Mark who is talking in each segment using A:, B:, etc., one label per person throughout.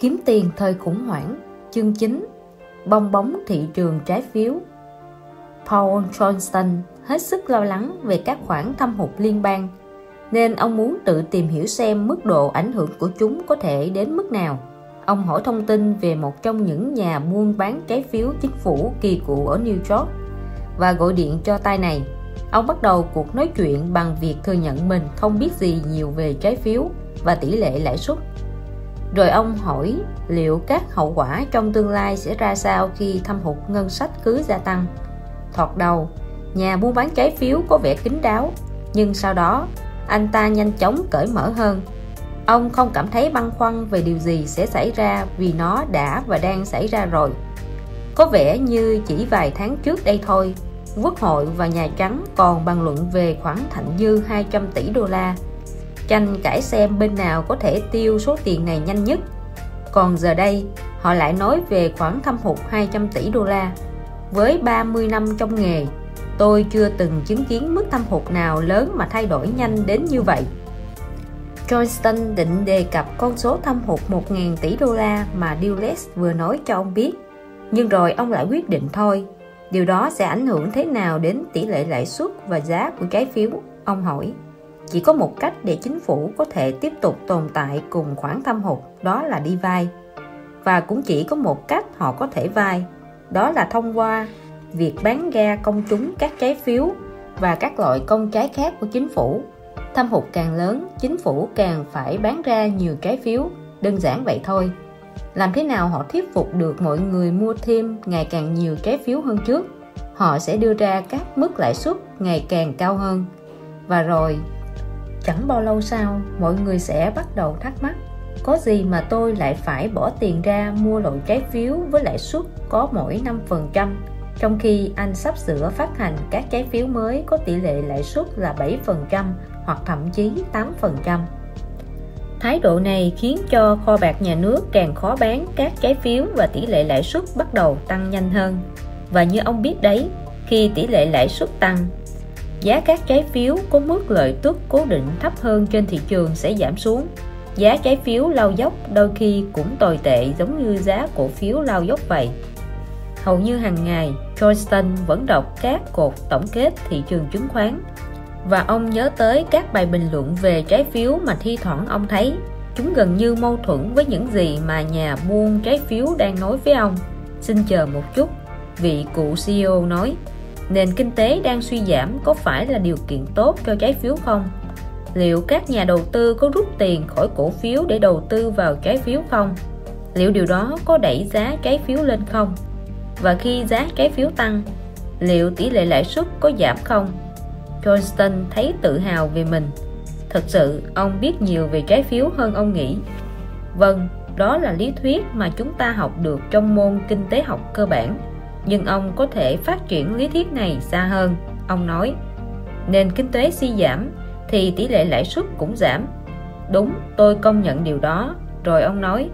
A: Kiếm tiền thời khủng hoảng Chương 9 Bong bóng thị trường trái phiếu Paul Johnston hết sức lo lắng về các khoản thâm hụt liên bang, nên ông muốn tự tìm hiểu xem mức độ ảnh hưởng của chúng có thể đến mức nào. Ông hỏi thông tin về một trong những nhà buôn bán trái phiếu chính phủ kỳ cựu ở New York và gọi điện cho tay này. Ông bắt đầu cuộc nói chuyện bằng việc thừa nhận mình không biết gì nhiều về trái phiếu và tỷ lệ lãi suất. Rồi ông hỏi liệu các hậu quả trong tương lai sẽ ra sao khi thâm hụt ngân sách cứ gia tăng. Thoạt đầu, nhà buôn bán trái phiếu có vẻ kín đáo, nhưng sau đó anh ta nhanh chóng cởi mở hơn. Ông không cảm thấy băn khoăn về điều gì sẽ xảy ra vì nó đã và đang xảy ra rồi. Có vẻ như chỉ vài tháng trước đây thôi, Quốc hội và Nhà Trắng còn bàn luận về khoản thặng dư 200 tỷ đô la tranh cãi xem bên nào có thể tiêu số tiền này nhanh nhất. Còn giờ đây, họ lại nói về khoản thâm hụt 200 tỷ đô la. Với 30 năm trong nghề, tôi chưa từng chứng kiến mức thâm hụt nào lớn mà thay đổi nhanh đến như vậy. Johnston định đề cập con số thâm hụt 1.000 tỷ đô la mà Dulles vừa nói cho ông biết. Nhưng rồi ông lại quyết định thôi. Điều đó sẽ ảnh hưởng thế nào đến tỷ lệ lãi suất và giá của trái phiếu? Ông hỏi. Chỉ có một cách để chính phủ có thể tiếp tục tồn tại cùng khoản thâm hụt, đó là đi vay. Và cũng chỉ có một cách họ có thể vay, đó là thông qua việc bán ra công chúng các trái phiếu và các loại công trái khác của chính phủ. Thâm hụt càng lớn, chính phủ càng phải bán ra nhiều trái phiếu, đơn giản vậy thôi. Làm thế nào họ thuyết phục được mọi người mua thêm ngày càng nhiều trái phiếu hơn trước? Họ sẽ đưa ra các mức lãi suất ngày càng cao hơn. Và rồi Chẳng bao lâu sau, mọi người sẽ bắt đầu thắc mắc có gì mà tôi lại phải bỏ tiền ra mua loại trái phiếu với lãi suất có mỗi 5% trong khi anh sắp sửa phát hành các trái phiếu mới có tỷ lệ lãi suất là 7% hoặc thậm chí 8%. Thái độ này khiến cho kho bạc nhà nước càng khó bán các trái phiếu và tỷ lệ lãi suất bắt đầu tăng nhanh hơn. Và như ông biết đấy, khi tỷ lệ lãi suất tăng giá các trái phiếu có mức lợi tức cố định thấp hơn trên thị trường sẽ giảm xuống. Giá trái phiếu lao dốc đôi khi cũng tồi tệ giống như giá cổ phiếu lao dốc vậy. Hầu như hàng ngày Johnston vẫn đọc các cột tổng kết thị trường chứng khoán. Và ông nhớ tới các bài bình luận về trái phiếu mà thi thoảng ông thấy. Chúng gần như mâu thuẫn với những gì mà nhà buôn trái phiếu đang nói với ông. Xin chờ một chút, vị cụ CEO nói nền kinh tế đang suy giảm có phải là điều kiện tốt cho trái phiếu không? Liệu các nhà đầu tư có rút tiền khỏi cổ phiếu để đầu tư vào trái phiếu không? Liệu điều đó có đẩy giá trái phiếu lên không? Và khi giá trái phiếu tăng, liệu tỷ lệ lãi suất có giảm không? Johnston thấy tự hào về mình. Thật sự, ông biết nhiều về trái phiếu hơn ông nghĩ. Vâng, đó là lý thuyết mà chúng ta học được trong môn kinh tế học cơ bản nhưng ông có thể phát triển lý thuyết này xa hơn, ông nói. Nền kinh tế suy giảm thì tỷ lệ lãi suất cũng giảm. Đúng, tôi công nhận điều đó, rồi ông nói.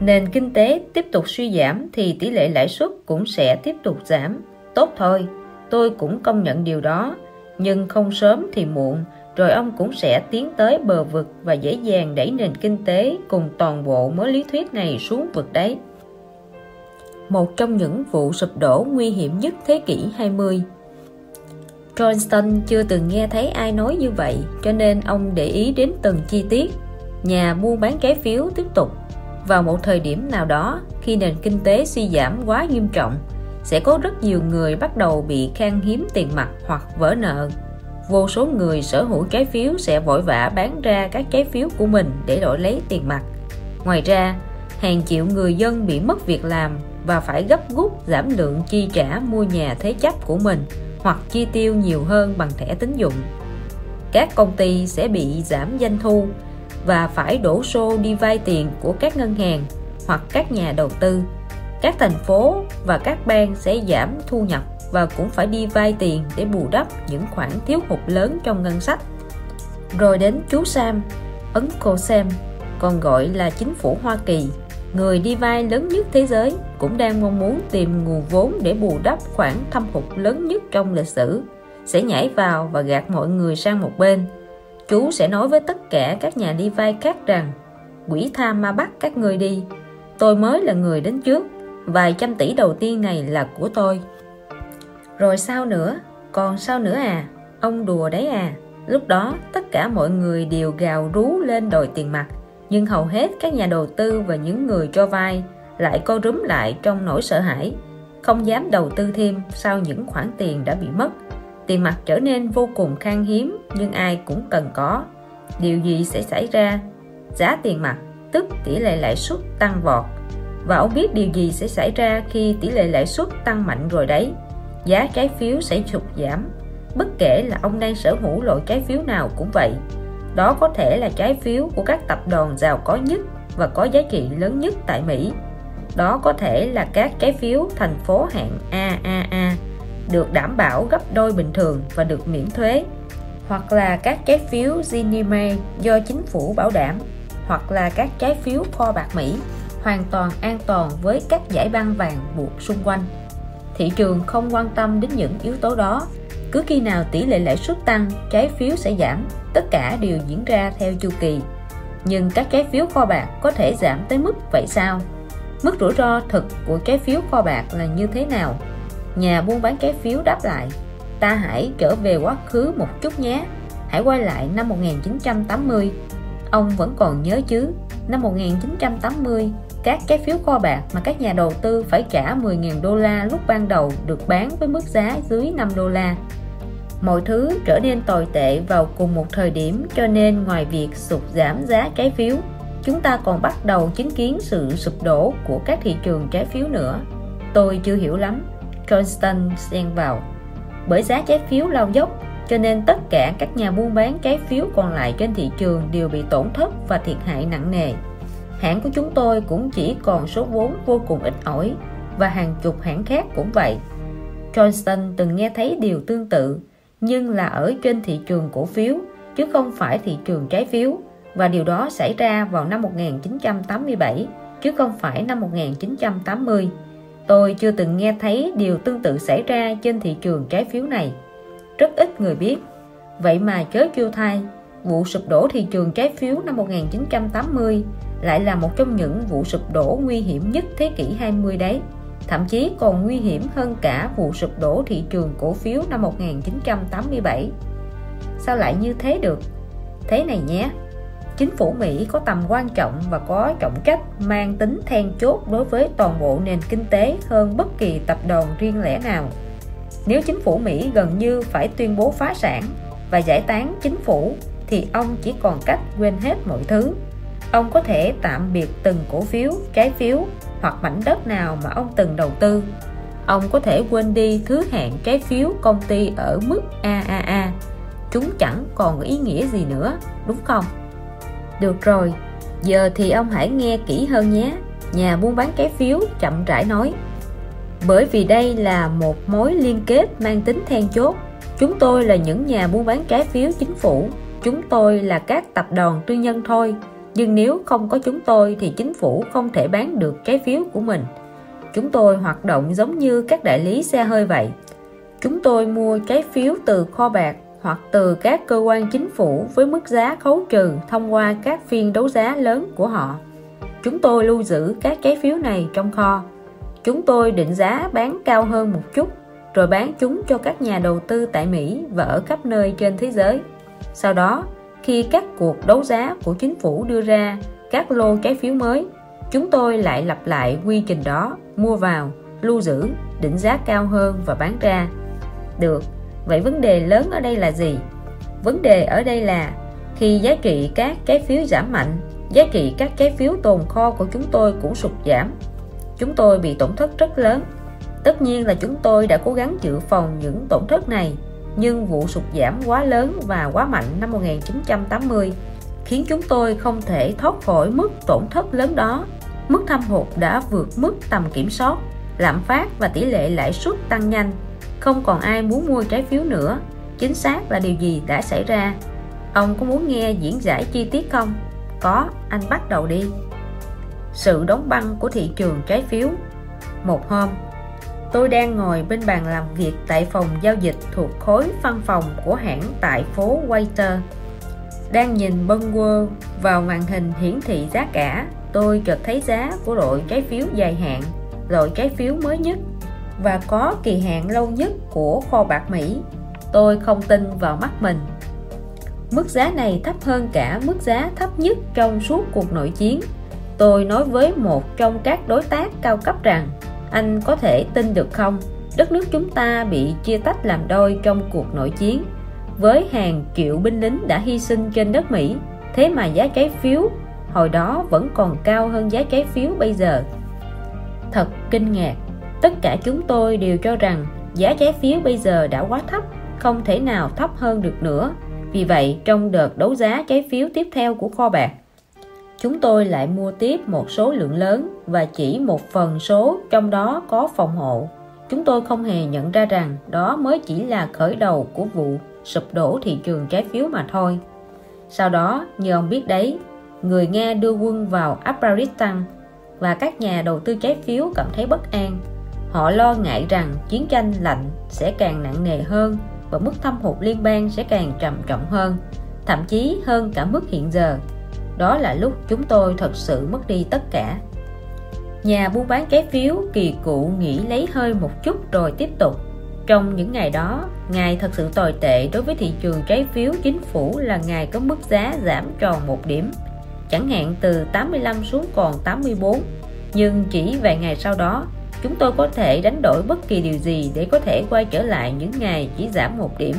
A: Nền kinh tế tiếp tục suy giảm thì tỷ lệ lãi suất cũng sẽ tiếp tục giảm. Tốt thôi, tôi cũng công nhận điều đó, nhưng không sớm thì muộn, rồi ông cũng sẽ tiến tới bờ vực và dễ dàng đẩy nền kinh tế cùng toàn bộ mối lý thuyết này xuống vực đấy một trong những vụ sụp đổ nguy hiểm nhất thế kỷ 20. Johnston chưa từng nghe thấy ai nói như vậy, cho nên ông để ý đến từng chi tiết. Nhà buôn bán trái phiếu tiếp tục. Vào một thời điểm nào đó, khi nền kinh tế suy giảm quá nghiêm trọng, sẽ có rất nhiều người bắt đầu bị khan hiếm tiền mặt hoặc vỡ nợ. Vô số người sở hữu trái phiếu sẽ vội vã bán ra các trái phiếu của mình để đổi lấy tiền mặt. Ngoài ra, hàng triệu người dân bị mất việc làm và phải gấp rút giảm lượng chi trả mua nhà thế chấp của mình hoặc chi tiêu nhiều hơn bằng thẻ tín dụng. Các công ty sẽ bị giảm doanh thu và phải đổ xô đi vay tiền của các ngân hàng hoặc các nhà đầu tư. Các thành phố và các bang sẽ giảm thu nhập và cũng phải đi vay tiền để bù đắp những khoản thiếu hụt lớn trong ngân sách. Rồi đến chú Sam, Uncle Sam, còn gọi là chính phủ Hoa Kỳ người đi vay lớn nhất thế giới cũng đang mong muốn tìm nguồn vốn để bù đắp khoản thâm hụt lớn nhất trong lịch sử, sẽ nhảy vào và gạt mọi người sang một bên. Chú sẽ nói với tất cả các nhà đi vay khác rằng, quỷ tha ma bắt các người đi. Tôi mới là người đến trước, vài trăm tỷ đầu tiên này là của tôi. Rồi sao nữa? Còn sao nữa à? Ông đùa đấy à? Lúc đó, tất cả mọi người đều gào rú lên đòi tiền mặt nhưng hầu hết các nhà đầu tư và những người cho vay lại co rúm lại trong nỗi sợ hãi, không dám đầu tư thêm sau những khoản tiền đã bị mất. Tiền mặt trở nên vô cùng khan hiếm, nhưng ai cũng cần có. Điều gì sẽ xảy ra? Giá tiền mặt, tức tỷ lệ lãi suất tăng vọt. Và ông biết điều gì sẽ xảy ra khi tỷ lệ lãi suất tăng mạnh rồi đấy. Giá trái phiếu sẽ sụt giảm. Bất kể là ông đang sở hữu loại trái phiếu nào cũng vậy đó có thể là trái phiếu của các tập đoàn giàu có nhất và có giá trị lớn nhất tại Mỹ. Đó có thể là các trái phiếu thành phố hạng AAA được đảm bảo gấp đôi bình thường và được miễn thuế, hoặc là các trái phiếu Ginnie do chính phủ bảo đảm, hoặc là các trái phiếu kho bạc Mỹ hoàn toàn an toàn với các giải băng vàng buộc xung quanh. Thị trường không quan tâm đến những yếu tố đó cứ khi nào tỷ lệ lãi suất tăng, trái phiếu sẽ giảm. Tất cả đều diễn ra theo chu kỳ. Nhưng các trái phiếu kho bạc có thể giảm tới mức vậy sao? Mức rủi ro thực của trái phiếu kho bạc là như thế nào? Nhà buôn bán trái phiếu đáp lại, ta hãy trở về quá khứ một chút nhé. Hãy quay lại năm 1980 ông vẫn còn nhớ chứ? Năm 1980 các trái phiếu kho bạc mà các nhà đầu tư phải trả 10.000 đô la lúc ban đầu được bán với mức giá dưới 5 đô la mọi thứ trở nên tồi tệ vào cùng một thời điểm, cho nên ngoài việc sụt giảm giá trái phiếu, chúng ta còn bắt đầu chứng kiến sự sụp đổ của các thị trường trái phiếu nữa. Tôi chưa hiểu lắm Johnston xen vào. Bởi giá trái phiếu lao dốc, cho nên tất cả các nhà buôn bán trái phiếu còn lại trên thị trường đều bị tổn thất và thiệt hại nặng nề. Hãng của chúng tôi cũng chỉ còn số vốn vô cùng ít ỏi, và hàng chục hãng khác cũng vậy. Johnston từng nghe thấy điều tương tự nhưng là ở trên thị trường cổ phiếu, chứ không phải thị trường trái phiếu. Và điều đó xảy ra vào năm 1987 chứ không phải năm 1980 tôi chưa từng nghe thấy điều tương tự xảy ra trên thị trường trái phiếu này. Rất ít người biết. Vậy mà chớ chiêu thai, vụ sụp đổ thị trường trái phiếu năm 1980 lại là một trong những vụ sụp đổ nguy hiểm nhất thế kỷ 20 đấy thậm chí còn nguy hiểm hơn cả vụ sụp đổ thị trường cổ phiếu năm 1987 sao lại như thế được? Thế này nhé, chính phủ Mỹ có tầm quan trọng và có trọng trách mang tính then chốt đối với toàn bộ nền kinh tế hơn bất kỳ tập đoàn riêng lẻ nào. Nếu chính phủ Mỹ gần như phải tuyên bố phá sản và giải tán chính phủ, thì ông chỉ còn cách quên hết mọi thứ. Ông có thể tạm biệt từng cổ phiếu, trái phiếu hoặc mảnh đất nào mà ông từng đầu tư. Ông có thể quên đi thứ hạng trái phiếu công ty ở mức AAA chúng chẳng còn ý nghĩa gì nữa, đúng không? Được rồi, giờ thì ông hãy nghe kỹ hơn nhé. Nhà buôn bán trái phiếu chậm rãi nói, bởi vì đây là một mối liên kết mang tính then chốt. Chúng tôi là những nhà buôn bán trái phiếu chính phủ. Chúng tôi là các tập đoàn tư nhân thôi nhưng nếu không có chúng tôi thì chính phủ không thể bán được trái phiếu của mình. Chúng tôi hoạt động giống như các đại lý xe hơi vậy. Chúng tôi mua trái phiếu từ kho bạc hoặc từ các cơ quan chính phủ với mức giá khấu trừ thông qua các phiên đấu giá lớn của họ. Chúng tôi lưu giữ các trái phiếu này trong kho. Chúng tôi định giá bán cao hơn một chút, rồi bán chúng cho các nhà đầu tư tại Mỹ và ở khắp nơi trên thế giới. Sau đó khi các cuộc đấu giá của chính phủ đưa ra các lô trái phiếu mới, chúng tôi lại lặp lại quy trình đó, mua vào, lưu giữ, định giá cao hơn và bán ra. Được, vậy vấn đề lớn ở đây là gì? Vấn đề ở đây là khi giá trị các trái phiếu giảm mạnh, giá trị các trái phiếu tồn kho của chúng tôi cũng sụt giảm. Chúng tôi bị tổn thất rất lớn. Tất nhiên là chúng tôi đã cố gắng dự phòng những tổn thất này nhưng vụ sụt giảm quá lớn và quá mạnh năm 1980 khiến chúng tôi không thể thoát khỏi mức tổn thất lớn đó. Mức thâm hụt đã vượt mức tầm kiểm soát, lạm phát và tỷ lệ lãi suất tăng nhanh. Không còn ai muốn mua trái phiếu nữa. Chính xác là điều gì đã xảy ra? Ông có muốn nghe diễn giải chi tiết không? Có, anh bắt đầu đi. Sự đóng băng của thị trường trái phiếu Một hôm, Tôi đang ngồi bên bàn làm việc tại phòng giao dịch thuộc khối văn phòng của hãng tại phố Waiter. Đang nhìn Bunwer vào màn hình hiển thị giá cả tôi chợt thấy giá của loại trái phiếu dài hạn, loại trái phiếu mới nhất và có kỳ hạn lâu nhất của kho bạc Mỹ. Tôi không tin vào mắt mình. Mức giá này thấp hơn cả mức giá thấp nhất trong suốt cuộc nội chiến. Tôi nói với một trong các đối tác cao cấp rằng anh có thể tin được không? Đất nước chúng ta bị chia tách làm đôi trong cuộc nội chiến. Với hàng triệu binh lính đã hy sinh trên đất Mỹ, thế mà giá trái phiếu hồi đó vẫn còn cao hơn giá trái phiếu bây giờ. Thật kinh ngạc, tất cả chúng tôi đều cho rằng giá trái phiếu bây giờ đã quá thấp, không thể nào thấp hơn được nữa. Vì vậy, trong đợt đấu giá trái phiếu tiếp theo của kho bạc chúng tôi lại mua tiếp một số lượng lớn và chỉ một phần số trong đó có phòng hộ. Chúng tôi không hề nhận ra rằng đó mới chỉ là khởi đầu của vụ sụp đổ thị trường trái phiếu mà thôi. Sau đó, như ông biết đấy, người Nga đưa quân vào Afghanistan và các nhà đầu tư trái phiếu cảm thấy bất an. Họ lo ngại rằng chiến tranh lạnh sẽ càng nặng nề hơn và mức thâm hụt liên bang sẽ càng trầm trọng hơn, thậm chí hơn cả mức hiện giờ đó là lúc chúng tôi thật sự mất đi tất cả. Nhà buôn bán trái phiếu kỳ cụ nghỉ lấy hơi một chút rồi tiếp tục. Trong những ngày đó ngày thật sự tồi tệ đối với thị trường trái phiếu chính phủ là ngày có mức giá giảm tròn một điểm. Chẳng hạn từ 85 xuống còn 84 nhưng chỉ vài ngày sau đó, chúng tôi có thể đánh đổi bất kỳ điều gì để có thể quay trở lại những ngày chỉ giảm một điểm.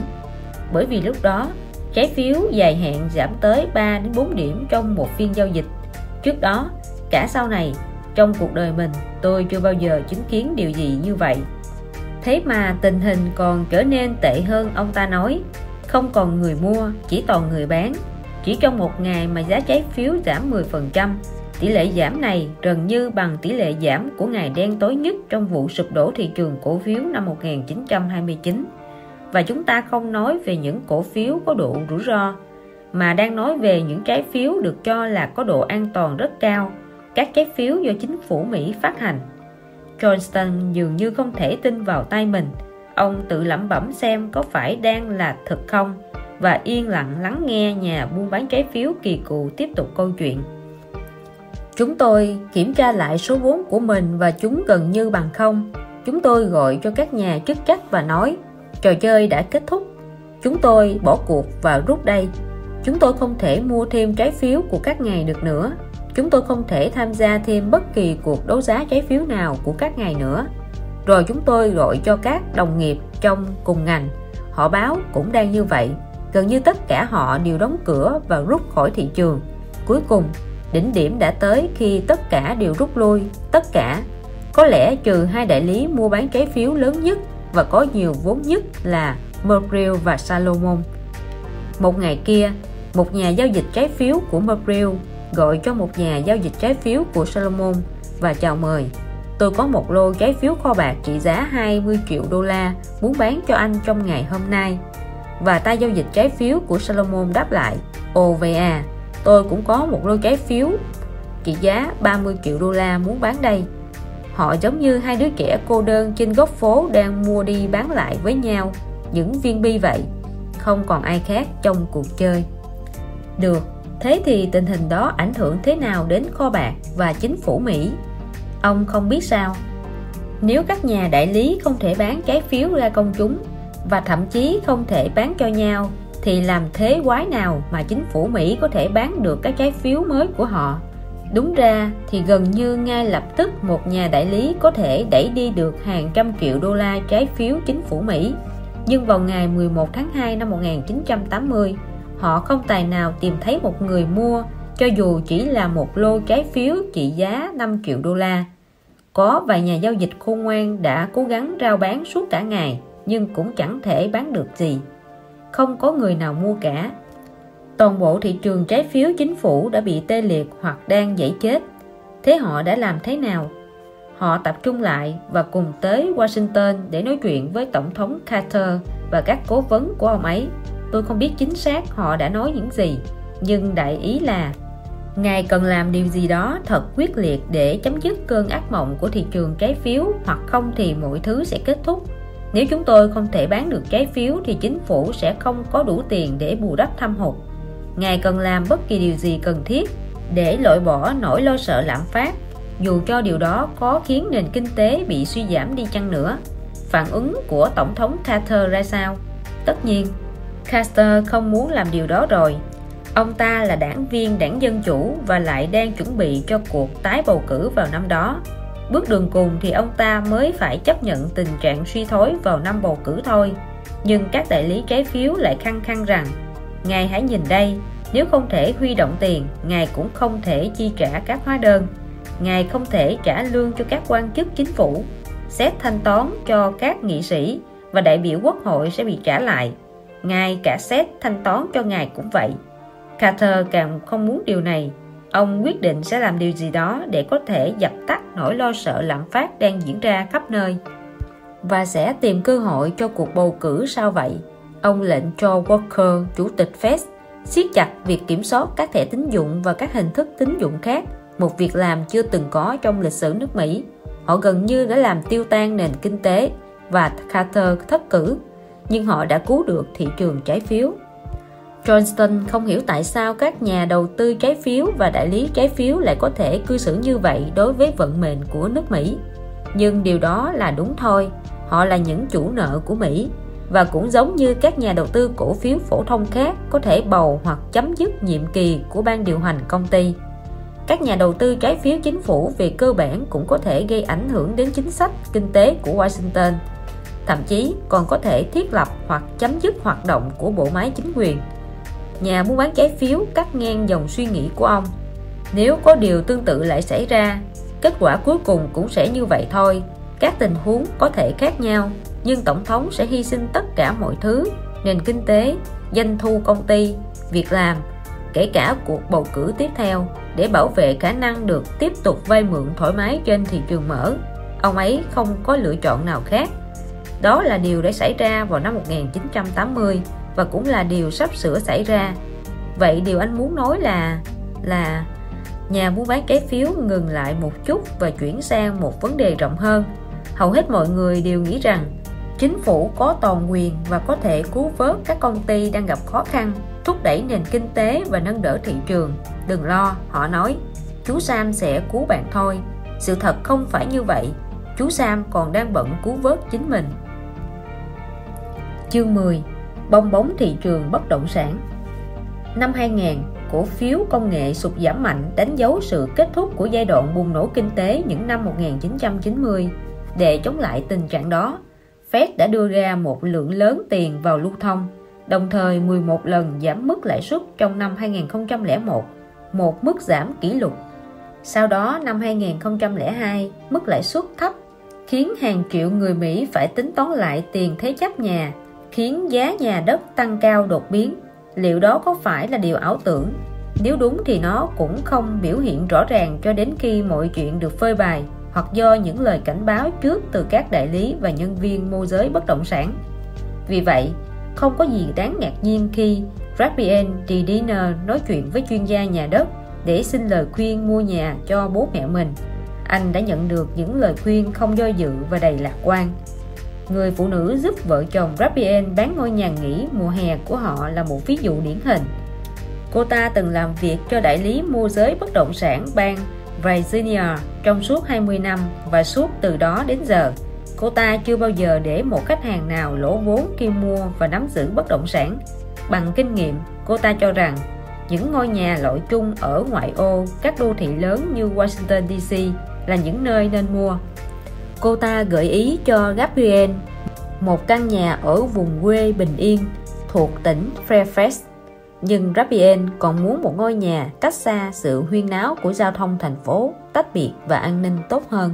A: Bởi vì lúc đó trái phiếu dài hạn giảm tới 3 đến 4 điểm trong một phiên giao dịch. Trước đó, cả sau này, trong cuộc đời mình, tôi chưa bao giờ chứng kiến điều gì như vậy. Thế mà tình hình còn trở nên tệ hơn ông ta nói. Không còn người mua, chỉ toàn người bán. Chỉ trong một ngày mà giá trái phiếu giảm 10% tỷ lệ giảm này gần như bằng tỷ lệ giảm của ngày đen tối nhất trong vụ sụp đổ thị trường cổ phiếu năm 1929 và chúng ta không nói về những cổ phiếu có độ rủi ro, mà đang nói về những trái phiếu được cho là có độ an toàn rất cao. Các trái phiếu do chính phủ Mỹ phát hành. Johnston dường như không thể tin vào tay mình. Ông tự lẩm bẩm xem có phải đang là thật không, và yên lặng lắng nghe nhà buôn bán trái phiếu kỳ cựu tiếp tục câu chuyện. Chúng tôi kiểm tra lại số vốn của mình và chúng gần như bằng không. Chúng tôi gọi cho các nhà chức trách và nói trò chơi đã kết thúc. Chúng tôi bỏ cuộc và rút đây. Chúng tôi không thể mua thêm trái phiếu của các ngày được nữa. Chúng tôi không thể tham gia thêm bất kỳ cuộc đấu giá trái phiếu nào của các ngày nữa. Rồi chúng tôi gọi cho các đồng nghiệp trong cùng ngành. Họ báo cũng đang như vậy. Gần như tất cả họ đều đóng cửa và rút khỏi thị trường. Cuối cùng, đỉnh điểm đã tới khi tất cả đều rút lui. Tất cả. Có lẽ trừ hai đại lý mua bán trái phiếu lớn nhất và có nhiều vốn nhất là Merrill và Salomon. Một ngày kia, một nhà giao dịch trái phiếu của Merrill gọi cho một nhà giao dịch trái phiếu của Salomon và chào mời. Tôi có một lô trái phiếu kho bạc trị giá 20 triệu đô la muốn bán cho anh trong ngày hôm nay. Và tay giao dịch trái phiếu của Salomon đáp lại OVA tôi cũng có một lô trái phiếu trị giá 30 triệu đô la muốn bán đây họ giống như hai đứa trẻ cô đơn trên góc phố đang mua đi bán lại với nhau. Những viên bi vậy. Không còn ai khác trong cuộc chơi. Được, thế thì tình hình đó ảnh hưởng thế nào đến kho bạc và chính phủ Mỹ? Ông không biết sao. Nếu các nhà đại lý không thể bán trái phiếu ra công chúng và thậm chí không thể bán cho nhau, thì làm thế quái nào mà chính phủ Mỹ có thể bán được các trái phiếu mới của họ? Đúng ra thì gần như ngay lập tức một nhà đại lý có thể đẩy đi được hàng trăm triệu đô la trái phiếu chính phủ Mỹ. Nhưng vào ngày 11 tháng 2 năm 1980 họ không tài nào tìm thấy một người mua, cho dù chỉ là một lô trái phiếu trị giá 5 triệu đô la. Có vài nhà giao dịch khôn ngoan đã cố gắng rao bán suốt cả ngày, nhưng cũng chẳng thể bán được gì. Không có người nào mua cả toàn bộ thị trường trái phiếu chính phủ đã bị tê liệt hoặc đang dãy chết. Thế họ đã làm thế nào? Họ tập trung lại và cùng tới Washington để nói chuyện với Tổng thống Carter và các cố vấn của ông ấy. Tôi không biết chính xác họ đã nói những gì, nhưng đại ý là ngài cần làm điều gì đó thật quyết liệt để chấm dứt cơn ác mộng của thị trường trái phiếu hoặc không thì mọi thứ sẽ kết thúc. Nếu chúng tôi không thể bán được trái phiếu thì chính phủ sẽ không có đủ tiền để bù đắp thâm hụt ngài cần làm bất kỳ điều gì cần thiết để loại bỏ nỗi lo sợ lạm phát. Dù cho điều đó có khiến nền kinh tế bị suy giảm đi chăng nữa, phản ứng của tổng thống Carter ra sao? Tất nhiên, Carter không muốn làm điều đó rồi. Ông ta là đảng viên, đảng Dân Chủ và lại đang chuẩn bị cho cuộc tái bầu cử vào năm đó. Bước đường cùng thì ông ta mới phải chấp nhận tình trạng suy thoái vào năm bầu cử thôi. Nhưng các đại lý trái phiếu lại khăng khăng rằng ngài hãy nhìn đây, nếu không thể huy động tiền, ngài cũng không thể chi trả các hóa đơn. Ngài không thể trả lương cho các quan chức chính phủ, xét thanh toán cho các nghị sĩ và đại biểu quốc hội sẽ bị trả lại. Ngài cả xét thanh toán cho ngài cũng vậy. Carter càng không muốn điều này. Ông quyết định sẽ làm điều gì đó để có thể dập tắt nỗi lo sợ lạm phát đang diễn ra khắp nơi và sẽ tìm cơ hội cho cuộc bầu cử sau vậy ông lệnh cho Walker chủ tịch Fed siết chặt việc kiểm soát các thẻ tín dụng và các hình thức tín dụng khác một việc làm chưa từng có trong lịch sử nước Mỹ. Họ gần như đã làm tiêu tan nền kinh tế và Carter thất cử nhưng họ đã cứu được thị trường trái phiếu. Johnston không hiểu tại sao các nhà đầu tư trái phiếu và đại lý trái phiếu lại có thể cư xử như vậy đối với vận mệnh của nước Mỹ. Nhưng điều đó là đúng thôi, họ là những chủ nợ của Mỹ và cũng giống như các nhà đầu tư cổ phiếu phổ thông khác có thể bầu hoặc chấm dứt nhiệm kỳ của ban điều hành công ty. Các nhà đầu tư trái phiếu chính phủ về cơ bản cũng có thể gây ảnh hưởng đến chính sách kinh tế của Washington, thậm chí còn có thể thiết lập hoặc chấm dứt hoạt động của bộ máy chính quyền. Nhà mua bán trái phiếu cắt ngang dòng suy nghĩ của ông. Nếu có điều tương tự lại xảy ra kết quả cuối cùng cũng sẽ như vậy thôi. Các tình huống có thể khác nhau nhưng tổng thống sẽ hy sinh tất cả mọi thứ, nền kinh tế, doanh thu công ty, việc làm, kể cả cuộc bầu cử tiếp theo, để bảo vệ khả năng được tiếp tục vay mượn thoải mái trên thị trường mở. Ông ấy không có lựa chọn nào khác. Đó là điều đã xảy ra vào năm 1980 và cũng là điều sắp sửa xảy ra. Vậy điều anh muốn nói là là nhà mua bán trái phiếu ngừng lại một chút và chuyển sang một vấn đề rộng hơn. Hầu hết mọi người đều nghĩ rằng chính phủ có toàn quyền và có thể cứu vớt các công ty đang gặp khó khăn thúc đẩy nền kinh tế và nâng đỡ thị trường đừng lo họ nói chú Sam sẽ cứu bạn thôi sự thật không phải như vậy chú Sam còn đang bận cứu vớt chính mình chương 10 bong bóng thị trường bất động sản. Năm 2000, cổ phiếu công nghệ sụt giảm mạnh đánh dấu sự kết thúc của giai đoạn bùng nổ kinh tế những năm 1990. Để chống lại tình trạng đó, Fed đã đưa ra một lượng lớn tiền vào lưu thông, đồng thời 11 lần giảm mức lãi suất trong năm 2001, một mức giảm kỷ lục. Sau đó năm 2002, mức lãi suất thấp khiến hàng triệu người Mỹ phải tính toán lại tiền thế chấp nhà khiến giá nhà đất tăng cao đột biến. Liệu đó có phải là điều ảo tưởng? Nếu đúng thì nó cũng không biểu hiện rõ ràng cho đến khi mọi chuyện được phơi bày hoặc do những lời cảnh báo trước từ các đại lý và nhân viên môi giới bất động sản. Vì vậy, không có gì đáng ngạc nhiên khi Rapien Diner nói chuyện với chuyên gia nhà đất để xin lời khuyên mua nhà cho bố mẹ mình. Anh đã nhận được những lời khuyên không do dự và đầy lạc quan. Người phụ nữ giúp vợ chồng Rapien bán ngôi nhà nghỉ mùa hè của họ là một ví dụ điển hình. Cô ta từng làm việc cho đại lý môi giới bất động sản bang Virginia trong suốt 20 năm và suốt từ đó đến giờ, cô ta chưa bao giờ để một khách hàng nào lỗ vốn khi mua và nắm giữ bất động sản. Bằng kinh nghiệm, cô ta cho rằng những ngôi nhà loại trung ở ngoại ô, các đô thị lớn như Washington DC là những nơi nên mua. Cô ta gợi ý cho Gabriel một căn nhà ở vùng quê bình yên thuộc tỉnh Fairfax nhưng Rabien còn muốn một ngôi nhà cách xa sự huyên náo của giao thông thành phố, tách biệt và an ninh tốt hơn.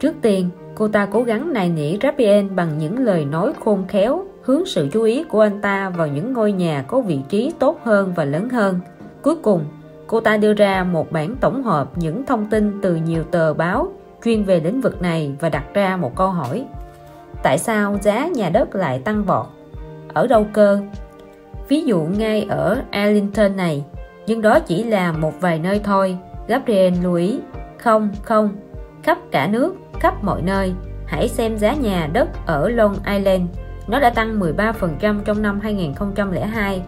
A: Trước tiên, cô ta cố gắng nài nỉ Rabien bằng những lời nói khôn khéo, hướng sự chú ý của anh ta vào những ngôi nhà có vị trí tốt hơn và lớn hơn. Cuối cùng, cô ta đưa ra một bản tổng hợp những thông tin từ nhiều tờ báo, chuyên về lĩnh vực này và đặt ra một câu hỏi. Tại sao giá nhà đất lại tăng vọt? Ở đâu cơ? Ví dụ ngay ở Arlington này nhưng đó chỉ là một vài nơi thôi Gabriel lưu ý không không khắp cả nước khắp mọi nơi hãy xem giá nhà đất ở Long Island nó đã tăng 13% trong năm 2002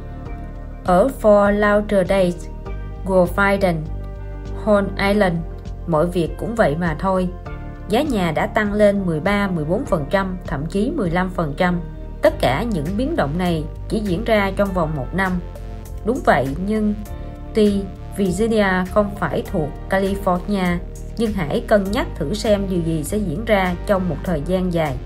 A: ở Fort Lauderdale Goldfiden Horn Island. Mọi việc cũng vậy mà thôi. Giá nhà đã tăng lên 13-14%, thậm chí 15%. Tất cả những biến động này chỉ diễn ra trong vòng một năm. Đúng vậy, nhưng tuy Virginia không phải thuộc California, nhưng hãy cân nhắc thử xem điều gì sẽ diễn ra trong một thời gian dài.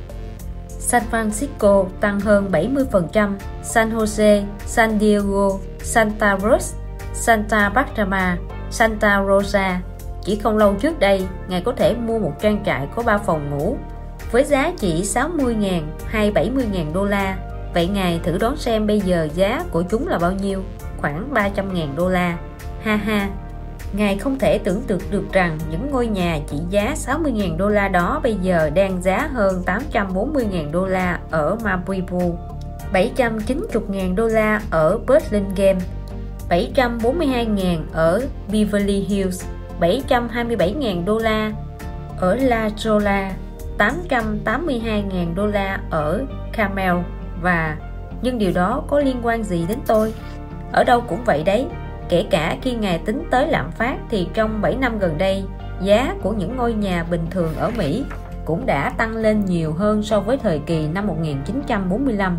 A: San Francisco tăng hơn 70%, San Jose, San Diego, Santa Cruz, Santa Barbara, Santa Rosa. Chỉ không lâu trước đây, ngài có thể mua một trang trại có 3 phòng ngủ với giá chỉ 60.000 hay 70.000 đô la. Vậy ngài thử đoán xem bây giờ giá của chúng là bao nhiêu? Khoảng 300.000 đô la. Ha ha, Ngài không thể tưởng tượng được rằng những ngôi nhà chỉ giá 60.000 đô la đó bây giờ đang giá hơn 840.000 đô la ở Malibu, 790.000 đô la ở Burlingame, 742.000 ở Beverly Hills, 727.000 đô la ở La Jolla, 882.000 đô la ở Carmel và nhưng điều đó có liên quan gì đến tôi? Ở đâu cũng vậy đấy, Kể cả khi ngài tính tới lạm phát thì trong 7 năm gần đây, giá của những ngôi nhà bình thường ở Mỹ cũng đã tăng lên nhiều hơn so với thời kỳ năm 1945.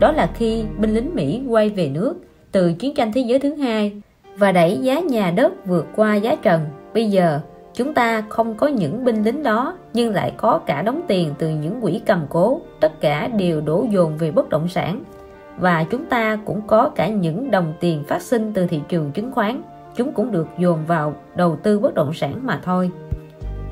A: Đó là khi binh lính Mỹ quay về nước từ chiến tranh thế giới thứ hai và đẩy giá nhà đất vượt qua giá trần. Bây giờ, chúng ta không có những binh lính đó nhưng lại có cả đóng tiền từ những quỹ cầm cố, tất cả đều đổ dồn về bất động sản. Và chúng ta cũng có cả những đồng tiền phát sinh từ thị trường chứng khoán. Chúng cũng được dồn vào đầu tư bất động sản mà thôi.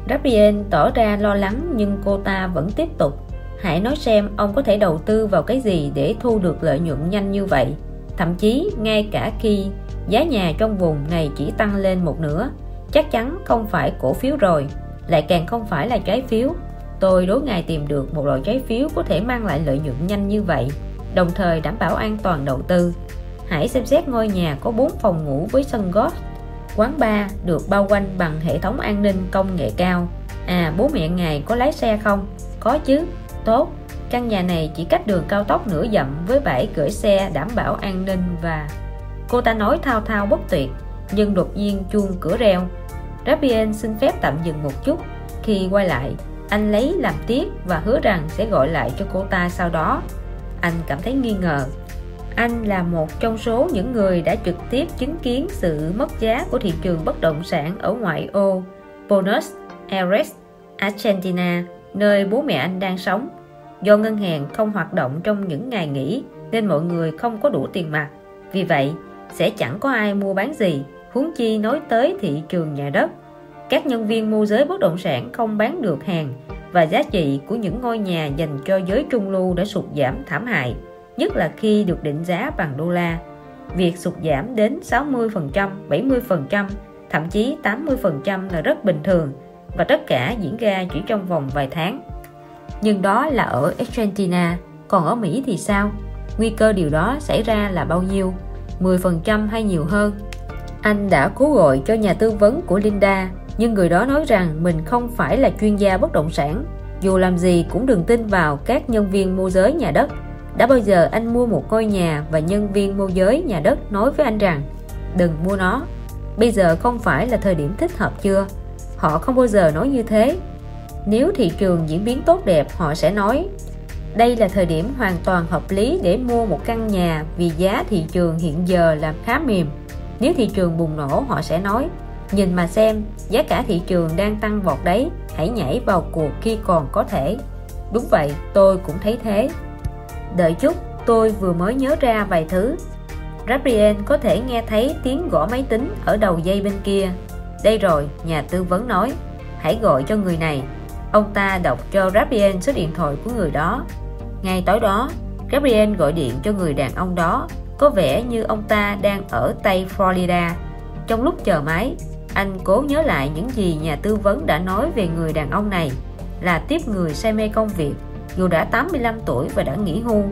A: Gabriel tỏ ra lo lắng nhưng cô ta vẫn tiếp tục. Hãy nói xem ông có thể đầu tư vào cái gì để thu được lợi nhuận nhanh như vậy. Thậm chí ngay cả khi giá nhà trong vùng này chỉ tăng lên một nửa chắc chắn không phải cổ phiếu rồi lại càng không phải là trái phiếu tôi đối ngài tìm được một loại trái phiếu có thể mang lại lợi nhuận nhanh như vậy đồng thời đảm bảo an toàn đầu tư. Hãy xem xét ngôi nhà có 4 phòng ngủ với sân golf, quán bar được bao quanh bằng hệ thống an ninh công nghệ cao. À, bố mẹ ngài có lái xe không? Có chứ. Tốt. Căn nhà này chỉ cách đường cao tốc nửa dặm với bãi gửi xe đảm bảo an ninh và... Cô ta nói thao thao bất tuyệt, nhưng đột nhiên chuông cửa reo. Rabien xin phép tạm dừng một chút. Khi quay lại, anh lấy làm tiếc và hứa rằng sẽ gọi lại cho cô ta sau đó anh cảm thấy nghi ngờ anh là một trong số những người đã trực tiếp chứng kiến sự mất giá của thị trường bất động sản ở ngoại ô Buenos Aires, Argentina, nơi bố mẹ anh đang sống. Do ngân hàng không hoạt động trong những ngày nghỉ nên mọi người không có đủ tiền mặt. Vì vậy, sẽ chẳng có ai mua bán gì, huống chi nói tới thị trường nhà đất. Các nhân viên môi giới bất động sản không bán được hàng và giá trị của những ngôi nhà dành cho giới trung lưu đã sụt giảm thảm hại, nhất là khi được định giá bằng đô la. Việc sụt giảm đến 60%, 70%, thậm chí 80% là rất bình thường và tất cả diễn ra chỉ trong vòng vài tháng. Nhưng đó là ở Argentina, còn ở Mỹ thì sao? Nguy cơ điều đó xảy ra là bao nhiêu? 10% hay nhiều hơn? Anh đã cố gọi cho nhà tư vấn của Linda, nhưng người đó nói rằng mình không phải là chuyên gia bất động sản. Dù làm gì cũng đừng tin vào các nhân viên môi giới nhà đất. Đã bao giờ anh mua một ngôi nhà và nhân viên môi giới nhà đất nói với anh rằng, đừng mua nó, bây giờ không phải là thời điểm thích hợp chưa? Họ không bao giờ nói như thế. Nếu thị trường diễn biến tốt đẹp, họ sẽ nói, đây là thời điểm hoàn toàn hợp lý để mua một căn nhà vì giá thị trường hiện giờ là khá mềm nếu thị trường bùng nổ họ sẽ nói Nhìn mà xem, giá cả thị trường đang tăng vọt đấy, hãy nhảy vào cuộc khi còn có thể. Đúng vậy, tôi cũng thấy thế. Đợi chút, tôi vừa mới nhớ ra vài thứ. Gabriel có thể nghe thấy tiếng gõ máy tính ở đầu dây bên kia. Đây rồi, nhà tư vấn nói, hãy gọi cho người này. Ông ta đọc cho Gabriel số điện thoại của người đó. Ngay tối đó, Gabriel gọi điện cho người đàn ông đó, có vẻ như ông ta đang ở Tây Florida. Trong lúc chờ máy, anh cố nhớ lại những gì nhà tư vấn đã nói về người đàn ông này là tiếp người say mê công việc dù đã 85 tuổi và đã nghỉ hưu.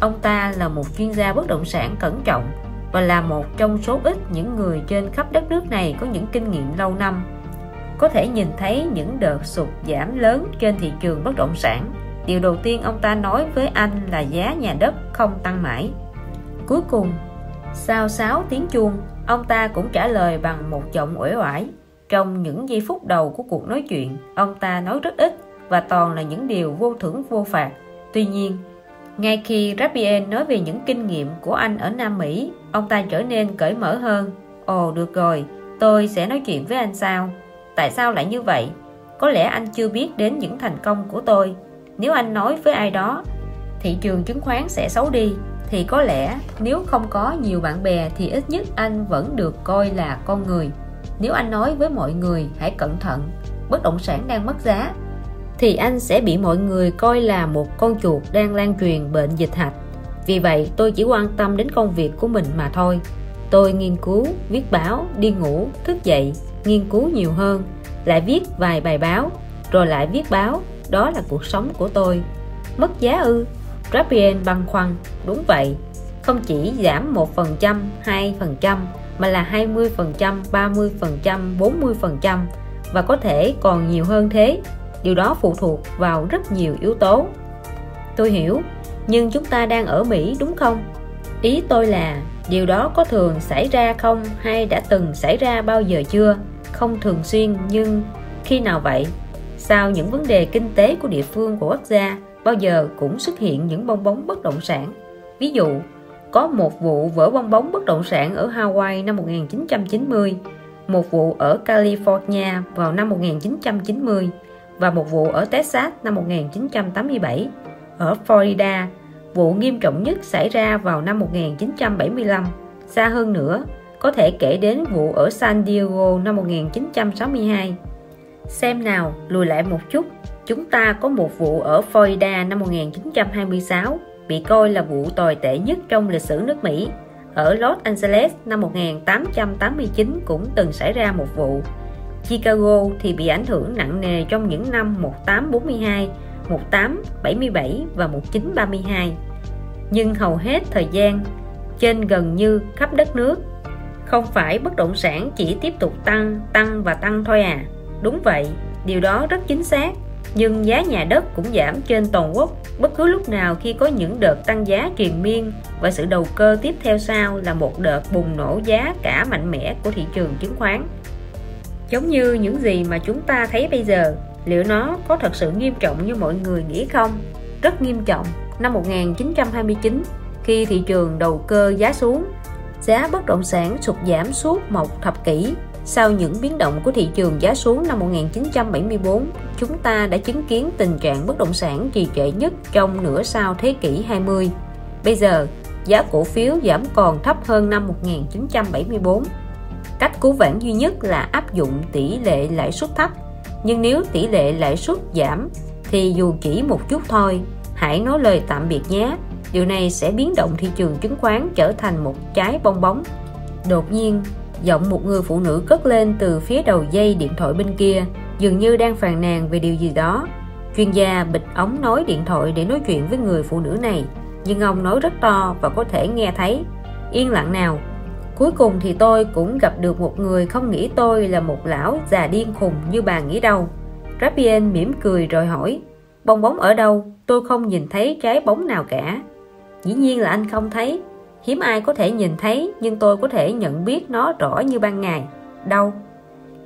A: Ông ta là một chuyên gia bất động sản cẩn trọng và là một trong số ít những người trên khắp đất nước này có những kinh nghiệm lâu năm. Có thể nhìn thấy những đợt sụt giảm lớn trên thị trường bất động sản. Điều đầu tiên ông ta nói với anh là giá nhà đất không tăng mãi cuối cùng sau 6 tiếng chuông Ông ta cũng trả lời bằng một giọng uể oải Trong những giây phút đầu của cuộc nói chuyện, ông ta nói rất ít và toàn là những điều vô thưởng vô phạt. Tuy nhiên, ngay khi Rabien nói về những kinh nghiệm của anh ở Nam Mỹ, ông ta trở nên cởi mở hơn. Ồ được rồi, tôi sẽ nói chuyện với anh sao? Tại sao lại như vậy? Có lẽ anh chưa biết đến những thành công của tôi. Nếu anh nói với ai đó, thị trường chứng khoán sẽ xấu đi, thì có lẽ nếu không có nhiều bạn bè thì ít nhất anh vẫn được coi là con người. Nếu anh nói với mọi người hãy cẩn thận, bất động sản đang mất giá, thì anh sẽ bị mọi người coi là một con chuột đang lan truyền bệnh dịch hạch. Vì vậy tôi chỉ quan tâm đến công việc của mình mà thôi. Tôi nghiên cứu, viết báo, đi ngủ, thức dậy, nghiên cứu nhiều hơn, lại viết vài bài báo, rồi lại viết báo, đó là cuộc sống của tôi. Mất giá ư? Rabien băn khoăn, đúng vậy, không chỉ giảm 1%, 2%, mà là 20%, 30%, 40% và có thể còn nhiều hơn thế. Điều đó phụ thuộc vào rất nhiều yếu tố. Tôi hiểu, nhưng chúng ta đang ở Mỹ đúng không? Ý tôi là điều đó có thường xảy ra không hay đã từng xảy ra bao giờ chưa? Không thường xuyên nhưng khi nào vậy? Sao những vấn đề kinh tế của địa phương của quốc gia bao giờ cũng xuất hiện những bong bóng bất động sản? Ví dụ, có một vụ vỡ bong bóng bất động sản ở Hawaii năm 1990, một vụ ở California vào năm 1990 và một vụ ở Texas năm 1987. Ở Florida, vụ nghiêm trọng nhất xảy ra vào năm 1975. Xa hơn nữa, có thể kể đến vụ ở San Diego năm 1962. Xem nào, lùi lại một chút, chúng ta có một vụ ở Florida năm 1926 bị coi là vụ tồi tệ nhất trong lịch sử nước Mỹ. Ở Los Angeles năm 1889 cũng từng xảy ra một vụ. Chicago thì bị ảnh hưởng nặng nề trong những năm 1842, 1877 và 1932. Nhưng hầu hết thời gian, trên gần như khắp đất nước, không phải bất động sản chỉ tiếp tục tăng, tăng và tăng thôi à. Đúng vậy, điều đó rất chính xác. Nhưng giá nhà đất cũng giảm trên toàn quốc. Bất cứ lúc nào khi có những đợt tăng giá triền miên và sự đầu cơ tiếp theo sau là một đợt bùng nổ giá cả mạnh mẽ của thị trường chứng khoán. Giống như những gì mà chúng ta thấy bây giờ liệu nó có thật sự nghiêm trọng như mọi người nghĩ không? Rất nghiêm trọng. Năm 1929 khi thị trường đầu cơ giá xuống giá bất động sản sụt giảm suốt một thập kỷ sau những biến động của thị trường giá xuống năm 1974, chúng ta đã chứng kiến tình trạng bất động sản trì trệ nhất trong nửa sau thế kỷ 20. Bây giờ, giá cổ phiếu giảm còn thấp hơn năm 1974. Cách cứu vãn duy nhất là áp dụng tỷ lệ lãi suất thấp. Nhưng nếu tỷ lệ lãi suất giảm thì dù chỉ một chút thôi, hãy nói lời tạm biệt nhé. Điều này sẽ biến động thị trường chứng khoán trở thành một trái bong bóng. Đột nhiên, Giọng một người phụ nữ cất lên từ phía đầu dây điện thoại bên kia, dường như đang phàn nàn về điều gì đó. Chuyên gia bịch ống nói điện thoại để nói chuyện với người phụ nữ này, nhưng ông nói rất to và có thể nghe thấy. Yên lặng nào. Cuối cùng thì tôi cũng gặp được một người không nghĩ tôi là một lão già điên khùng như bà nghĩ đâu. Rapien mỉm cười rồi hỏi, bong bóng ở đâu? Tôi không nhìn thấy trái bóng nào cả. Dĩ nhiên là anh không thấy, hiếm ai có thể nhìn thấy, nhưng tôi có thể nhận biết nó rõ như ban ngày. Đâu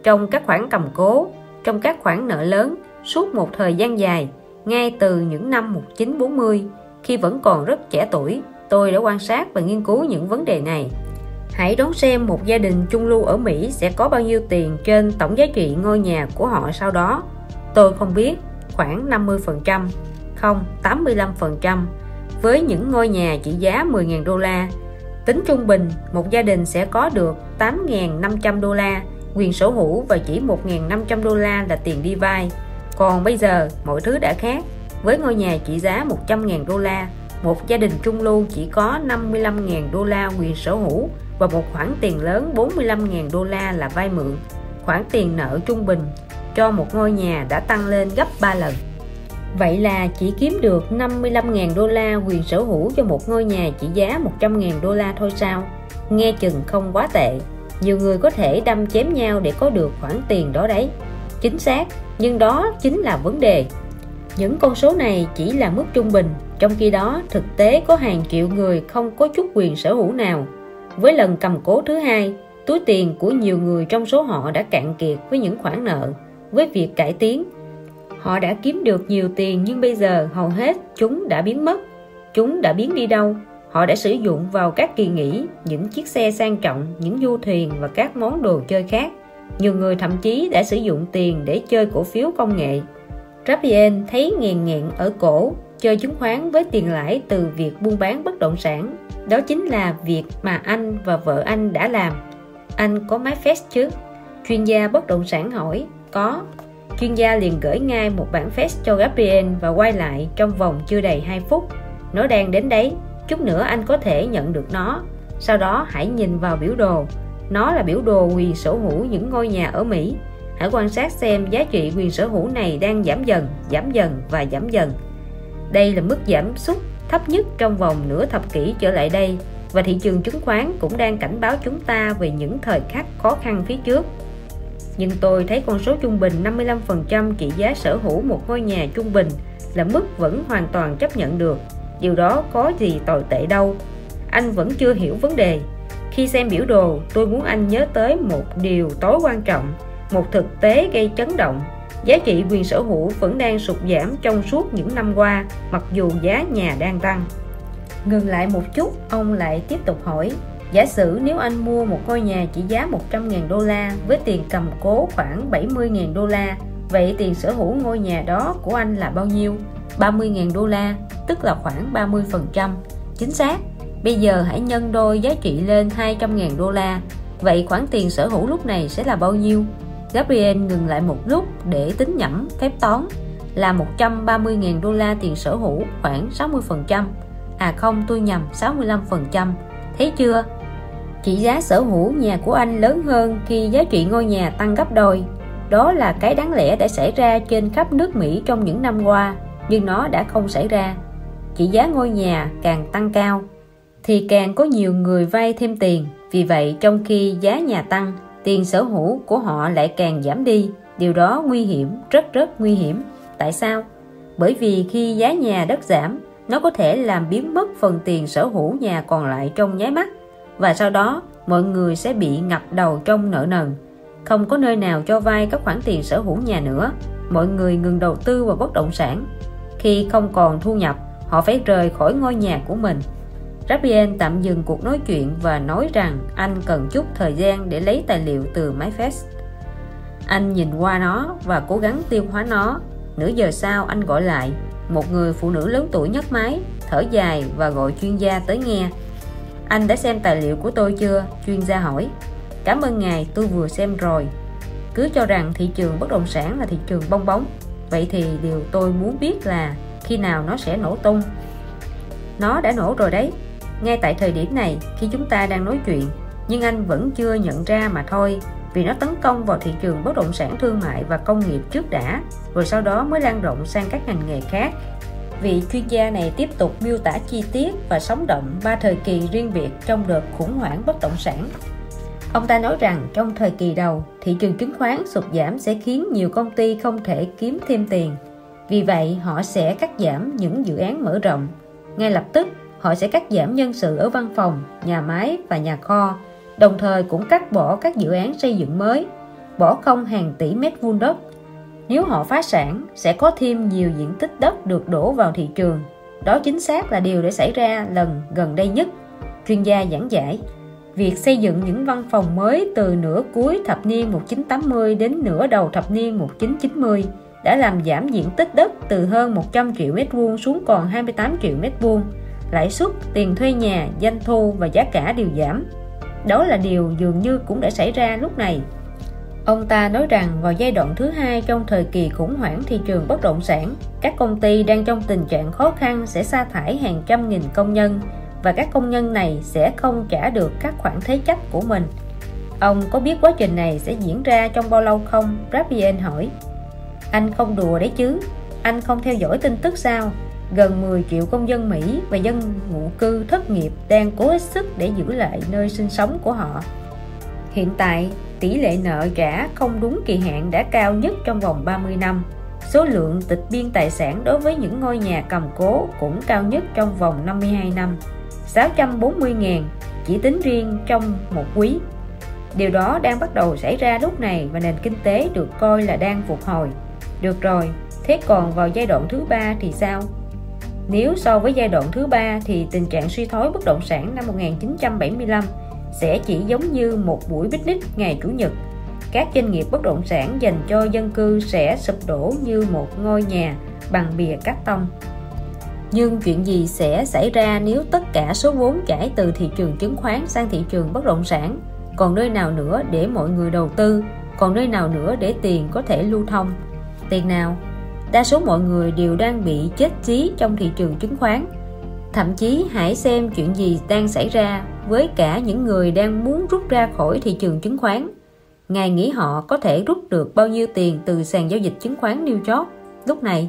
A: trong các khoản cầm cố, trong các khoản nợ lớn, suốt một thời gian dài, ngay từ những năm 1940 khi vẫn còn rất trẻ tuổi, tôi đã quan sát và nghiên cứu những vấn đề này. Hãy đón xem một gia đình chung lưu ở Mỹ sẽ có bao nhiêu tiền trên tổng giá trị ngôi nhà của họ sau đó. Tôi không biết, khoảng 50% không 85% với những ngôi nhà trị giá 10.000 đô la. Tính trung bình, một gia đình sẽ có được 8.500 đô la quyền sở hữu và chỉ 1.500 đô la là tiền đi vay. Còn bây giờ, mọi thứ đã khác. Với ngôi nhà trị giá 100.000 đô la, một gia đình trung lưu chỉ có 55.000 đô la quyền sở hữu và một khoản tiền lớn 45.000 đô la là vay mượn. Khoản tiền nợ trung bình cho một ngôi nhà đã tăng lên gấp 3 lần. Vậy là chỉ kiếm được 55.000 đô la quyền sở hữu cho một ngôi nhà chỉ giá 100.000 đô la thôi sao? Nghe chừng không quá tệ. Nhiều người có thể đâm chém nhau để có được khoản tiền đó đấy. Chính xác, nhưng đó chính là vấn đề. Những con số này chỉ là mức trung bình, trong khi đó thực tế có hàng triệu người không có chút quyền sở hữu nào. Với lần cầm cố thứ hai, túi tiền của nhiều người trong số họ đã cạn kiệt với những khoản nợ với việc cải tiến họ đã kiếm được nhiều tiền nhưng bây giờ hầu hết chúng đã biến mất. Chúng đã biến đi đâu? Họ đã sử dụng vào các kỳ nghỉ, những chiếc xe sang trọng, những du thuyền và các món đồ chơi khác. Nhiều người thậm chí đã sử dụng tiền để chơi cổ phiếu công nghệ. Rapien thấy nghèn nghẹn ở cổ, chơi chứng khoán với tiền lãi từ việc buôn bán bất động sản. Đó chính là việc mà anh và vợ anh đã làm. Anh có máy phép chứ? Chuyên gia bất động sản hỏi, có chuyên gia liền gửi ngay một bản fax cho Gabriel và quay lại trong vòng chưa đầy 2 phút. Nó đang đến đấy, chút nữa anh có thể nhận được nó. Sau đó hãy nhìn vào biểu đồ. Nó là biểu đồ quyền sở hữu những ngôi nhà ở Mỹ. Hãy quan sát xem giá trị quyền sở hữu này đang giảm dần giảm dần và giảm dần. Đây là mức giảm sút thấp nhất trong vòng nửa thập kỷ trở lại đây, và thị trường chứng khoán cũng đang cảnh báo chúng ta về những thời khắc khó khăn phía trước nhưng tôi thấy con số trung bình 55% trị giá sở hữu một ngôi nhà trung bình là mức vẫn hoàn toàn chấp nhận được. Điều đó có gì tồi tệ đâu. Anh vẫn chưa hiểu vấn đề. Khi xem biểu đồ, tôi muốn anh nhớ tới một điều tối quan trọng, một thực tế gây chấn động. Giá trị quyền sở hữu vẫn đang sụt giảm trong suốt những năm qua, mặc dù giá nhà đang tăng. Ngừng lại một chút, ông lại tiếp tục hỏi giả sử nếu anh mua một ngôi nhà chỉ giá 100.000 đô la, với tiền cầm cố khoảng 70.000 đô la, vậy tiền sở hữu ngôi nhà đó của anh là bao nhiêu? 30.000 đô la, tức là khoảng 30% chính xác, bây giờ hãy nhân đôi giá trị lên 200.000 đô la. Vậy khoản tiền sở hữu lúc này sẽ là bao nhiêu? Gabriel ngừng lại một lúc để tính nhẩm, phép toán. Là 130.000 đô la tiền sở hữu khoảng 60% à không, tôi nhầm 65% thấy chưa? Chỉ giá sở hữu nhà của anh lớn hơn khi giá trị ngôi nhà tăng gấp đôi. Đó là cái đáng lẽ đã xảy ra trên khắp nước Mỹ trong những năm qua, nhưng nó đã không xảy ra. Chỉ giá ngôi nhà càng tăng cao, thì càng có nhiều người vay thêm tiền. Vì vậy, trong khi giá nhà tăng, tiền sở hữu của họ lại càng giảm đi. Điều đó nguy hiểm, rất rất nguy hiểm. Tại sao? Bởi vì khi giá nhà đất giảm, nó có thể làm biến mất phần tiền sở hữu nhà còn lại trong nháy mắt và sau đó mọi người sẽ bị ngập đầu trong nợ nần không có nơi nào cho vay các khoản tiền sở hữu nhà nữa mọi người ngừng đầu tư vào bất động sản khi không còn thu nhập họ phải rời khỏi ngôi nhà của mình Rabien tạm dừng cuộc nói chuyện và nói rằng anh cần chút thời gian để lấy tài liệu từ máy fax. Anh nhìn qua nó và cố gắng tiêu hóa nó. Nửa giờ sau anh gọi lại, một người phụ nữ lớn tuổi nhấc máy, thở dài và gọi chuyên gia tới nghe. Anh đã xem tài liệu của tôi chưa? Chuyên gia hỏi. Cảm ơn ngài, tôi vừa xem rồi. Cứ cho rằng thị trường bất động sản là thị trường bong bóng. Vậy thì điều tôi muốn biết là khi nào nó sẽ nổ tung. Nó đã nổ rồi đấy, ngay tại thời điểm này khi chúng ta đang nói chuyện nhưng anh vẫn chưa nhận ra mà thôi vì nó tấn công vào thị trường bất động sản thương mại và công nghiệp trước đã rồi sau đó mới lan rộng sang các ngành nghề khác vị chuyên gia này tiếp tục miêu tả chi tiết và sống động ba thời kỳ riêng biệt trong đợt khủng hoảng bất động sản. Ông ta nói rằng trong thời kỳ đầu thị trường chứng khoán sụt giảm sẽ khiến nhiều công ty không thể kiếm thêm tiền. Vì vậy họ sẽ cắt giảm những dự án mở rộng. Ngay lập tức họ sẽ cắt giảm nhân sự ở văn phòng, nhà máy và nhà kho, đồng thời cũng cắt bỏ các dự án xây dựng mới, bỏ không hàng tỷ mét vuông đất. Nếu họ phá sản, sẽ có thêm nhiều diện tích đất được đổ vào thị trường. Đó chính xác là điều đã xảy ra lần gần đây nhất. Chuyên gia giảng giải, việc xây dựng những văn phòng mới từ nửa cuối thập niên 1980 đến nửa đầu thập niên 1990 đã làm giảm diện tích đất từ hơn 100 triệu mét vuông xuống còn 28 triệu mét vuông lãi suất, tiền thuê nhà, doanh thu và giá cả đều giảm. Đó là điều dường như cũng đã xảy ra lúc này. Ông ta nói rằng vào giai đoạn thứ hai trong thời kỳ khủng hoảng thị trường bất động sản, các công ty đang trong tình trạng khó khăn sẽ sa thải hàng trăm nghìn công nhân và các công nhân này sẽ không trả được các khoản thế chấp của mình. Ông có biết quá trình này sẽ diễn ra trong bao lâu không? Rabien hỏi. Anh không đùa đấy chứ, anh không theo dõi tin tức sao? gần 10 triệu công dân Mỹ và dân ngụ cư thất nghiệp đang cố hết sức để giữ lại nơi sinh sống của họ. Hiện tại, tỷ lệ nợ trả không đúng kỳ hạn đã cao nhất trong vòng 30 năm. Số lượng tịch biên tài sản đối với những ngôi nhà cầm cố cũng cao nhất trong vòng 52 năm, 640.000 chỉ tính riêng trong một quý. Điều đó đang bắt đầu xảy ra lúc này và nền kinh tế được coi là đang phục hồi. Được rồi, thế còn vào giai đoạn thứ ba thì sao? Nếu so với giai đoạn thứ ba thì tình trạng suy thoái bất động sản năm 1975 sẽ chỉ giống như một buổi picnic ngày Chủ nhật. Các doanh nghiệp bất động sản dành cho dân cư sẽ sụp đổ như một ngôi nhà bằng bìa cắt tông. Nhưng chuyện gì sẽ xảy ra nếu tất cả số vốn chảy từ thị trường chứng khoán sang thị trường bất động sản? Còn nơi nào nữa để mọi người đầu tư? Còn nơi nào nữa để tiền có thể lưu thông? Tiền nào? Đa số mọi người đều đang bị chết trí trong thị trường chứng khoán. Thậm chí hãy xem chuyện gì đang xảy ra với cả những người đang muốn rút ra khỏi thị trường chứng khoán. Ngài nghĩ họ có thể rút được bao nhiêu tiền từ sàn giao dịch chứng khoán New York lúc này?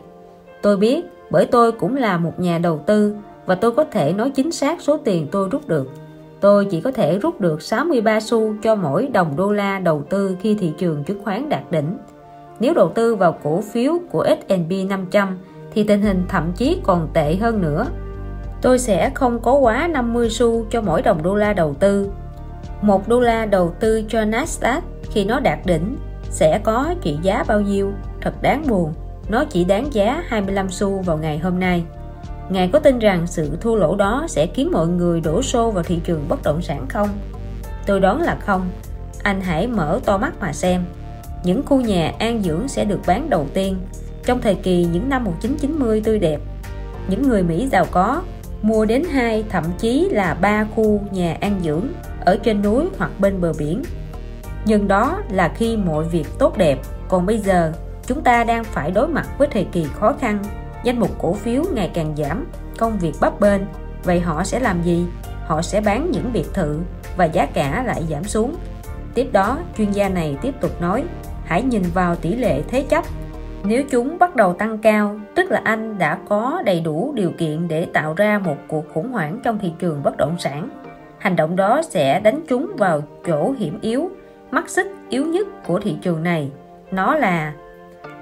A: Tôi biết, bởi tôi cũng là một nhà đầu tư và tôi có thể nói chính xác số tiền tôi rút được. Tôi chỉ có thể rút được 63 xu cho mỗi đồng đô la đầu tư khi thị trường chứng khoán đạt đỉnh. Nếu đầu tư vào cổ phiếu của S&P 500 thì tình hình thậm chí còn tệ hơn nữa. Tôi sẽ không có quá 50 xu cho mỗi đồng đô la đầu tư. Một đô la đầu tư cho Nasdaq khi nó đạt đỉnh sẽ có trị giá bao nhiêu? Thật đáng buồn nó chỉ đáng giá 25 xu vào ngày hôm nay. Ngài có tin rằng sự thua lỗ đó sẽ khiến mọi người đổ xô vào thị trường bất động sản không? Tôi đoán là không. Anh hãy mở to mắt mà xem. Những khu nhà an dưỡng sẽ được bán đầu tiên trong thời kỳ những năm 1990 tươi đẹp. Những người Mỹ giàu có mua đến hai thậm chí là ba khu nhà an dưỡng ở trên núi hoặc bên bờ biển. Nhưng đó là khi mọi việc tốt đẹp, còn bây giờ Chúng ta đang phải đối mặt với thời kỳ khó khăn, danh mục cổ phiếu ngày càng giảm, công việc bấp bênh. Vậy họ sẽ làm gì? Họ sẽ bán những biệt thự và giá cả lại giảm xuống. Tiếp đó, chuyên gia này tiếp tục nói, hãy nhìn vào tỷ lệ thế chấp. Nếu chúng bắt đầu tăng cao, tức là anh đã có đầy đủ điều kiện để tạo ra một cuộc khủng hoảng trong thị trường bất động sản. Hành động đó sẽ đánh chúng vào chỗ hiểm yếu, mắc xích yếu nhất của thị trường này. Nó là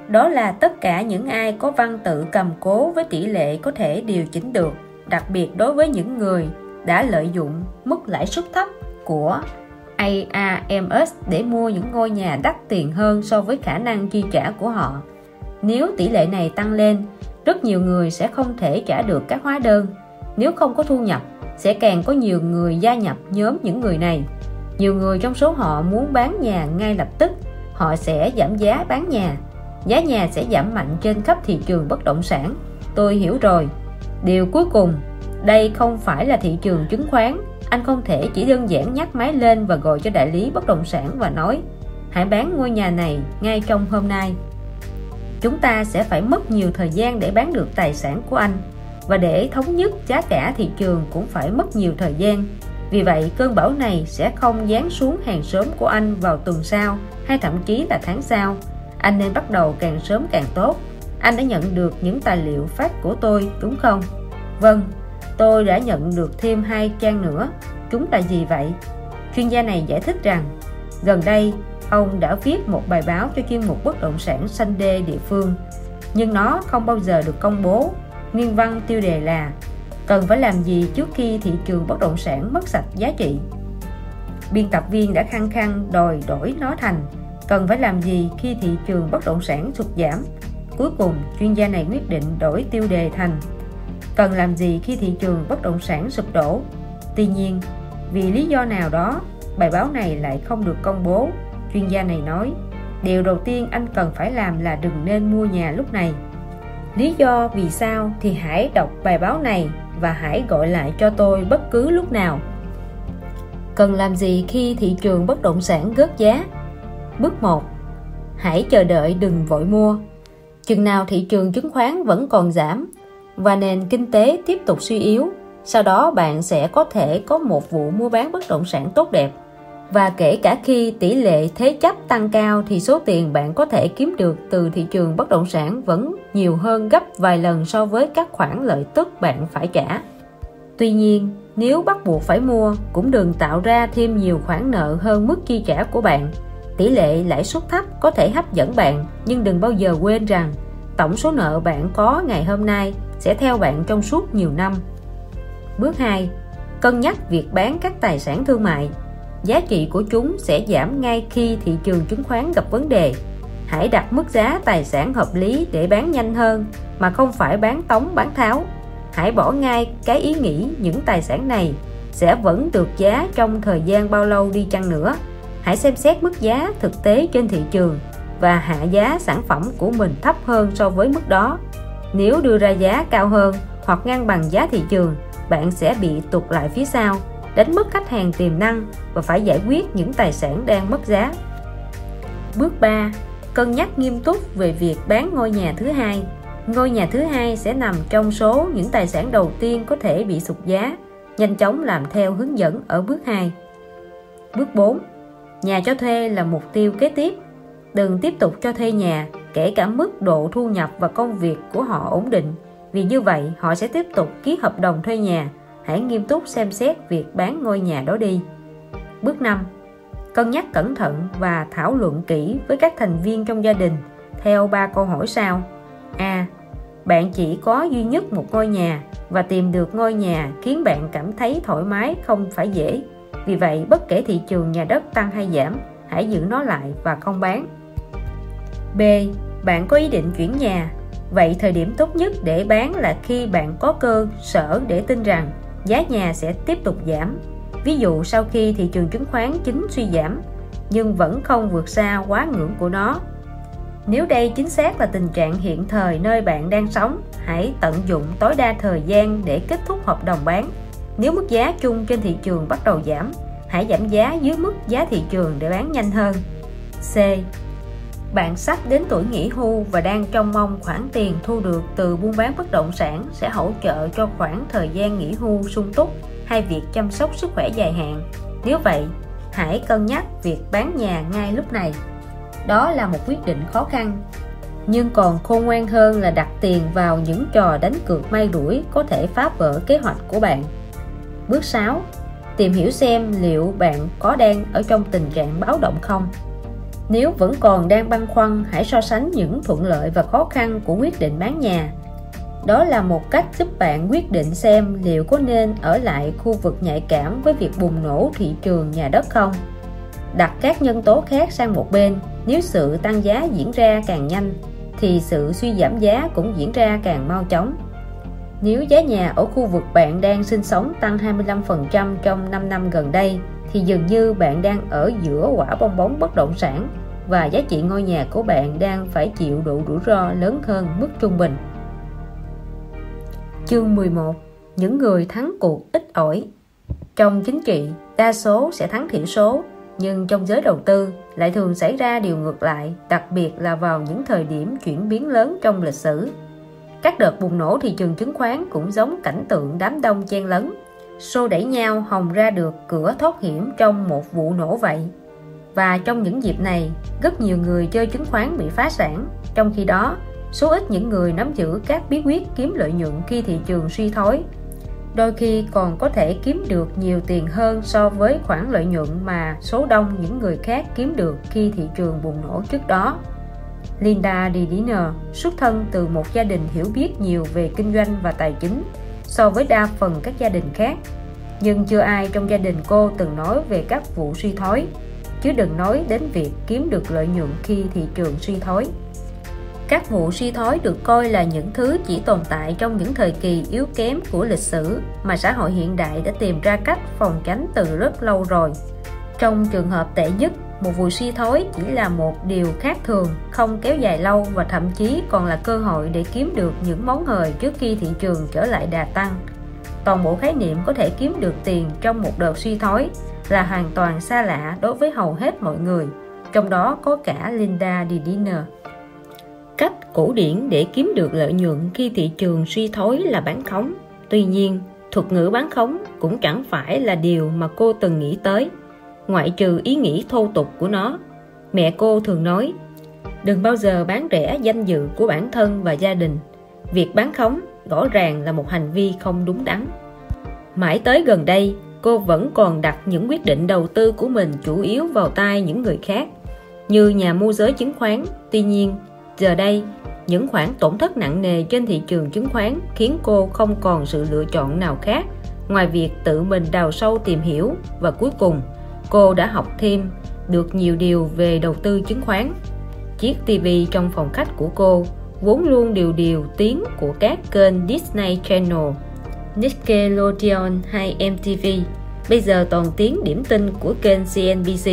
A: đó là tất cả những ai có văn tự cầm cố với tỷ lệ có thể điều chỉnh được, đặc biệt đối với những người đã lợi dụng mức lãi suất thấp của ARMS để mua những ngôi nhà đắt tiền hơn so với khả năng chi trả của họ. Nếu tỷ lệ này tăng lên, rất nhiều người sẽ không thể trả được các hóa đơn. Nếu không có thu nhập, sẽ càng có nhiều người gia nhập nhóm những người này. Nhiều người trong số họ muốn bán nhà ngay lập tức, họ sẽ giảm giá bán nhà. Giá nhà sẽ giảm mạnh trên khắp thị trường bất động sản. Tôi hiểu rồi. Điều cuối cùng đây không phải là thị trường chứng khoán. Anh không thể chỉ đơn giản nhắc máy lên và gọi cho đại lý bất động sản và nói hãy bán ngôi nhà này ngay trong hôm nay chúng ta sẽ phải mất nhiều thời gian để bán được tài sản của anh. Và để thống nhất giá cả thị trường cũng phải mất nhiều thời gian. Vì vậy, cơn bão này sẽ không dán xuống hàng sớm của anh vào tuần sau, hay thậm chí là tháng sau. Anh nên bắt đầu càng sớm càng tốt. Anh đã nhận được những tài liệu phát của tôi, đúng không? Vâng tôi đã nhận được thêm hai trang nữa. Chúng là gì vậy? Chuyên gia này giải thích rằng, gần đây ông đã viết một bài báo cho chuyên mục bất động sản Sunday địa phương. Nhưng nó không bao giờ được công bố. Nguyên văn tiêu đề là, cần phải làm gì trước khi thị trường bất động sản mất sạch giá trị? Biên tập viên đã khăng khăng đòi đổi nó thành, cần phải làm gì khi thị trường bất động sản sụt giảm? Cuối cùng, chuyên gia này quyết định đổi tiêu đề thành, cần làm gì khi thị trường bất động sản sụp đổ? Tuy nhiên, vì lý do nào đó, bài báo này lại không được công bố chuyên gia này nói điều đầu tiên anh cần phải làm là đừng nên mua nhà lúc này lý do vì sao thì hãy đọc bài báo này và hãy gọi lại cho tôi bất cứ lúc nào cần làm gì khi thị trường bất động sản rớt giá Bước 1. Hãy chờ đợi đừng vội mua. Chừng nào thị trường chứng khoán vẫn còn giảm và nền kinh tế tiếp tục suy yếu, sau đó bạn sẽ có thể có một vụ mua bán bất động sản tốt đẹp. Và kể cả khi tỷ lệ thế chấp tăng cao thì số tiền bạn có thể kiếm được từ thị trường bất động sản vẫn nhiều hơn gấp vài lần so với các khoản lợi tức bạn phải trả. Tuy nhiên, nếu bắt buộc phải mua, cũng đừng tạo ra thêm nhiều khoản nợ hơn mức chi trả của bạn. Tỷ lệ lãi suất thấp có thể hấp dẫn bạn nhưng đừng bao giờ quên rằng tổng số nợ bạn có ngày hôm nay sẽ theo bạn trong suốt nhiều năm. Bước 2 cân nhắc việc bán các tài sản thương mại giá trị của chúng sẽ giảm ngay khi thị trường chứng khoán gặp vấn đề. Hãy đặt mức giá tài sản hợp lý để bán nhanh hơn, mà không phải bán tống, bán tháo. Hãy bỏ ngay cái ý nghĩ những tài sản này sẽ vẫn được giá trong thời gian bao lâu đi chăng nữa. Hãy xem xét mức giá thực tế trên thị trường và hạ giá sản phẩm của mình thấp hơn so với mức đó. Nếu đưa ra giá cao hơn hoặc ngang bằng giá thị trường, bạn sẽ bị tụt lại phía sau đánh mất khách hàng tiềm năng và phải giải quyết những tài sản đang mất giá. Bước 3 cân nhắc nghiêm túc về việc bán ngôi nhà thứ hai. Ngôi nhà thứ hai sẽ nằm trong số những tài sản đầu tiên có thể bị sụt giá, nhanh chóng làm theo hướng dẫn ở bước 2 bước 4 nhà cho thuê là mục tiêu kế tiếp. Đừng tiếp tục cho thuê nhà, kể cả mức độ thu nhập và công việc của họ ổn định, vì như vậy họ sẽ tiếp tục ký hợp đồng thuê nhà hãy nghiêm túc xem xét việc bán ngôi nhà đó đi. Bước 5 cân nhắc cẩn thận và thảo luận kỹ với các thành viên trong gia đình theo ba câu hỏi sau. A, bạn chỉ có duy nhất một ngôi nhà và tìm được ngôi nhà khiến bạn cảm thấy thoải mái không phải dễ. Vì vậy, bất kể thị trường nhà đất tăng hay giảm, hãy giữ nó lại và không bán. B, bạn có ý định chuyển nhà. Vậy thời điểm tốt nhất để bán là khi bạn có cơ, sở để tin rằng giá nhà sẽ tiếp tục giảm. Ví dụ, sau khi thị trường chứng khoán chính suy giảm, nhưng vẫn không vượt xa quá ngưỡng của nó. Nếu đây chính xác là tình trạng hiện thời nơi bạn đang sống, hãy tận dụng tối đa thời gian để kết thúc hợp đồng bán. Nếu mức giá chung trên thị trường bắt đầu giảm, hãy giảm giá dưới mức giá thị trường để bán nhanh hơn. C bạn sắp đến tuổi nghỉ hưu và đang trông mong khoản tiền thu được từ buôn bán bất động sản sẽ hỗ trợ cho khoảng thời gian nghỉ hưu sung túc hay việc chăm sóc sức khỏe dài hạn. Nếu vậy, hãy cân nhắc việc bán nhà ngay lúc này. Đó là một quyết định khó khăn, nhưng còn khôn ngoan hơn là đặt tiền vào những trò đánh cược may đuổi có thể phá vỡ kế hoạch của bạn. Bước 6 tìm hiểu xem liệu bạn có đang ở trong tình trạng báo động không nếu vẫn còn đang băn khoăn, hãy so sánh những thuận lợi và khó khăn của quyết định bán nhà. Đó là một cách giúp bạn quyết định xem liệu có nên ở lại khu vực nhạy cảm với việc bùng nổ thị trường nhà đất không. Đặt các nhân tố khác sang một bên, nếu sự tăng giá diễn ra càng nhanh, thì sự suy giảm giá cũng diễn ra càng mau chóng. Nếu giá nhà ở khu vực bạn đang sinh sống tăng 25% trong 5 năm gần đây thì dường như bạn đang ở giữa quả bong bóng bất động sản và giá trị ngôi nhà của bạn đang phải chịu độ rủi ro lớn hơn mức trung bình. Chương 11 Những người thắng cuộc ít ỏi Trong chính trị, đa số sẽ thắng thiểu số, nhưng trong giới đầu tư lại thường xảy ra điều ngược lại, đặc biệt là vào những thời điểm chuyển biến lớn trong lịch sử. Các đợt bùng nổ thị trường chứng khoán cũng giống cảnh tượng đám đông chen lấn, xô đẩy nhau hòng ra được cửa thoát hiểm trong một vụ nổ vậy. Và trong những dịp này, rất nhiều người chơi chứng khoán bị phá sản, trong khi đó, số ít những người nắm giữ các bí quyết kiếm lợi nhuận khi thị trường suy thoái đôi khi còn có thể kiếm được nhiều tiền hơn so với khoản lợi nhuận mà số đông những người khác kiếm được khi thị trường bùng nổ trước đó. Linda Didiner xuất thân từ một gia đình hiểu biết nhiều về kinh doanh và tài chính so với đa phần các gia đình khác. Nhưng chưa ai trong gia đình cô từng nói về các vụ suy thoái, chứ đừng nói đến việc kiếm được lợi nhuận khi thị trường suy thoái. Các vụ suy thoái được coi là những thứ chỉ tồn tại trong những thời kỳ yếu kém của lịch sử mà xã hội hiện đại đã tìm ra cách phòng tránh từ rất lâu rồi. Trong trường hợp tệ nhất một vụ suy thoái chỉ là một điều khác thường, không kéo dài lâu và thậm chí còn là cơ hội để kiếm được những món hời trước khi thị trường trở lại đà tăng. Toàn bộ khái niệm có thể kiếm được tiền trong một đợt suy thoái là hoàn toàn xa lạ đối với hầu hết mọi người, trong đó có cả Linda Didiner cách cổ điển để kiếm được lợi nhuận khi thị trường suy thoái là bán khống. Tuy nhiên, thuật ngữ bán khống cũng chẳng phải là điều mà cô từng nghĩ tới ngoại trừ ý nghĩ thô tục của nó. Mẹ cô thường nói, đừng bao giờ bán rẻ danh dự của bản thân và gia đình. Việc bán khống rõ ràng là một hành vi không đúng đắn. Mãi tới gần đây, cô vẫn còn đặt những quyết định đầu tư của mình chủ yếu vào tay những người khác, như nhà môi giới chứng khoán. Tuy nhiên, giờ đây, những khoản tổn thất nặng nề trên thị trường chứng khoán khiến cô không còn sự lựa chọn nào khác ngoài việc tự mình đào sâu tìm hiểu và cuối cùng cô đã học thêm được nhiều điều về đầu tư chứng khoán. Chiếc TV trong phòng khách của cô vốn luôn điều điều tiếng của các kênh Disney Channel, Nickelodeon hay MTV, bây giờ toàn tiếng điểm tin của kênh CNBC.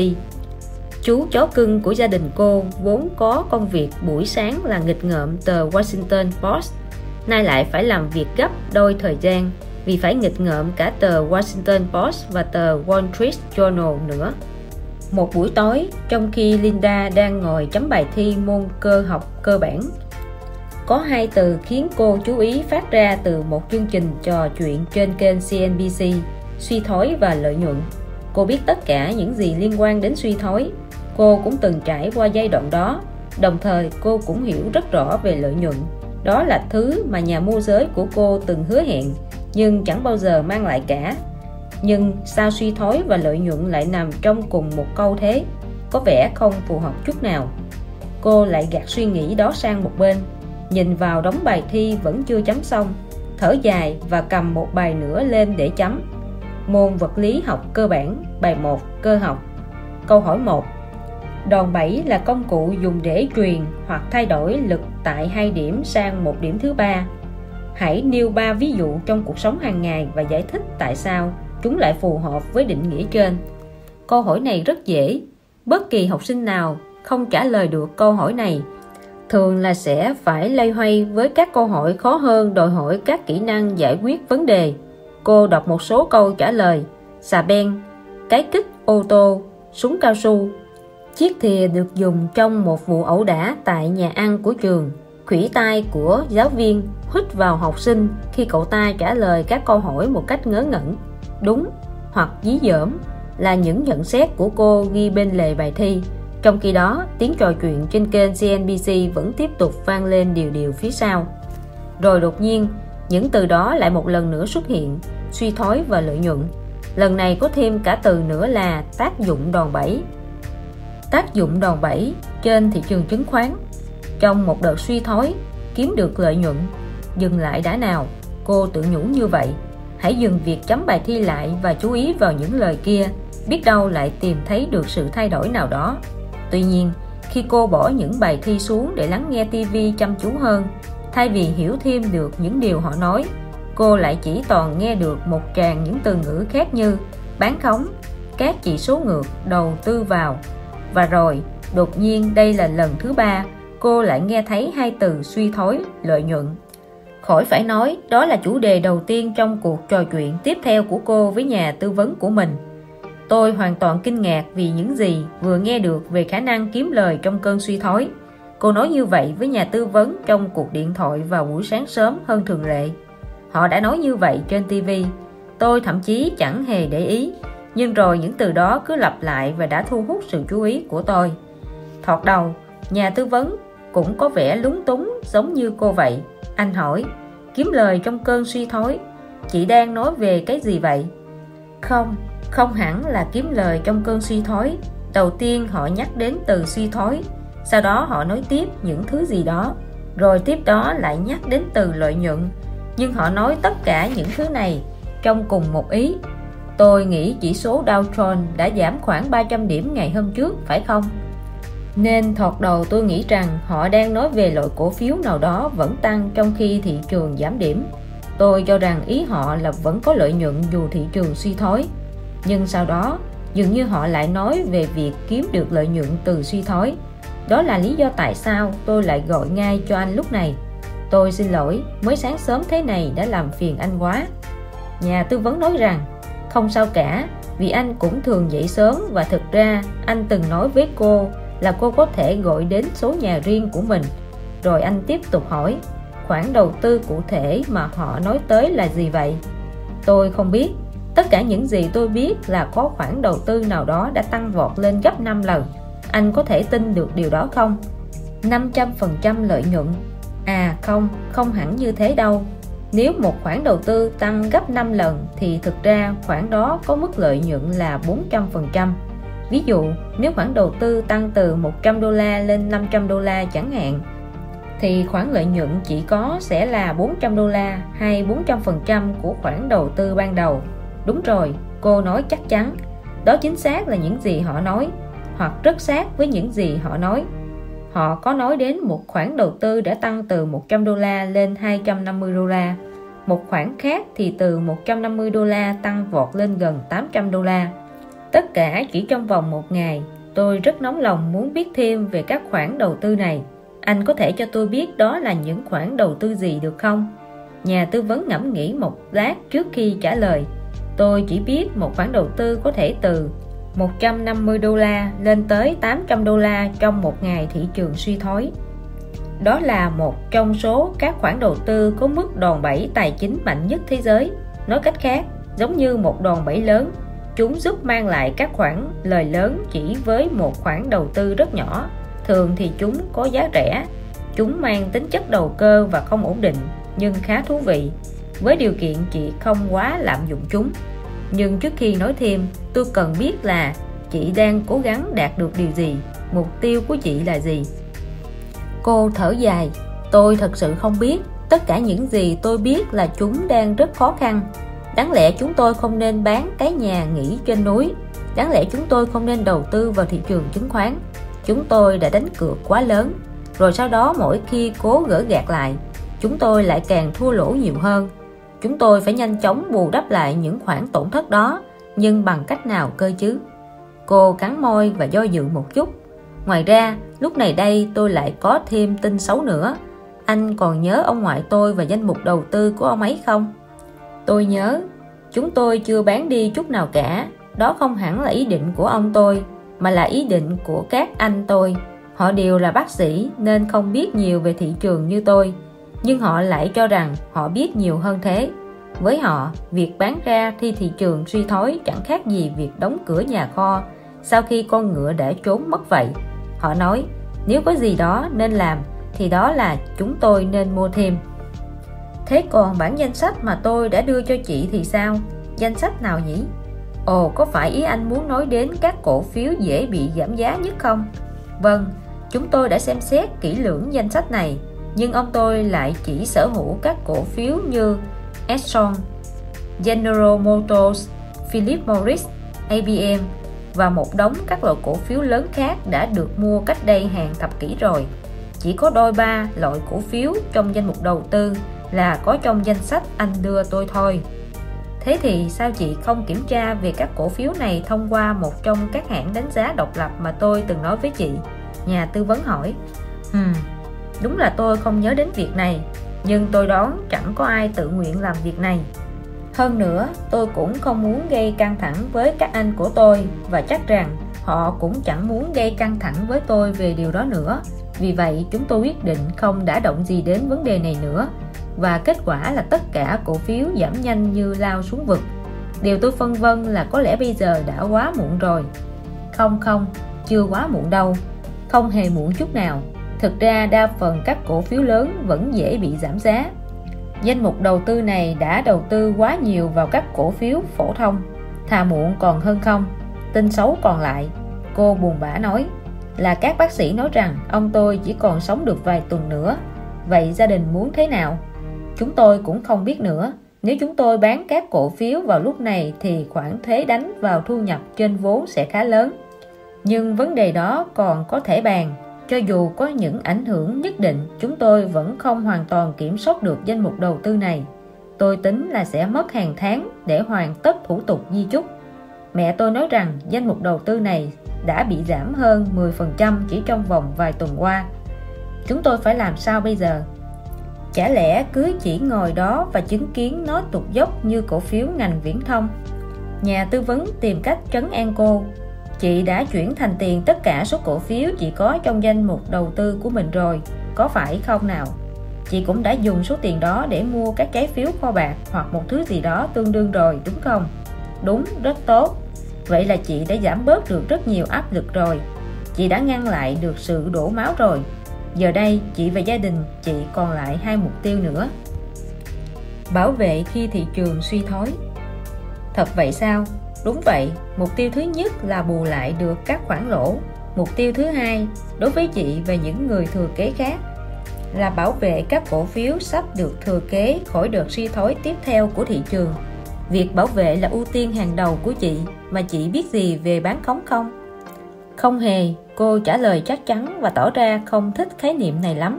A: Chú chó cưng của gia đình cô vốn có công việc buổi sáng là nghịch ngợm tờ Washington Post, nay lại phải làm việc gấp đôi thời gian vì phải nghịch ngợm cả tờ Washington Post và tờ Wall Street Journal nữa. Một buổi tối, trong khi Linda đang ngồi chấm bài thi môn cơ học cơ bản, có hai từ khiến cô chú ý phát ra từ một chương trình trò chuyện trên kênh CNBC, suy thoái và lợi nhuận. Cô biết tất cả những gì liên quan đến suy thoái. Cô cũng từng trải qua giai đoạn đó, đồng thời cô cũng hiểu rất rõ về lợi nhuận. Đó là thứ mà nhà môi giới của cô từng hứa hẹn, nhưng chẳng bao giờ mang lại cả. Nhưng sao suy thoái và lợi nhuận lại nằm trong cùng một câu thế? Có vẻ không phù hợp chút nào. Cô lại gạt suy nghĩ đó sang một bên nhìn vào đống bài thi vẫn chưa chấm xong thở dài và cầm một bài nữa lên để chấm môn vật lý học cơ bản, bài 1 cơ học câu hỏi 1 đòn bẩy là công cụ dùng để truyền hoặc thay đổi lực tại hai điểm sang một điểm thứ ba hãy nêu ba ví dụ trong cuộc sống hàng ngày và giải thích tại sao chúng lại phù hợp với định nghĩa trên câu hỏi này rất dễ bất kỳ học sinh nào không trả lời được câu hỏi này thường là sẽ phải lây hoay với các câu hỏi khó hơn đòi hỏi các kỹ năng giải quyết vấn đề. Cô đọc một số câu trả lời, xà beng, cái kích ô tô, súng cao su. Chiếc thìa được dùng trong một vụ ẩu đả tại nhà ăn của trường. Khủy tay của giáo viên hít vào học sinh khi cậu ta trả lời các câu hỏi một cách ngớ ngẩn. Đúng hoặc dí dỏm là những nhận xét của cô ghi bên lề bài thi trong khi đó, tiếng trò chuyện trên kênh CNBC vẫn tiếp tục vang lên điều điều phía sau. Rồi đột nhiên, những từ đó lại một lần nữa xuất hiện, suy thoái và lợi nhuận. Lần này có thêm cả từ nữa là tác dụng đòn bẩy. Tác dụng đòn bẩy trên thị trường chứng khoán. Trong một đợt suy thoái, kiếm được lợi nhuận. Dừng lại đã nào, cô tự nhủ như vậy. Hãy dừng việc chấm bài thi lại và chú ý vào những lời kia, biết đâu lại tìm thấy được sự thay đổi nào đó. Tuy nhiên, khi cô bỏ những bài thi xuống để lắng nghe tivi chăm chú hơn, thay vì hiểu thêm được những điều họ nói, cô lại chỉ toàn nghe được một tràng những từ ngữ khác như bán khống, các chỉ số ngược, đầu tư vào. Và rồi, đột nhiên đây là lần thứ ba, cô lại nghe thấy hai từ suy thoái, lợi nhuận. Khỏi phải nói, đó là chủ đề đầu tiên trong cuộc trò chuyện tiếp theo của cô với nhà tư vấn của mình. Tôi hoàn toàn kinh ngạc vì những gì vừa nghe được về khả năng kiếm lời trong cơn suy thoái. Cô nói như vậy với nhà tư vấn trong cuộc điện thoại vào buổi sáng sớm hơn thường lệ. Họ đã nói như vậy trên TV. Tôi thậm chí chẳng hề để ý, nhưng rồi những từ đó cứ lặp lại và đã thu hút sự chú ý của tôi. Thoạt đầu, nhà tư vấn cũng có vẻ lúng túng giống như cô vậy. Anh hỏi, kiếm lời trong cơn suy thoái, chị đang nói về cái gì vậy? Không, không hẳn là kiếm lời trong cơn suy thoái đầu tiên họ nhắc đến từ suy thoái sau đó họ nói tiếp những thứ gì đó. Rồi tiếp đó lại nhắc đến từ lợi nhuận. Nhưng họ nói tất cả những thứ này trong cùng một ý. Tôi nghĩ chỉ số Dow Jones đã giảm khoảng 300 điểm ngày hôm trước phải không? Nên thoạt đầu tôi nghĩ rằng họ đang nói về loại cổ phiếu nào đó vẫn tăng trong khi thị trường giảm điểm. Tôi cho rằng ý họ là vẫn có lợi nhuận dù thị trường suy thoái. Nhưng sau đó, dường như họ lại nói về việc kiếm được lợi nhuận từ suy thoái. Đó là lý do tại sao tôi lại gọi ngay cho anh lúc này. Tôi xin lỗi, mới sáng sớm thế này đã làm phiền anh quá. Nhà tư vấn nói rằng, không sao cả, vì anh cũng thường dậy sớm và thực ra anh từng nói với cô là cô có thể gọi đến số nhà riêng của mình rồi anh tiếp tục hỏi khoản đầu tư cụ thể mà họ nói tới là gì vậy tôi không biết Tất cả những gì tôi biết là có khoản đầu tư nào đó đã tăng vọt lên gấp 5 lần. Anh có thể tin được điều đó không? 500% lợi nhuận. À không, không hẳn như thế đâu. Nếu một khoản đầu tư tăng gấp 5 lần thì thực ra khoản đó có mức lợi nhuận là 400%. Ví dụ, nếu khoản đầu tư tăng từ 100 đô la lên 500 đô la chẳng hạn, thì khoản lợi nhuận chỉ có sẽ là 400 đô la hay 400% của khoản đầu tư ban đầu. Đúng rồi, cô nói chắc chắn. đó chính xác là những gì họ nói hoặc rất sát với những gì họ nói họ có nói đến một khoản đầu tư đã tăng từ 100 đô la lên 250 đô la một khoản khác thì từ 150 đô la tăng vọt lên gần 800 đô la tất cả chỉ trong vòng một ngày tôi rất nóng lòng muốn biết thêm về các khoản đầu tư này anh có thể cho tôi biết đó là những khoản đầu tư gì được không nhà tư vấn ngẫm nghĩ một lát trước khi trả lời tôi chỉ biết một khoản đầu tư có thể từ 150 đô la lên tới 800 đô la trong một ngày thị trường suy thoái. Đó là một trong số các khoản đầu tư có mức đòn bẩy tài chính mạnh nhất thế giới. Nói cách khác, giống như một đòn bẩy lớn, chúng giúp mang lại các khoản lời lớn chỉ với một khoản đầu tư rất nhỏ. Thường thì chúng có giá rẻ, chúng mang tính chất đầu cơ và không ổn định, nhưng khá thú vị, với điều kiện chị không quá lạm dụng chúng. Nhưng trước khi nói thêm tôi cần biết là chị đang cố gắng đạt được điều gì mục tiêu của chị là gì. Cô thở dài tôi thật sự không biết. Tất cả những gì tôi biết là chúng đang rất khó khăn đáng lẽ chúng tôi không nên bán cái nhà nghỉ trên núi. Đáng lẽ chúng tôi không nên đầu tư vào thị trường chứng khoán. Chúng tôi đã đánh cược quá lớn, rồi sau đó mỗi khi cố gỡ gạt lại, chúng tôi lại càng thua lỗ nhiều hơn. Chúng tôi phải nhanh chóng bù đắp lại những khoản tổn thất đó, nhưng bằng cách nào cơ chứ? Cô cắn môi và do dự một chút. Ngoài ra, lúc này đây tôi lại có thêm tin xấu nữa. Anh còn nhớ ông ngoại tôi và danh mục đầu tư của ông ấy không? Tôi nhớ, chúng tôi chưa bán đi chút nào cả. Đó không hẳn là ý định của ông tôi, mà là ý định của các anh tôi. Họ đều là bác sĩ nên không biết nhiều về thị trường như tôi. Nhưng họ lại cho rằng họ biết nhiều hơn thế. Với họ, việc bán ra khi thị trường suy thoái chẳng khác gì việc đóng cửa nhà kho sau khi con ngựa đã trốn mất vậy. Họ nói, nếu có gì đó nên làm, thì đó là chúng tôi nên mua thêm thế còn bản danh sách mà tôi đã đưa cho chị thì sao? Danh sách nào nhỉ? Ồ có phải ý anh muốn nói đến các cổ phiếu dễ bị giảm giá nhất không? Vâng chúng tôi đã xem xét kỹ lưỡng danh sách này nhưng ông tôi lại chỉ sở hữu các cổ phiếu như Exxon, General Motors, Philip Morris, ABM và một đống các loại cổ phiếu lớn khác đã được mua cách đây hàng thập kỷ rồi. Chỉ có đôi ba loại cổ phiếu trong danh mục đầu tư là có trong danh sách anh đưa tôi thôi. Thế thì sao chị không kiểm tra về các cổ phiếu này thông qua một trong các hãng đánh giá độc lập mà tôi từng nói với chị? Nhà tư vấn hỏi. Hmm, đúng là tôi không nhớ đến việc này nhưng tôi đoán chẳng có ai tự nguyện làm việc này hơn nữa tôi cũng không muốn gây căng thẳng với các anh của tôi và chắc rằng họ cũng chẳng muốn gây căng thẳng với tôi về điều đó nữa vì vậy chúng tôi quyết định không đã động gì đến vấn đề này nữa. Và kết quả là tất cả cổ phiếu giảm nhanh như lao xuống vực. Điều tôi phân vân là có lẽ bây giờ đã quá muộn rồi. Không không chưa quá muộn đâu. Không hề muộn chút nào. Thực ra đa phần các cổ phiếu lớn vẫn dễ bị giảm giá. Danh mục đầu tư này đã đầu tư quá nhiều vào các cổ phiếu phổ thông, thà muộn còn hơn không. Tin xấu còn lại, cô buồn bã nói, là các bác sĩ nói rằng ông tôi chỉ còn sống được vài tuần nữa. Vậy gia đình muốn thế nào? Chúng tôi cũng không biết nữa. Nếu chúng tôi bán các cổ phiếu vào lúc này thì khoản thuế đánh vào thu nhập trên vốn sẽ khá lớn. Nhưng vấn đề đó còn có thể bàn cho dù có những ảnh hưởng nhất định, chúng tôi vẫn không hoàn toàn kiểm soát được danh mục đầu tư này. Tôi tính là sẽ mất hàng tháng để hoàn tất thủ tục di chúc. Mẹ tôi nói rằng danh mục đầu tư này đã bị giảm hơn 10% chỉ trong vòng vài tuần qua. Chúng tôi phải làm sao bây giờ? Chả lẽ cứ chỉ ngồi đó và chứng kiến nó tụt dốc như cổ phiếu ngành viễn thông? Nhà tư vấn tìm cách trấn an cô Chị đã chuyển thành tiền tất cả số cổ phiếu chị có trong danh mục đầu tư của mình rồi, có phải không nào? Chị cũng đã dùng số tiền đó để mua các trái phiếu kho bạc hoặc một thứ gì đó tương đương rồi, đúng không? Đúng, rất tốt. Vậy là chị đã giảm bớt được rất nhiều áp lực rồi. Chị đã ngăn lại được sự đổ máu rồi. Giờ đây, chị và gia đình chị còn lại hai mục tiêu nữa. Bảo vệ khi thị trường suy thoái. Thật vậy sao? Đúng vậy, mục tiêu thứ nhất là bù lại được các khoản lỗ. Mục tiêu thứ hai, đối với chị và những người thừa kế khác, là bảo vệ các cổ phiếu sắp được thừa kế khỏi đợt suy thoái tiếp theo của thị trường việc bảo vệ là ưu tiên hàng đầu của chị, mà chị biết gì về bán khống không? Không hề, cô trả lời chắc chắn và tỏ ra không thích khái niệm này lắm.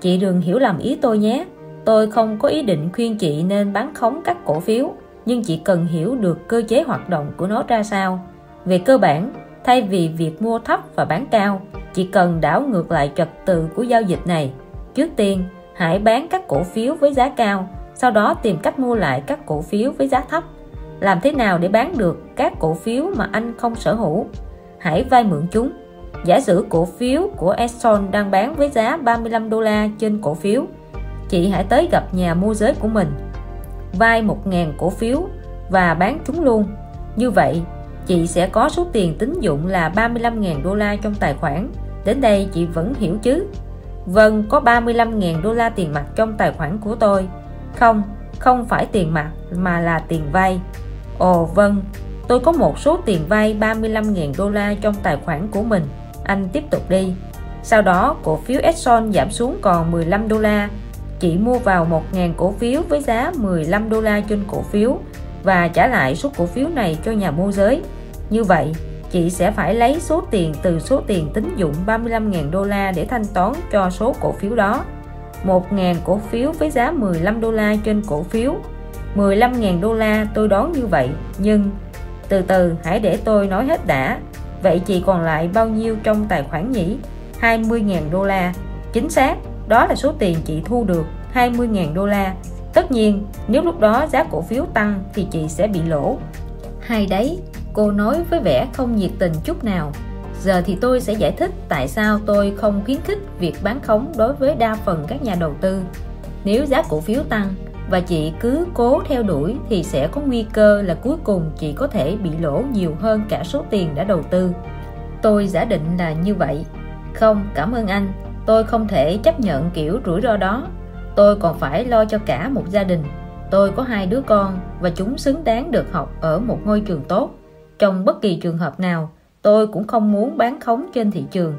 A: Chị đừng hiểu lầm ý tôi nhé. Tôi không có ý định khuyên chị nên bán khống các cổ phiếu, nhưng chị cần hiểu được cơ chế hoạt động của nó ra sao. Về cơ bản, thay vì việc mua thấp và bán cao, chị cần đảo ngược lại trật tự của giao dịch này. Trước tiên, hãy bán các cổ phiếu với giá cao sau đó tìm cách mua lại các cổ phiếu với giá thấp. Làm thế nào để bán được các cổ phiếu mà anh không sở hữu? Hãy vay mượn chúng. Giả sử cổ phiếu của Exxon đang bán với giá 35 đô la trên cổ phiếu, chị hãy tới gặp nhà môi giới của mình, vay 1.000 cổ phiếu và bán chúng luôn. Như vậy, chị sẽ có số tiền tín dụng là 35.000 đô la trong tài khoản. Đến đây chị vẫn hiểu chứ? Vâng có 35.000 đô la tiền mặt trong tài khoản của tôi không không phải tiền mặt, mà là tiền vay. Ồ vâng tôi có một số tiền vay 35.000 đô la trong tài khoản của mình. Anh tiếp tục đi. Sau đó, cổ phiếu Exxon giảm xuống còn 15 đô la. Chị mua vào 1.000 cổ phiếu với giá 15 đô la trên cổ phiếu và trả lại số cổ phiếu này cho nhà môi giới. Như vậy, chị sẽ phải lấy số tiền từ số tiền tín dụng 35.000 đô la để thanh toán cho số cổ phiếu đó. 1.000 cổ phiếu với giá 15 đô la trên cổ phiếu. 15.000 đô la tôi đoán như vậy, nhưng từ từ hãy để tôi nói hết đã. Vậy chị còn lại bao nhiêu trong tài khoản nhỉ? 20.000 đô la. Chính xác, đó là số tiền chị thu được 20.000 đô la. Tất nhiên, nếu lúc đó giá cổ phiếu tăng thì chị sẽ bị lỗ. Hay đấy, cô nói với vẻ không nhiệt tình chút nào giờ thì tôi sẽ giải thích tại sao tôi không khuyến khích việc bán khống đối với đa phần các nhà đầu tư. Nếu giá cổ phiếu tăng và chị cứ cố theo đuổi thì sẽ có nguy cơ là cuối cùng chị có thể bị lỗ nhiều hơn cả số tiền đã đầu tư. Tôi giả định là như vậy. Không, cảm ơn anh. Tôi không thể chấp nhận kiểu rủi ro đó. Tôi còn phải lo cho cả một gia đình. Tôi có hai đứa con và chúng xứng đáng được học ở một ngôi trường tốt. Trong bất kỳ trường hợp nào tôi cũng không muốn bán khống trên thị trường.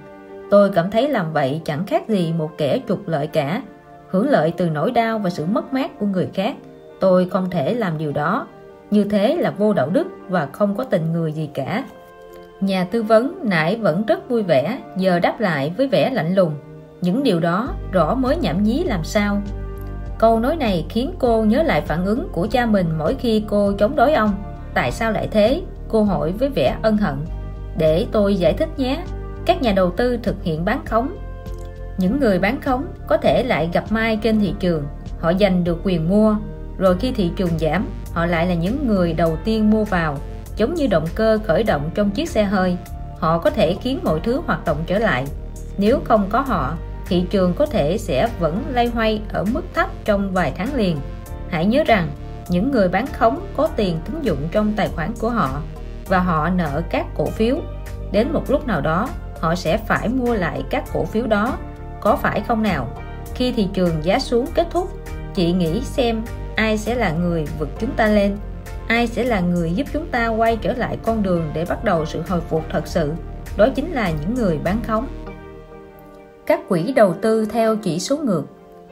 A: Tôi cảm thấy làm vậy chẳng khác gì một kẻ trục lợi cả. Hưởng lợi từ nỗi đau và sự mất mát của người khác. Tôi không thể làm điều đó. Như thế là vô đạo đức và không có tình người gì cả. Nhà tư vấn nãy vẫn rất vui vẻ, giờ đáp lại với vẻ lạnh lùng. Những điều đó rõ mới nhảm nhí làm sao? Câu nói này khiến cô nhớ lại phản ứng của cha mình mỗi khi cô chống đối ông. Tại sao lại thế? Cô hỏi với vẻ ân hận để tôi giải thích nhé. Các nhà đầu tư thực hiện bán khống. Những người bán khống có thể lại gặp mai trên thị trường. Họ giành được quyền mua. Rồi khi thị trường giảm, họ lại là những người đầu tiên mua vào. Giống như động cơ khởi động trong chiếc xe hơi. Họ có thể khiến mọi thứ hoạt động trở lại. Nếu không có họ, thị trường có thể sẽ vẫn lay hoay ở mức thấp trong vài tháng liền. Hãy nhớ rằng, những người bán khống có tiền tín dụng trong tài khoản của họ và họ nợ các cổ phiếu. Đến một lúc nào đó, họ sẽ phải mua lại các cổ phiếu đó, có phải không nào? Khi thị trường giá xuống kết thúc, chị nghĩ xem ai sẽ là người vực chúng ta lên, ai sẽ là người giúp chúng ta quay trở lại con đường để bắt đầu sự hồi phục thật sự. Đó chính là những người bán khống. Các quỹ đầu tư theo chỉ số ngược.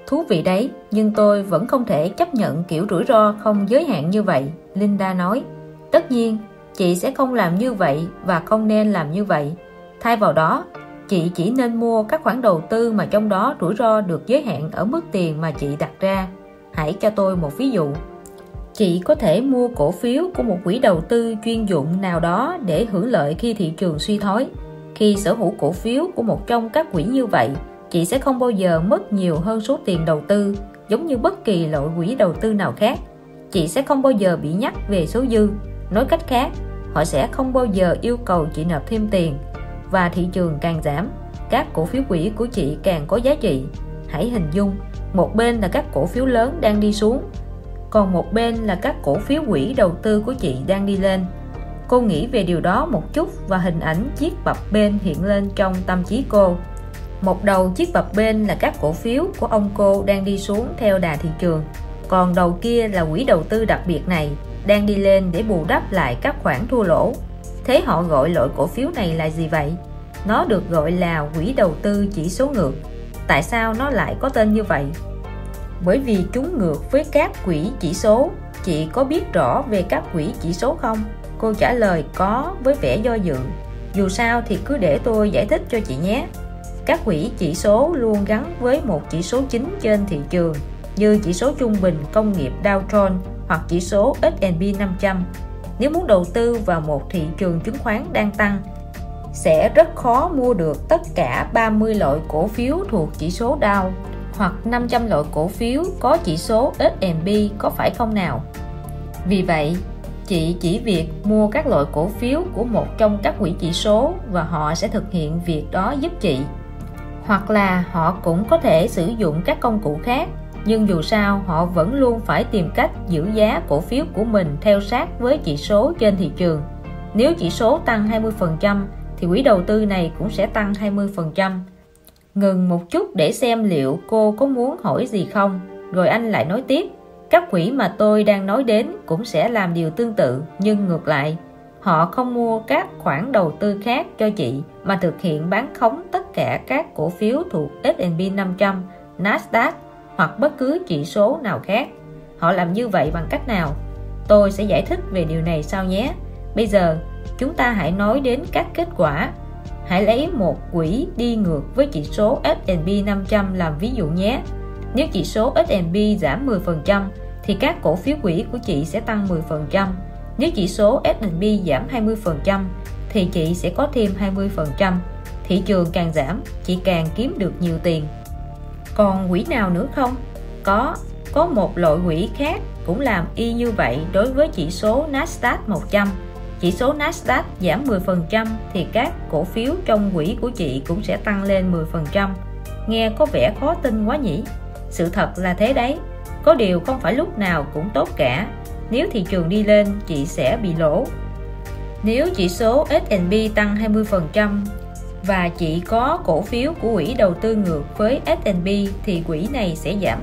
A: Thú vị đấy, nhưng tôi vẫn không thể chấp nhận kiểu rủi ro không giới hạn như vậy, Linda nói. Tất nhiên chị sẽ không làm như vậy và không nên làm như vậy. Thay vào đó, chị chỉ nên mua các khoản đầu tư mà trong đó rủi ro được giới hạn ở mức tiền mà chị đặt ra. Hãy cho tôi một ví dụ. Chị có thể mua cổ phiếu của một quỹ đầu tư chuyên dụng nào đó để hưởng lợi khi thị trường suy thoái. Khi sở hữu cổ phiếu của một trong các quỹ như vậy, chị sẽ không bao giờ mất nhiều hơn số tiền đầu tư, giống như bất kỳ loại quỹ đầu tư nào khác. Chị sẽ không bao giờ bị nhắc về số dư nói cách khác, họ sẽ không bao giờ yêu cầu chị nộp thêm tiền. Và thị trường càng giảm, các cổ phiếu quỹ của chị càng có giá trị. Hãy hình dung, một bên là các cổ phiếu lớn đang đi xuống, còn một bên là các cổ phiếu quỹ đầu tư của chị đang đi lên. Cô nghĩ về điều đó một chút và hình ảnh chiếc bập bên hiện lên trong tâm trí cô. Một đầu chiếc bập bên là các cổ phiếu của ông cô đang đi xuống theo đà thị trường. Còn đầu kia là quỹ đầu tư đặc biệt này đang đi lên để bù đắp lại các khoản thua lỗ thế họ gọi loại cổ phiếu này là gì vậy nó được gọi là quỹ đầu tư chỉ số ngược tại sao nó lại có tên như vậy bởi vì chúng ngược với các quỹ chỉ số chị có biết rõ về các quỹ chỉ số không? Cô trả lời, có, với vẻ do dự. Dù sao thì cứ để tôi giải thích cho chị nhé. Các quỹ chỉ số luôn gắn với một chỉ số chính trên thị trường, như chỉ số trung bình công nghiệp Dow Jones hoặc chỉ số S&P 500. Nếu muốn đầu tư vào một thị trường chứng khoán đang tăng, sẽ rất khó mua được tất cả 30 loại cổ phiếu thuộc chỉ số Dow hoặc 500 loại cổ phiếu có chỉ số S&P có phải không nào? Vì vậy, chị chỉ việc mua các loại cổ phiếu của một trong các quỹ chỉ số và họ sẽ thực hiện việc đó giúp chị. Hoặc là họ cũng có thể sử dụng các công cụ khác nhưng dù sao họ vẫn luôn phải tìm cách giữ giá cổ phiếu của mình theo sát với chỉ số trên thị trường. Nếu chỉ số tăng 20% thì quỹ đầu tư này cũng sẽ tăng 20%. Ngừng một chút để xem liệu cô có muốn hỏi gì không, rồi anh lại nói tiếp. Các quỹ mà tôi đang nói đến cũng sẽ làm điều tương tự, nhưng ngược lại, họ không mua các khoản đầu tư khác cho chị mà thực hiện bán khống tất cả các cổ phiếu thuộc S&P 500, Nasdaq hoặc bất cứ chỉ số nào khác. Họ làm như vậy bằng cách nào? Tôi sẽ giải thích về điều này sau nhé. Bây giờ, chúng ta hãy nói đến các kết quả. Hãy lấy một quỹ đi ngược với chỉ số S&P 500 làm ví dụ nhé. Nếu chỉ số S&P giảm 10% thì các cổ phiếu quỹ của chị sẽ tăng 10%. Nếu chỉ số S&P giảm 20% thì chị sẽ có thêm 20%. Thị trường càng giảm, chị càng kiếm được nhiều tiền. Còn quỹ nào nữa không? Có, có một loại quỹ khác cũng làm y như vậy đối với chỉ số Nasdaq 100. Chỉ số Nasdaq giảm 10% thì các cổ phiếu trong quỹ của chị cũng sẽ tăng lên 10%. Nghe có vẻ khó tin quá nhỉ? Sự thật là thế đấy. Có điều không phải lúc nào cũng tốt cả. Nếu thị trường đi lên, chị sẽ bị lỗ. Nếu chỉ số S&P tăng 20% và chỉ có cổ phiếu của quỹ đầu tư ngược với S&P thì quỹ này sẽ giảm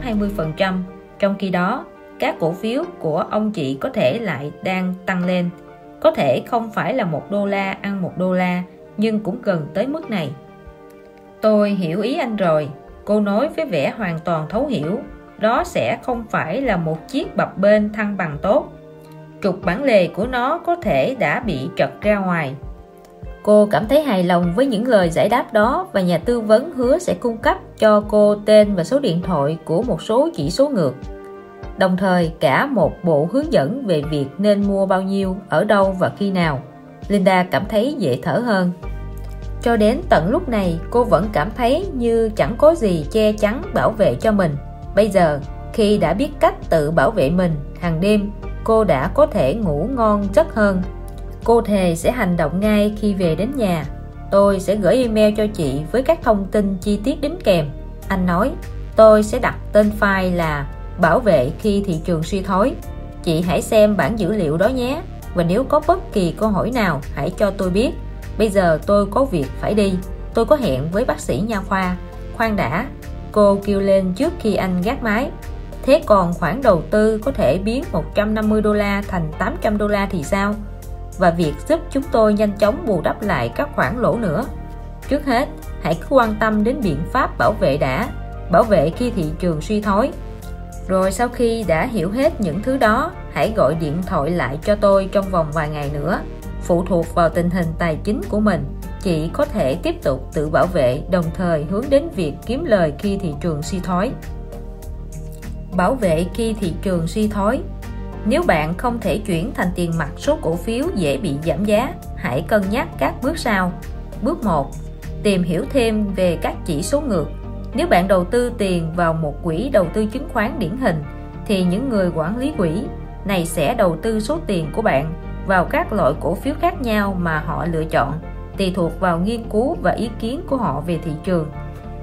A: 20%. Trong khi đó, các cổ phiếu của ông chị có thể lại đang tăng lên. Có thể không phải là một đô la ăn một đô la, nhưng cũng gần tới mức này. Tôi hiểu ý anh rồi. Cô nói với vẻ hoàn toàn thấu hiểu. Đó sẽ không phải là một chiếc bập bên thăng bằng tốt. Trục bản lề của nó có thể đã bị trật ra ngoài Cô cảm thấy hài lòng với những lời giải đáp đó và nhà tư vấn hứa sẽ cung cấp cho cô tên và số điện thoại của một số chỉ số ngược. Đồng thời cả một bộ hướng dẫn về việc nên mua bao nhiêu, ở đâu và khi nào. Linda cảm thấy dễ thở hơn. Cho đến tận lúc này cô vẫn cảm thấy như chẳng có gì che chắn bảo vệ cho mình. Bây giờ khi đã biết cách tự bảo vệ mình hàng đêm cô đã có thể ngủ ngon giấc hơn Cô thề sẽ hành động ngay khi về đến nhà. Tôi sẽ gửi email cho chị với các thông tin chi tiết đính kèm. Anh nói, tôi sẽ đặt tên file là bảo vệ khi thị trường suy thoái. Chị hãy xem bản dữ liệu đó nhé. Và nếu có bất kỳ câu hỏi nào, hãy cho tôi biết. Bây giờ tôi có việc phải đi. Tôi có hẹn với bác sĩ nha khoa. Khoan đã, cô kêu lên trước khi anh gác máy. Thế còn khoản đầu tư có thể biến 150 đô la thành 800 đô la thì sao? Và việc giúp chúng tôi nhanh chóng bù đắp lại các khoản lỗ nữa. Trước hết, hãy cứ quan tâm đến biện pháp bảo vệ đã, bảo vệ khi thị trường suy thoái. Rồi sau khi đã hiểu hết những thứ đó, hãy gọi điện thoại lại cho tôi trong vòng vài ngày nữa. Phụ thuộc vào tình hình tài chính của mình, chị có thể tiếp tục tự bảo vệ đồng thời hướng đến việc kiếm lời khi thị trường suy thoái. Bảo vệ khi thị trường suy thoái nếu bạn không thể chuyển thành tiền mặt số cổ phiếu dễ bị giảm giá, hãy cân nhắc các bước sau. Bước 1. Tìm hiểu thêm về các chỉ số ngược. Nếu bạn đầu tư tiền vào một quỹ đầu tư chứng khoán điển hình, thì những người quản lý quỹ này sẽ đầu tư số tiền của bạn vào các loại cổ phiếu khác nhau mà họ lựa chọn, tùy thuộc vào nghiên cứu và ý kiến của họ về thị trường.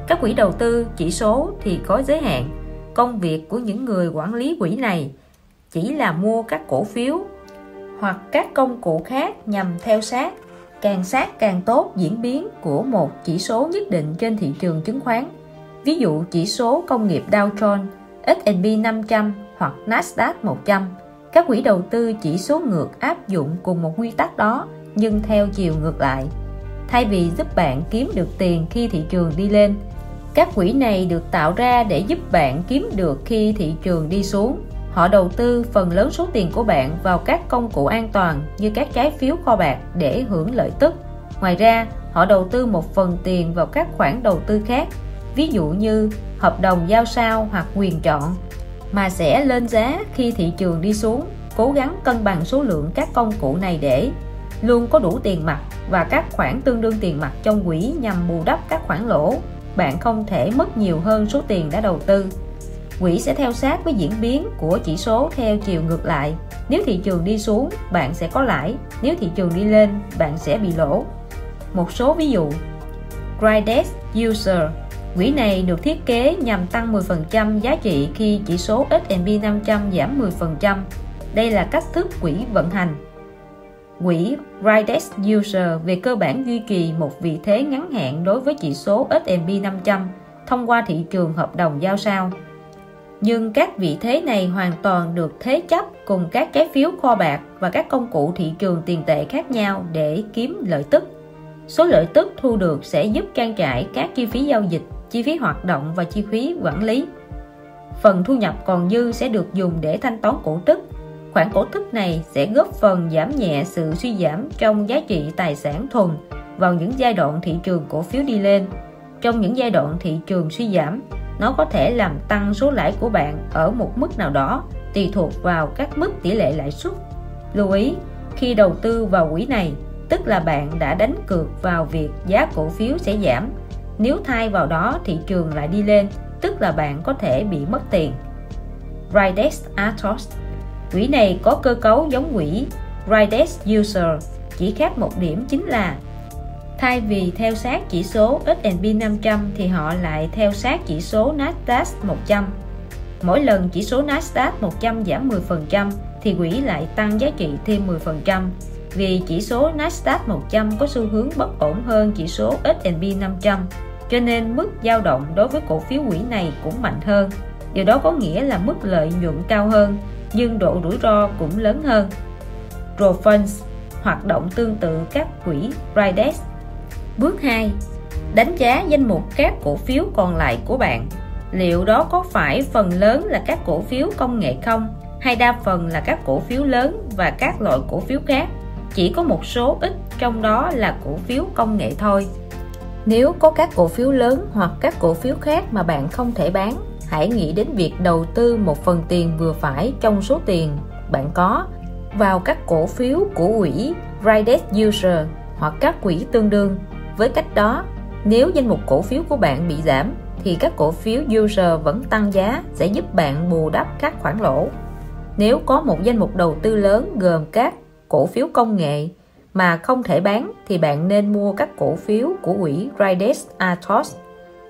A: Các quỹ đầu tư chỉ số thì có giới hạn. Công việc của những người quản lý quỹ này chỉ là mua các cổ phiếu hoặc các công cụ khác nhằm theo sát. Càng sát càng tốt diễn biến của một chỉ số nhất định trên thị trường chứng khoán. Ví dụ chỉ số công nghiệp Dow Jones, S&P 500 hoặc Nasdaq 100 các quỹ đầu tư chỉ số ngược áp dụng cùng một quy tắc đó nhưng theo chiều ngược lại. Thay vì giúp bạn kiếm được tiền khi thị trường đi lên các quỹ này được tạo ra để giúp bạn kiếm được khi thị trường đi xuống họ đầu tư phần lớn số tiền của bạn vào các công cụ an toàn như các trái phiếu kho bạc để hưởng lợi tức. Ngoài ra, họ đầu tư một phần tiền vào các khoản đầu tư khác, ví dụ như hợp đồng giao sao hoặc quyền chọn, mà sẽ lên giá khi thị trường đi xuống, cố gắng cân bằng số lượng các công cụ này để luôn có đủ tiền mặt và các khoản tương đương tiền mặt trong quỹ nhằm bù đắp các khoản lỗ. Bạn không thể mất nhiều hơn số tiền đã đầu tư quỹ sẽ theo sát với diễn biến của chỉ số theo chiều ngược lại nếu thị trường đi xuống, bạn sẽ có lãi nếu thị trường đi lên, bạn sẽ bị lỗ một số ví dụ Grydex User Quỹ này được thiết kế nhằm tăng 10% giá trị khi chỉ số S&P 500 giảm 10%. Đây là cách thức quỹ vận hành. Quỹ Ridex User về cơ bản duy trì một vị thế ngắn hạn đối với chỉ số S&P 500 thông qua thị trường hợp đồng giao sao. Nhưng các vị thế này hoàn toàn được thế chấp cùng các trái phiếu kho bạc và các công cụ thị trường tiền tệ khác nhau để kiếm lợi tức. Số lợi tức thu được sẽ giúp trang trải các chi phí giao dịch, chi phí hoạt động và chi phí quản lý. Phần thu nhập còn dư sẽ được dùng để thanh toán cổ tức. Khoản cổ tức này sẽ góp phần giảm nhẹ sự suy giảm trong giá trị tài sản thuần vào những giai đoạn thị trường cổ phiếu đi lên. Trong những giai đoạn thị trường suy giảm, nó có thể làm tăng số lãi của bạn ở một mức nào đó tùy thuộc vào các mức tỷ lệ lãi suất. Lưu ý, khi đầu tư vào quỹ này, tức là bạn đã đánh cược vào việc giá cổ phiếu sẽ giảm. Nếu thay vào đó thị trường lại đi lên tức là bạn có thể bị mất tiền. Ridex Atos quỹ này có cơ cấu giống quỹ. Ridex User chỉ khác một điểm chính là thay vì theo sát chỉ số S&P 500 thì họ lại theo sát chỉ số Nasdaq 100 mỗi lần chỉ số Nasdaq 100 giảm 10% thì quỹ lại tăng giá trị thêm 10% vì chỉ số Nasdaq 100 có xu hướng bất ổn hơn chỉ số S&P 500 cho nên mức dao động đối với cổ phiếu quỹ này cũng mạnh hơn. Điều đó có nghĩa là mức lợi nhuận cao hơn, nhưng độ rủi ro cũng lớn hơn. Funds hoạt động tương tự các quỹ Ridex Bước 2 Đánh giá danh mục các cổ phiếu còn lại của bạn. Liệu đó có phải phần lớn là các cổ phiếu công nghệ không, hay đa phần là các cổ phiếu lớn và các loại cổ phiếu khác? Chỉ có một số ít, trong đó là cổ phiếu công nghệ thôi. Nếu có các cổ phiếu lớn hoặc các cổ phiếu khác mà bạn không thể bán, hãy nghĩ đến việc đầu tư một phần tiền vừa phải trong số tiền bạn có vào các cổ phiếu của quỹ riders User hoặc các quỹ tương đương với cách đó nếu danh mục cổ phiếu của bạn bị giảm thì các cổ phiếu user vẫn tăng giá sẽ giúp bạn bù đắp các khoản lỗ nếu có một danh mục đầu tư lớn gồm các cổ phiếu công nghệ mà không thể bán thì bạn nên mua các cổ phiếu của quỹ Rides Atos.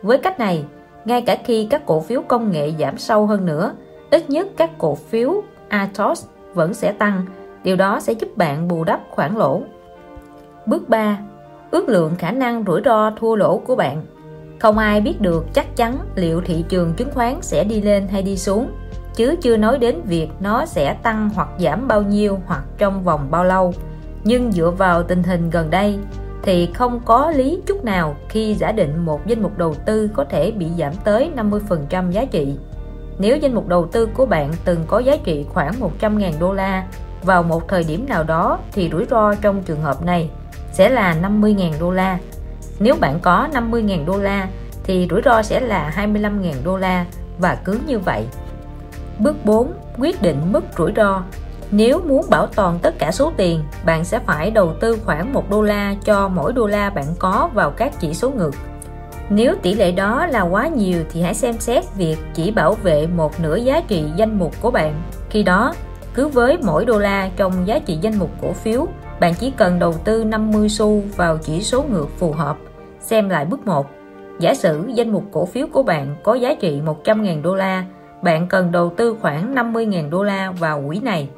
A: Với cách này, ngay cả khi các cổ phiếu công nghệ giảm sâu hơn nữa, ít nhất các cổ phiếu Atos vẫn sẽ tăng. Điều đó sẽ giúp bạn bù đắp khoản lỗ. Bước 3. Ước lượng khả năng rủi ro thua lỗ của bạn. Không ai biết được chắc chắn liệu thị trường chứng khoán sẽ đi lên hay đi xuống, chứ chưa nói đến việc nó sẽ tăng hoặc giảm bao nhiêu hoặc trong vòng bao lâu nhưng dựa vào tình hình gần đây, thì không có lý chút nào khi giả định một danh mục đầu tư có thể bị giảm tới 50% giá trị nếu danh mục đầu tư của bạn từng có giá trị khoảng 100.000 đô la vào một thời điểm nào đó, thì rủi ro trong trường hợp này sẽ là 50.000 đô la nếu bạn có 50.000 đô la thì rủi ro sẽ là 25.000 đô la và cứ như vậy Bước 4. Quyết định mức rủi ro Nếu muốn bảo toàn tất cả số tiền, bạn sẽ phải đầu tư khoảng 1 đô la cho mỗi đô la bạn có vào các chỉ số ngược. Nếu tỷ lệ đó là quá nhiều thì hãy xem xét việc chỉ bảo vệ một nửa giá trị danh mục của bạn. Khi đó, cứ với mỗi đô la trong giá trị danh mục cổ phiếu, bạn chỉ cần đầu tư 50 xu vào chỉ số ngược phù hợp. Xem lại bước 1. Giả sử danh mục cổ phiếu của bạn có giá trị 100.000 đô la, bạn cần đầu tư khoảng 50.000 đô la vào quỹ này.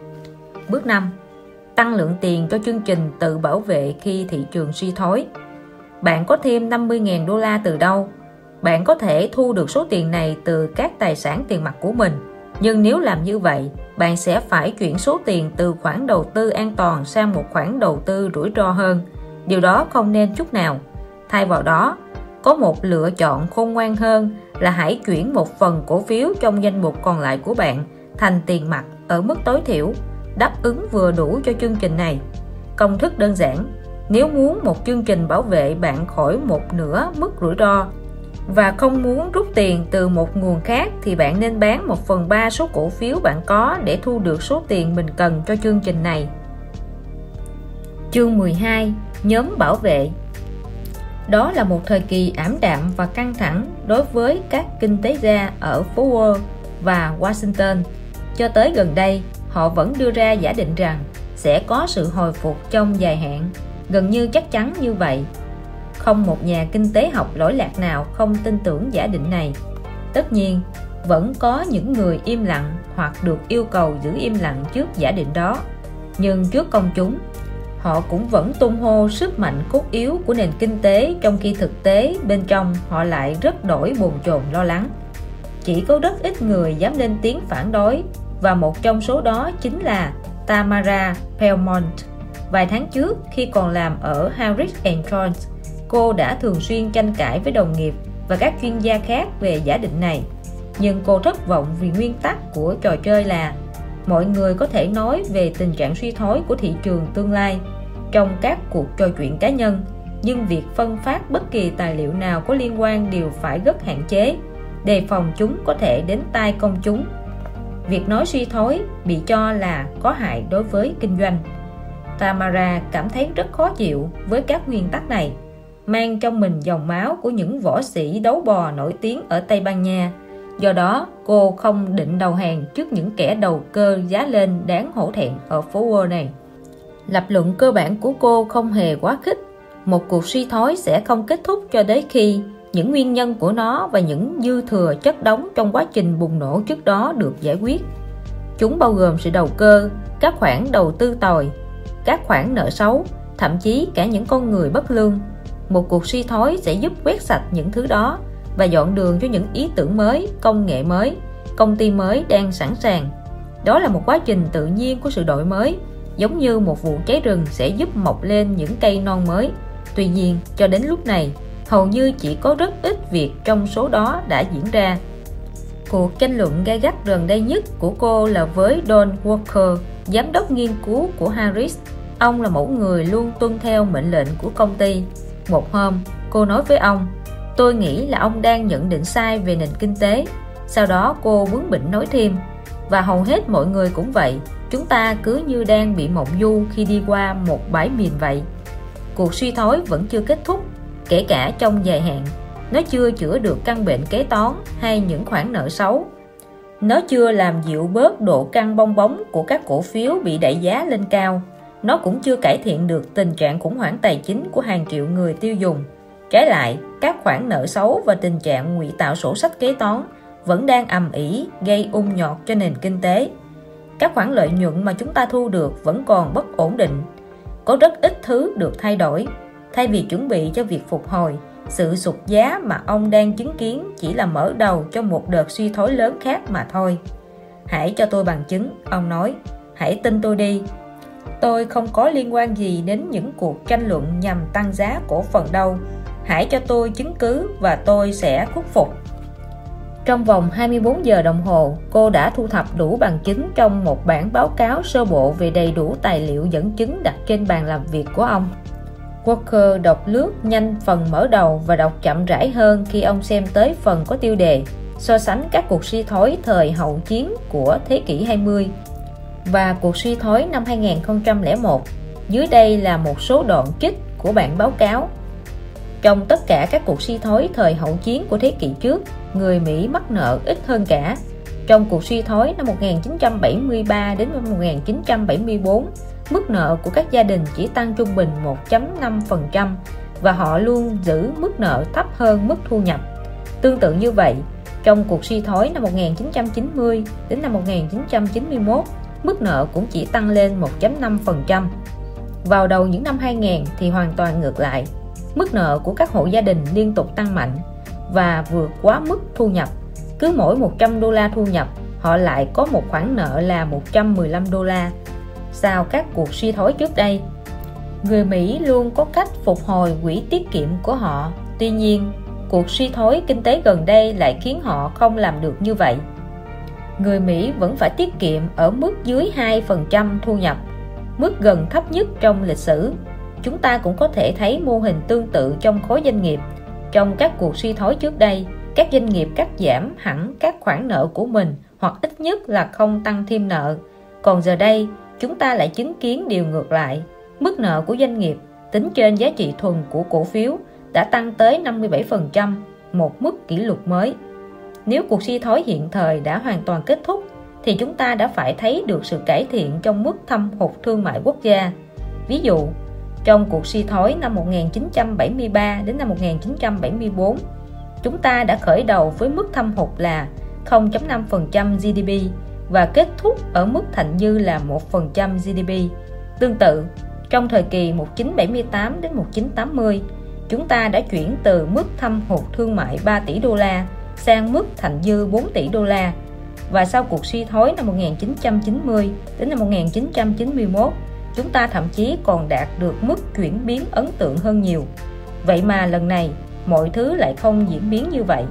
A: Bước 5. Tăng lượng tiền cho chương trình tự bảo vệ khi thị trường suy thoái. Bạn có thêm 50.000 đô la từ đâu? Bạn có thể thu được số tiền này từ các tài sản tiền mặt của mình. Nhưng nếu làm như vậy, bạn sẽ phải chuyển số tiền từ khoản đầu tư an toàn sang một khoản đầu tư rủi ro hơn. Điều đó không nên chút nào. Thay vào đó, có một lựa chọn khôn ngoan hơn là hãy chuyển một phần cổ phiếu trong danh mục còn lại của bạn thành tiền mặt ở mức tối thiểu, đáp ứng vừa đủ cho chương trình này. Công thức đơn giản, nếu muốn một chương trình bảo vệ bạn khỏi một nửa mức rủi ro và không muốn rút tiền từ một nguồn khác thì bạn nên bán 1 phần 3 số cổ phiếu bạn có để thu được số tiền mình cần cho chương trình này. Chương 12 Nhóm bảo vệ Đó là một thời kỳ ảm đạm và căng thẳng đối với các kinh tế gia ở phố Wall và Washington. Cho tới gần đây, họ vẫn đưa ra giả định rằng sẽ có sự hồi phục trong dài hạn, gần như chắc chắn như vậy không một nhà kinh tế học lỗi lạc nào không tin tưởng giả định này. Tất nhiên, vẫn có những người im lặng hoặc được yêu cầu giữ im lặng trước giả định đó. Nhưng trước công chúng, họ cũng vẫn tung hô sức mạnh cốt yếu của nền kinh tế trong khi thực tế bên trong họ lại rất đổi bồn chồn lo lắng. Chỉ có rất ít người dám lên tiếng phản đối và một trong số đó chính là Tamara Belmont. Vài tháng trước, khi còn làm ở Harris Jones cô đã thường xuyên tranh cãi với đồng nghiệp và các chuyên gia khác về giả định này. Nhưng cô thất vọng vì nguyên tắc của trò chơi là mọi người có thể nói về tình trạng suy thoái của thị trường tương lai trong các cuộc trò chuyện cá nhân, nhưng việc phân phát bất kỳ tài liệu nào có liên quan đều phải rất hạn chế, đề phòng chúng có thể đến tai công chúng. Việc nói suy thoái bị cho là có hại đối với kinh doanh. Tamara cảm thấy rất khó chịu với các nguyên tắc này mang trong mình dòng máu của những võ sĩ đấu bò nổi tiếng ở Tây Ban Nha. Do đó, cô không định đầu hàng trước những kẻ đầu cơ giá lên đáng hổ thẹn ở phố Wall này. Lập luận cơ bản của cô không hề quá khích. Một cuộc suy thoái sẽ không kết thúc cho đến khi những nguyên nhân của nó và những dư thừa chất đóng trong quá trình bùng nổ trước đó được giải quyết. Chúng bao gồm sự đầu cơ, các khoản đầu tư tồi, các khoản nợ xấu, thậm chí cả những con người bất lương một cuộc suy thoái sẽ giúp quét sạch những thứ đó và dọn đường cho những ý tưởng mới, công nghệ mới, công ty mới đang sẵn sàng. Đó là một quá trình tự nhiên của sự đổi mới, giống như một vụ cháy rừng sẽ giúp mọc lên những cây non mới. Tuy nhiên, cho đến lúc này, hầu như chỉ có rất ít việc trong số đó đã diễn ra. Cuộc tranh luận gay gắt gần đây nhất của cô là với Don Walker, giám đốc nghiên cứu của Harris. Ông là mẫu người luôn tuân theo mệnh lệnh của công ty một hôm, cô nói với ông, tôi nghĩ là ông đang nhận định sai về nền kinh tế. Sau đó cô bướng bỉnh nói thêm, và hầu hết mọi người cũng vậy, chúng ta cứ như đang bị mộng du khi đi qua một bãi miền vậy. Cuộc suy thoái vẫn chưa kết thúc, kể cả trong dài hạn. Nó chưa chữa được căn bệnh kế toán hay những khoản nợ xấu. Nó chưa làm dịu bớt độ căng bong bóng của các cổ phiếu bị đẩy giá lên cao nó cũng chưa cải thiện được tình trạng khủng hoảng tài chính của hàng triệu người tiêu dùng. Trái lại, các khoản nợ xấu và tình trạng ngụy tạo sổ sách kế toán vẫn đang ầm ĩ gây ung nhọt cho nền kinh tế. Các khoản lợi nhuận mà chúng ta thu được vẫn còn bất ổn định. Có rất ít thứ được thay đổi. Thay vì chuẩn bị cho việc phục hồi, sự sụt giá mà ông đang chứng kiến chỉ là mở đầu cho một đợt suy thoái lớn khác mà thôi. Hãy cho tôi bằng chứng, ông nói. Hãy tin tôi đi, Tôi không có liên quan gì đến những cuộc tranh luận nhằm tăng giá cổ phần đâu. Hãy cho tôi chứng cứ và tôi sẽ khuất phục. Trong vòng 24 giờ đồng hồ, cô đã thu thập đủ bằng chứng trong một bản báo cáo sơ bộ về đầy đủ tài liệu dẫn chứng đặt trên bàn làm việc của ông. Walker đọc lướt nhanh phần mở đầu và đọc chậm rãi hơn khi ông xem tới phần có tiêu đề so sánh các cuộc suy thoái thời hậu chiến của thế kỷ 20 và cuộc suy thoái năm 2001. Dưới đây là một số đoạn trích của bản báo cáo. Trong tất cả các cuộc suy thoái thời hậu chiến của thế kỷ trước, người Mỹ mắc nợ ít hơn cả. Trong cuộc suy thoái năm 1973 đến năm 1974, mức nợ của các gia đình chỉ tăng trung bình 1.5% và họ luôn giữ mức nợ thấp hơn mức thu nhập. Tương tự như vậy, trong cuộc suy thoái năm 1990 đến năm 1991, mức nợ cũng chỉ tăng lên 1.5%. Vào đầu những năm 2000 thì hoàn toàn ngược lại. Mức nợ của các hộ gia đình liên tục tăng mạnh và vượt quá mức thu nhập. Cứ mỗi 100 đô la thu nhập, họ lại có một khoản nợ là 115 đô la. Sau các cuộc suy thoái trước đây, người Mỹ luôn có cách phục hồi quỹ tiết kiệm của họ. Tuy nhiên, cuộc suy thoái kinh tế gần đây lại khiến họ không làm được như vậy người Mỹ vẫn phải tiết kiệm ở mức dưới 2% thu nhập, mức gần thấp nhất trong lịch sử. Chúng ta cũng có thể thấy mô hình tương tự trong khối doanh nghiệp. Trong các cuộc suy thoái trước đây, các doanh nghiệp cắt giảm hẳn các khoản nợ của mình hoặc ít nhất là không tăng thêm nợ. Còn giờ đây, chúng ta lại chứng kiến điều ngược lại. Mức nợ của doanh nghiệp tính trên giá trị thuần của cổ phiếu đã tăng tới 57%, một mức kỷ lục mới. Nếu cuộc suy thoái hiện thời đã hoàn toàn kết thúc, thì chúng ta đã phải thấy được sự cải thiện trong mức thâm hụt thương mại quốc gia. Ví dụ, trong cuộc suy thoái năm 1973 đến năm 1974, chúng ta đã khởi đầu với mức thâm hụt là 0.5% GDP và kết thúc ở mức thành dư là 1% GDP. Tương tự, trong thời kỳ 1978 đến 1980, chúng ta đã chuyển từ mức thâm hụt thương mại 3 tỷ đô la sang mức thành dư 4 tỷ đô la. Và sau cuộc suy thoái năm 1990 đến năm 1991 chúng ta thậm chí còn đạt được mức chuyển biến ấn tượng hơn nhiều. Vậy mà lần này mọi thứ lại không diễn biến như vậy.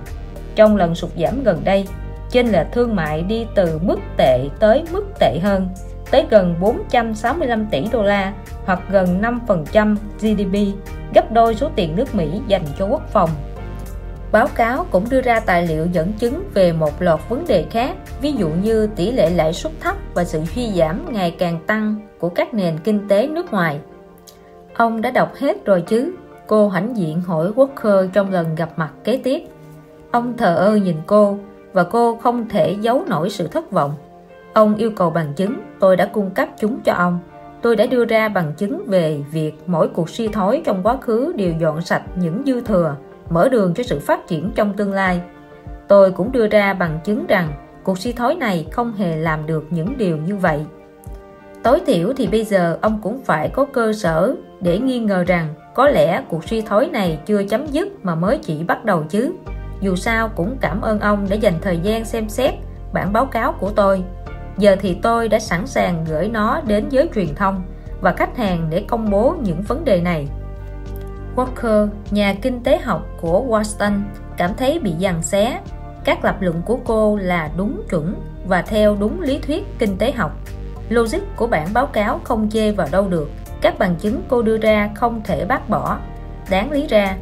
A: Trong lần sụt giảm gần đây chênh lệch thương mại đi từ mức tệ tới mức tệ hơn tới gần 465 tỷ đô la hoặc gần 5% GDP, gấp đôi số tiền nước Mỹ dành cho quốc phòng. Báo cáo cũng đưa ra tài liệu dẫn chứng về một loạt vấn đề khác, ví dụ như tỷ lệ lãi suất thấp và sự suy giảm ngày càng tăng của các nền kinh tế nước ngoài. Ông đã đọc hết rồi chứ? Cô hãnh diện hỏi Walker trong lần gặp mặt kế tiếp. Ông thờ ơ nhìn cô và cô không thể giấu nổi sự thất vọng. Ông yêu cầu bằng chứng, tôi đã cung cấp chúng cho ông. Tôi đã đưa ra bằng chứng về việc mỗi cuộc suy thoái trong quá khứ đều dọn sạch những dư thừa, mở đường cho sự phát triển trong tương lai. Tôi cũng đưa ra bằng chứng rằng cuộc suy thoái này không hề làm được những điều như vậy. Tối thiểu thì bây giờ ông cũng phải có cơ sở để nghi ngờ rằng có lẽ cuộc suy thoái này chưa chấm dứt mà mới chỉ bắt đầu chứ. Dù sao cũng cảm ơn ông đã dành thời gian xem xét bản báo cáo của tôi giờ thì tôi đã sẵn sàng gửi nó đến giới truyền thông và khách hàng để công bố những vấn đề này. Walker, nhà kinh tế học của Washington, cảm thấy bị giằng xé. Các lập luận của cô là đúng chuẩn và theo đúng lý thuyết kinh tế học. Logic của bản báo cáo không chê vào đâu được. Các bằng chứng cô đưa ra không thể bác bỏ. Đáng lý ra,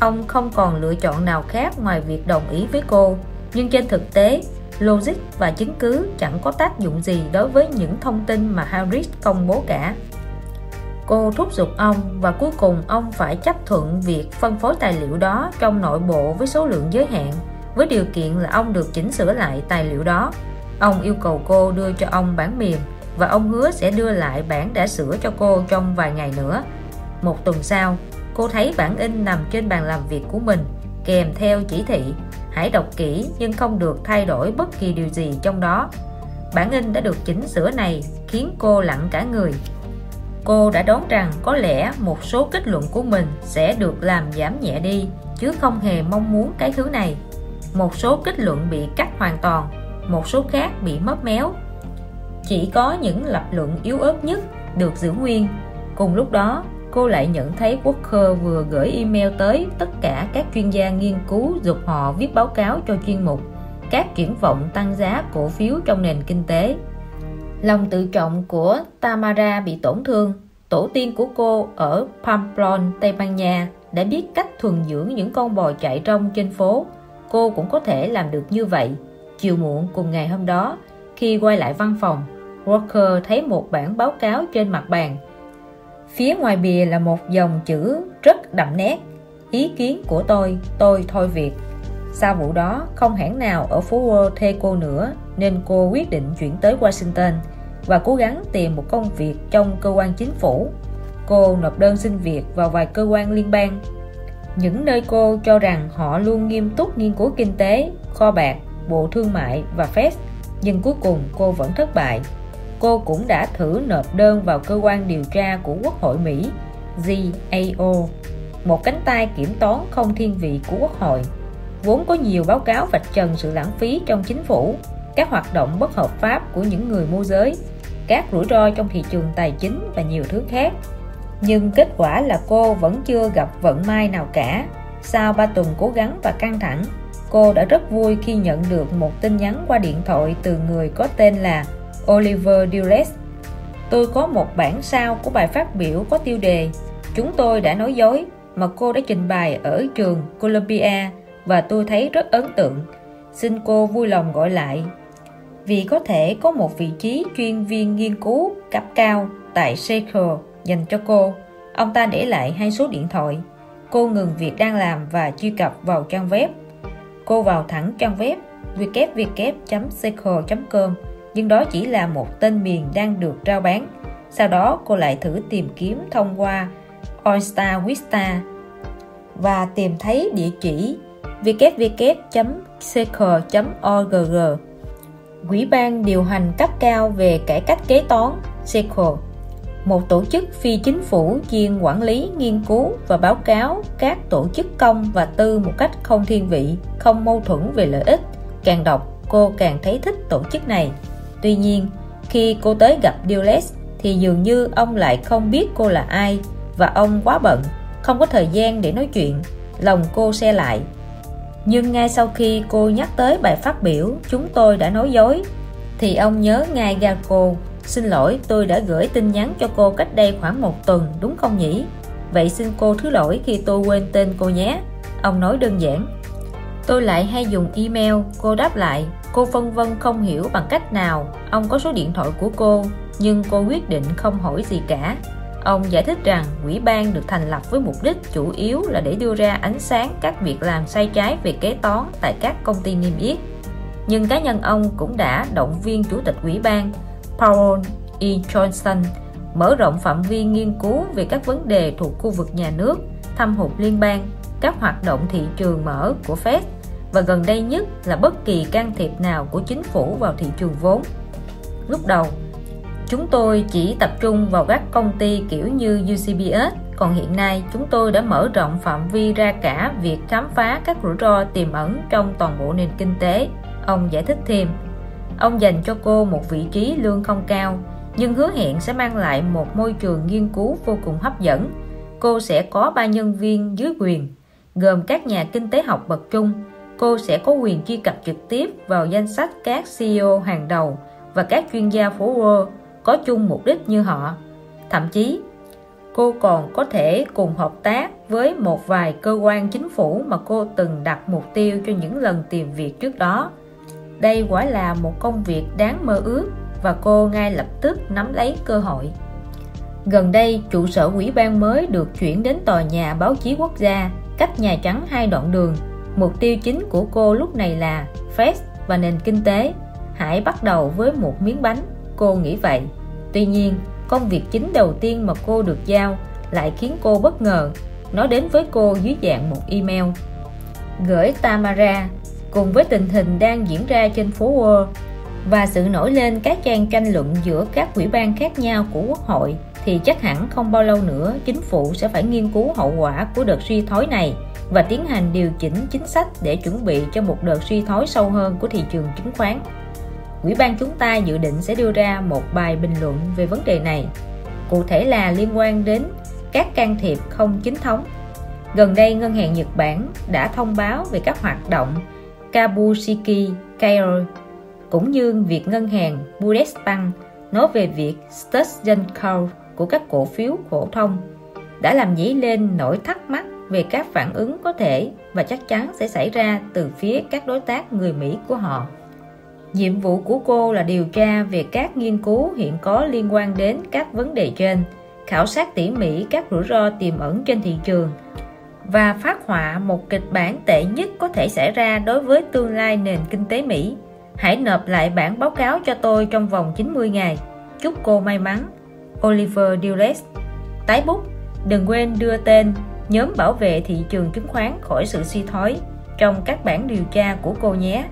A: ông không còn lựa chọn nào khác ngoài việc đồng ý với cô. Nhưng trên thực tế, logic và chứng cứ chẳng có tác dụng gì đối với những thông tin mà Harris công bố cả. Cô thúc giục ông và cuối cùng ông phải chấp thuận việc phân phối tài liệu đó trong nội bộ với số lượng giới hạn, với điều kiện là ông được chỉnh sửa lại tài liệu đó. Ông yêu cầu cô đưa cho ông bản mềm và ông hứa sẽ đưa lại bản đã sửa cho cô trong vài ngày nữa. Một tuần sau, cô thấy bản in nằm trên bàn làm việc của mình kèm theo chỉ thị hãy đọc kỹ nhưng không được thay đổi bất kỳ điều gì trong đó bản in đã được chỉnh sửa này khiến cô lặng cả người cô đã đoán rằng có lẽ một số kết luận của mình sẽ được làm giảm nhẹ đi, chứ không hề mong muốn cái thứ này. Một số kết luận bị cắt hoàn toàn, một số khác bị mất méo. Chỉ có những lập luận yếu ớt nhất được giữ nguyên. Cùng lúc đó, cô lại nhận thấy Walker vừa gửi email tới tất cả các chuyên gia nghiên cứu dục họ viết báo cáo cho chuyên mục. Các triển vọng tăng giá cổ phiếu trong nền kinh tế. Lòng tự trọng của Tamara bị tổn thương. Tổ tiên của cô ở Pamplona, Tây Ban Nha đã biết cách thuần dưỡng những con bò chạy rong trên phố. Cô cũng có thể làm được như vậy. Chiều muộn cùng ngày hôm đó, khi quay lại văn phòng, Walker thấy một bản báo cáo trên mặt bàn Phía ngoài bìa là một dòng chữ rất đậm nét Ý kiến của tôi, tôi thôi việc Sau vụ đó, không hãng nào ở phố Wall thuê cô nữa Nên cô quyết định chuyển tới Washington và cố gắng tìm một công việc trong cơ quan chính phủ. Cô nộp đơn xin việc vào vài cơ quan liên bang. Những nơi cô cho rằng họ luôn nghiêm túc nghiên cứu kinh tế, kho bạc, bộ thương mại và Fed Nhưng cuối cùng cô vẫn thất bại. Cô cũng đã thử nộp đơn vào cơ quan điều tra của Quốc hội Mỹ GAO, một cánh tay kiểm toán không thiên vị của Quốc hội. Vốn có nhiều báo cáo vạch trần sự lãng phí trong chính phủ, các hoạt động bất hợp pháp của những người môi giới, các rủi ro trong thị trường tài chính và nhiều thứ khác. Nhưng kết quả là cô vẫn chưa gặp vận may nào cả. Sau 3 tuần cố gắng và căng thẳng, cô đã rất vui khi nhận được một tin nhắn qua điện thoại từ người có tên là Oliver Dulles. Tôi có một bản sao của bài phát biểu có tiêu đề Chúng tôi đã nói dối mà cô đã trình bày ở trường Columbia và tôi thấy rất ấn tượng. Xin cô vui lòng gọi lại vì có thể có một vị trí chuyên viên nghiên cứu cấp cao tại Seiko dành cho cô. Ông ta để lại hai số điện thoại. Cô ngừng việc đang làm và truy cập vào trang web. Cô vào thẳng trang web www.seiko.com nhưng đó chỉ là một tên miền đang được rao bán. Sau đó, cô lại thử tìm kiếm thông qua Oyster Vista và tìm thấy địa chỉ www.seco.org Quỹ ban điều hành cấp cao về cải cách kế toán SECO một tổ chức phi chính phủ chuyên quản lý, nghiên cứu và báo cáo các tổ chức công và tư một cách không thiên vị, không mâu thuẫn về lợi ích. Càng đọc, cô càng thấy thích tổ chức này. Tuy nhiên, khi cô tới gặp Dulles thì dường như ông lại không biết cô là ai và ông quá bận, không có thời gian để nói chuyện. Lòng cô xe lại. Nhưng ngay sau khi cô nhắc tới bài phát biểu chúng tôi đã nói dối thì ông nhớ ngay ga cô Xin lỗi, tôi đã gửi tin nhắn cho cô cách đây khoảng một tuần, đúng không nhỉ? Vậy xin cô thứ lỗi khi tôi quên tên cô nhé. Ông nói đơn giản. Tôi lại hay dùng email, cô đáp lại. Cô phân vân không hiểu bằng cách nào. Ông có số điện thoại của cô, nhưng cô quyết định không hỏi gì cả. Ông giải thích rằng quỹ ban được thành lập với mục đích chủ yếu là để đưa ra ánh sáng các việc làm sai trái về kế toán tại các công ty niêm yết. Nhưng cá nhân ông cũng đã động viên chủ tịch quỹ ban Paul E. Johnson mở rộng phạm vi nghiên cứu về các vấn đề thuộc khu vực nhà nước, thâm hụt liên bang, các hoạt động thị trường mở của Fed và gần đây nhất là bất kỳ can thiệp nào của chính phủ vào thị trường vốn. Lúc đầu, chúng tôi chỉ tập trung vào các công ty kiểu như UCBS, còn hiện nay chúng tôi đã mở rộng phạm vi ra cả việc khám phá các rủi ro tiềm ẩn trong toàn bộ nền kinh tế. Ông giải thích thêm, Ông dành cho cô một vị trí lương không cao, nhưng hứa hẹn sẽ mang lại một môi trường nghiên cứu vô cùng hấp dẫn. Cô sẽ có ba nhân viên dưới quyền, gồm các nhà kinh tế học bậc trung. Cô sẽ có quyền truy cập trực tiếp vào danh sách các CEO hàng đầu và các chuyên gia phố Wall có chung mục đích như họ. Thậm chí, cô còn có thể cùng hợp tác với một vài cơ quan chính phủ mà cô từng đặt mục tiêu cho những lần tìm việc trước đó đây quả là một công việc đáng mơ ước và cô ngay lập tức nắm lấy cơ hội. Gần đây, trụ sở quỹ ban mới được chuyển đến tòa nhà báo chí quốc gia, cách Nhà Trắng hai đoạn đường. Mục tiêu chính của cô lúc này là Fed và nền kinh tế. Hãy bắt đầu với một miếng bánh, cô nghĩ vậy. Tuy nhiên, công việc chính đầu tiên mà cô được giao lại khiến cô bất ngờ. Nó đến với cô dưới dạng một email. Gửi Tamara, cùng với tình hình đang diễn ra trên phố Wall và sự nổi lên các trang tranh luận giữa các quỹ ban khác nhau của quốc hội thì chắc hẳn không bao lâu nữa chính phủ sẽ phải nghiên cứu hậu quả của đợt suy thoái này và tiến hành điều chỉnh chính sách để chuẩn bị cho một đợt suy thoái sâu hơn của thị trường chứng khoán. Quỹ ban chúng ta dự định sẽ đưa ra một bài bình luận về vấn đề này, cụ thể là liên quan đến các can thiệp không chính thống. Gần đây, Ngân hàng Nhật Bản đã thông báo về các hoạt động Kabushiki Kairo cũng như việc ngân hàng Bundesbank nói về việc Stuttgart của các cổ phiếu phổ thông đã làm dấy lên nỗi thắc mắc về các phản ứng có thể và chắc chắn sẽ xảy ra từ phía các đối tác người Mỹ của họ. Nhiệm vụ của cô là điều tra về các nghiên cứu hiện có liên quan đến các vấn đề trên, khảo sát tỉ mỉ các rủi ro tiềm ẩn trên thị trường và phát họa một kịch bản tệ nhất có thể xảy ra đối với tương lai nền kinh tế Mỹ. Hãy nộp lại bản báo cáo cho tôi trong vòng 90 ngày. Chúc cô may mắn. Oliver Dulles Tái bút, đừng quên đưa tên nhóm bảo vệ thị trường chứng khoán khỏi sự suy thoái trong các bản điều tra của cô nhé.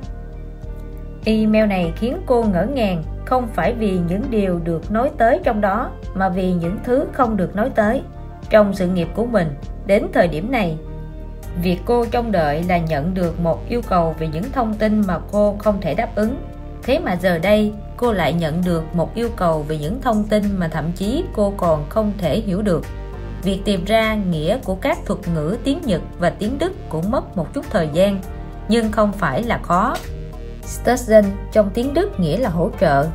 A: Email này khiến cô ngỡ ngàng không phải vì những điều được nói tới trong đó mà vì những thứ không được nói tới trong sự nghiệp của mình Đến thời điểm này, việc cô trông đợi là nhận được một yêu cầu về những thông tin mà cô không thể đáp ứng. Thế mà giờ đây, cô lại nhận được một yêu cầu về những thông tin mà thậm chí cô còn không thể hiểu được. Việc tìm ra nghĩa của các thuật ngữ tiếng Nhật và tiếng Đức cũng mất một chút thời gian, nhưng không phải là khó. Stützen trong tiếng Đức nghĩa là hỗ trợ,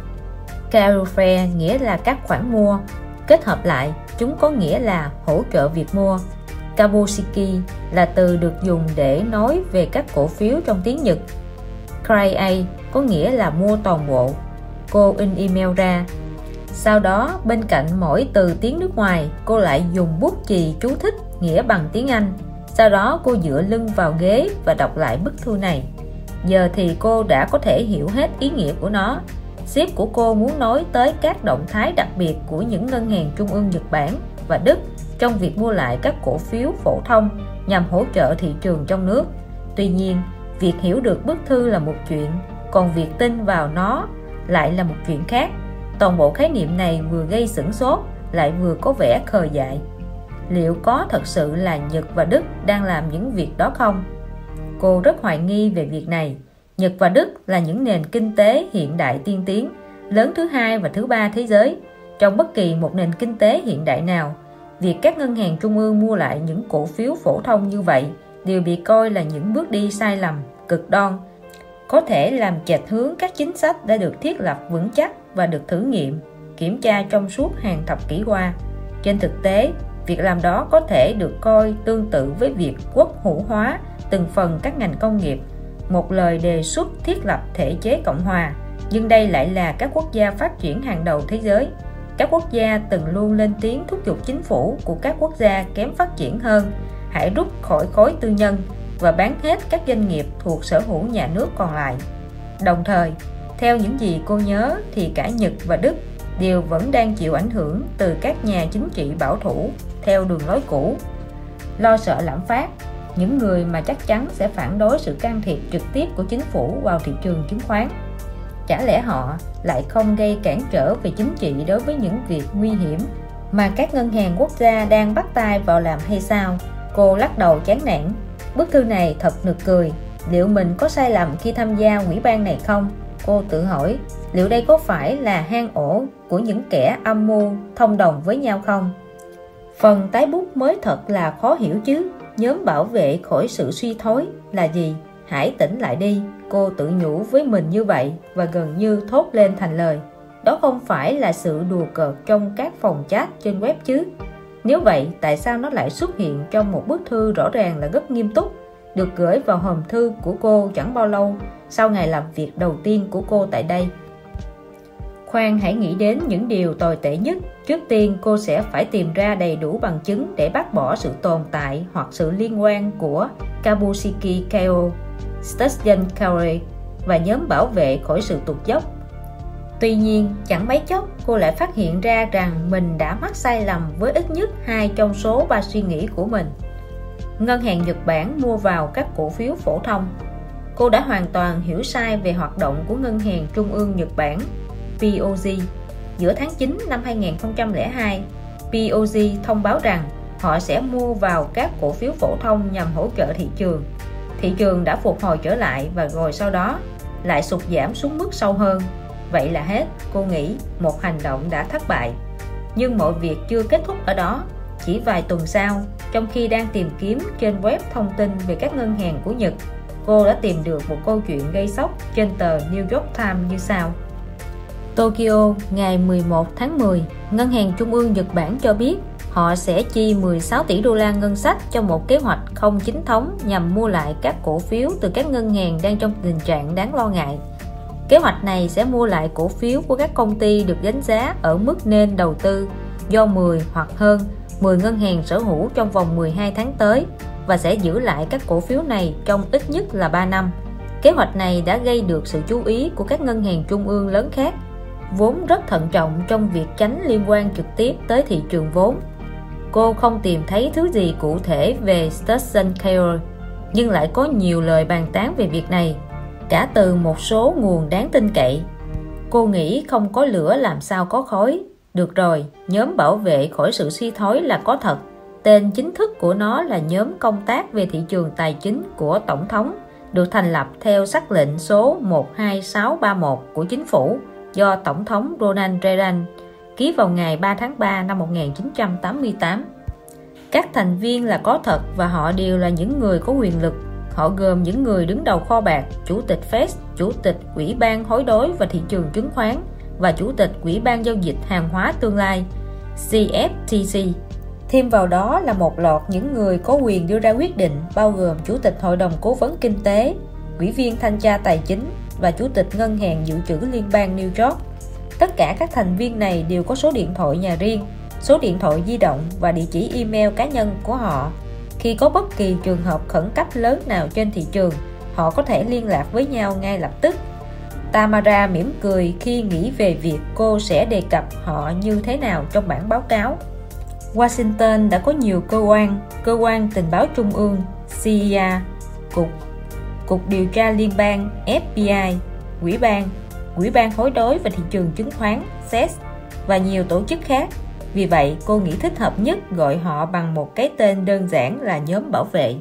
A: Kaufe nghĩa là các khoản mua, kết hợp lại chúng có nghĩa là hỗ trợ việc mua. Kabushiki là từ được dùng để nói về các cổ phiếu trong tiếng Nhật. Cry có nghĩa là mua toàn bộ. Cô in email ra. Sau đó bên cạnh mỗi từ tiếng nước ngoài cô lại dùng bút chì chú thích nghĩa bằng tiếng Anh. Sau đó cô dựa lưng vào ghế và đọc lại bức thư này. Giờ thì cô đã có thể hiểu hết ý nghĩa của nó. ship của cô muốn nói tới các động thái đặc biệt của những ngân hàng trung ương Nhật Bản và Đức trong việc mua lại các cổ phiếu phổ thông nhằm hỗ trợ thị trường trong nước. Tuy nhiên, việc hiểu được bức thư là một chuyện, còn việc tin vào nó lại là một chuyện khác. Toàn bộ khái niệm này vừa gây sửng sốt lại vừa có vẻ khờ dại. Liệu có thật sự là Nhật và Đức đang làm những việc đó không? Cô rất hoài nghi về việc này. Nhật và Đức là những nền kinh tế hiện đại tiên tiến, lớn thứ hai và thứ ba thế giới. Trong bất kỳ một nền kinh tế hiện đại nào, việc các ngân hàng trung ương mua lại những cổ phiếu phổ thông như vậy đều bị coi là những bước đi sai lầm, cực đoan, có thể làm chệch hướng các chính sách đã được thiết lập vững chắc và được thử nghiệm, kiểm tra trong suốt hàng thập kỷ qua. Trên thực tế, việc làm đó có thể được coi tương tự với việc quốc hữu hóa từng phần các ngành công nghiệp, một lời đề xuất thiết lập thể chế cộng hòa, nhưng đây lại là các quốc gia phát triển hàng đầu thế giới các quốc gia từng luôn lên tiếng thúc giục chính phủ của các quốc gia kém phát triển hơn hãy rút khỏi khối tư nhân và bán hết các doanh nghiệp thuộc sở hữu nhà nước còn lại. Đồng thời, theo những gì cô nhớ thì cả Nhật và Đức đều vẫn đang chịu ảnh hưởng từ các nhà chính trị bảo thủ theo đường lối cũ. Lo sợ lạm phát, những người mà chắc chắn sẽ phản đối sự can thiệp trực tiếp của chính phủ vào thị trường chứng khoán. Chả lẽ họ lại không gây cản trở về chính trị đối với những việc nguy hiểm mà các ngân hàng quốc gia đang bắt tay vào làm hay sao? Cô lắc đầu chán nản. Bức thư này thật nực cười. Liệu mình có sai lầm khi tham gia ủy ban này không? Cô tự hỏi. Liệu đây có phải là hang ổ của những kẻ âm mưu thông đồng với nhau không? Phần tái bút mới thật là khó hiểu chứ nhóm bảo vệ khỏi sự suy thoái là gì? Hãy tỉnh lại đi. Cô tự nhủ với mình như vậy và gần như thốt lên thành lời. Đó không phải là sự đùa cợt trong các phòng chat trên web chứ? Nếu vậy, tại sao nó lại xuất hiện trong một bức thư rõ ràng là rất nghiêm túc, được gửi vào hòm thư của cô chẳng bao lâu sau ngày làm việc đầu tiên của cô tại đây? Khoan hãy nghĩ đến những điều tồi tệ nhất trước tiên cô sẽ phải tìm ra đầy đủ bằng chứng để bác bỏ sự tồn tại hoặc sự liên quan của Kabushiki Kao Sturgeon Curry và nhóm bảo vệ khỏi sự tụt dốc. Tuy nhiên, chẳng mấy chốc cô lại phát hiện ra rằng mình đã mắc sai lầm với ít nhất hai trong số ba suy nghĩ của mình. Ngân hàng Nhật Bản mua vào các cổ phiếu phổ thông. Cô đã hoàn toàn hiểu sai về hoạt động của Ngân hàng Trung ương Nhật Bản POG. Giữa tháng 9 năm 2002, POG thông báo rằng họ sẽ mua vào các cổ phiếu phổ thông nhằm hỗ trợ thị trường. Thị trường đã phục hồi trở lại và rồi sau đó lại sụt giảm xuống mức sâu hơn. Vậy là hết cô nghĩ một hành động đã thất bại. Nhưng mọi việc chưa kết thúc ở đó. Chỉ vài tuần sau trong khi đang tìm kiếm trên web thông tin về các ngân hàng của Nhật cô đã tìm được một câu chuyện gây sốc trên tờ New York Times như sau. Tokyo ngày 11 tháng 10 Ngân hàng Trung ương Nhật Bản cho biết họ sẽ chi 16 tỷ đô la ngân sách cho một kế hoạch không chính thống nhằm mua lại các cổ phiếu từ các ngân hàng đang trong tình trạng đáng lo ngại. Kế hoạch này sẽ mua lại cổ phiếu của các công ty được đánh giá ở mức nên đầu tư do 10 hoặc hơn 10 ngân hàng sở hữu trong vòng 12 tháng tới và sẽ giữ lại các cổ phiếu này trong ít nhất là 3 năm. Kế hoạch này đã gây được sự chú ý của các ngân hàng trung ương lớn khác, vốn rất thận trọng trong việc tránh liên quan trực tiếp tới thị trường vốn. Cô không tìm thấy thứ gì cụ thể về Stetson Care nhưng lại có nhiều lời bàn tán về việc này, cả từ một số nguồn đáng tin cậy. Cô nghĩ không có lửa làm sao có khói. Được rồi, nhóm bảo vệ khỏi sự suy thoái là có thật. Tên chính thức của nó là nhóm công tác về thị trường tài chính của tổng thống, được thành lập theo sắc lệnh số 12631 của chính phủ do tổng thống Ronald Reagan ký vào ngày 3 tháng 3 năm 1988. Các thành viên là có thật và họ đều là những người có quyền lực. họ gồm những người đứng đầu kho bạc, chủ tịch Fed, chủ tịch Ủy ban hối đối và thị trường chứng khoán và chủ tịch Ủy ban giao dịch hàng hóa tương lai CFTC. Thêm vào đó là một loạt những người có quyền đưa ra quyết định bao gồm Chủ tịch Hội đồng Cố vấn Kinh tế, Ủy viên Thanh tra Tài chính và Chủ tịch Ngân hàng Dự trữ Liên bang New York. Tất cả các thành viên này đều có số điện thoại nhà riêng, số điện thoại di động và địa chỉ email cá nhân của họ. Khi có bất kỳ trường hợp khẩn cấp lớn nào trên thị trường, họ có thể liên lạc với nhau ngay lập tức. Tamara mỉm cười khi nghĩ về việc cô sẽ đề cập họ như thế nào trong bản báo cáo. Washington đã có nhiều cơ quan, cơ quan tình báo trung ương, CIA, Cục, Cục Điều tra Liên bang, FBI, Quỹ ban, Quỹ ban hối đối và thị trường chứng khoán, SES và nhiều tổ chức khác. Vì vậy, cô nghĩ thích hợp nhất gọi họ bằng một cái tên đơn giản là nhóm bảo vệ.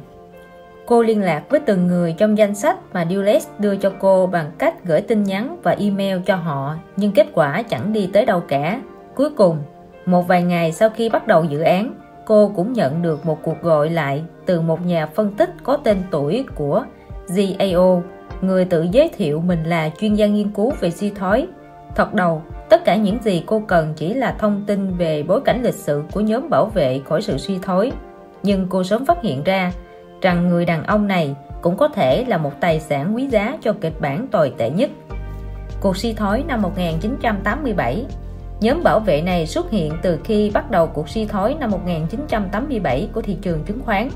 A: Cô liên lạc với từng người trong danh sách mà Dulles đưa cho cô bằng cách gửi tin nhắn và email cho họ, nhưng kết quả chẳng đi tới đâu cả. Cuối cùng, một vài ngày sau khi bắt đầu dự án, cô cũng nhận được một cuộc gọi lại từ một nhà phân tích có tên tuổi của GAO, người tự giới thiệu mình là chuyên gia nghiên cứu về suy thoái. Thật đầu, tất cả những gì cô cần chỉ là thông tin về bối cảnh lịch sử của nhóm bảo vệ khỏi sự suy thoái. Nhưng cô sớm phát hiện ra rằng người đàn ông này cũng có thể là một tài sản quý giá cho kịch bản tồi tệ nhất. Cuộc suy thoái năm 1987 Nhóm bảo vệ này xuất hiện từ khi bắt đầu cuộc suy thoái năm 1987 của thị trường chứng khoán.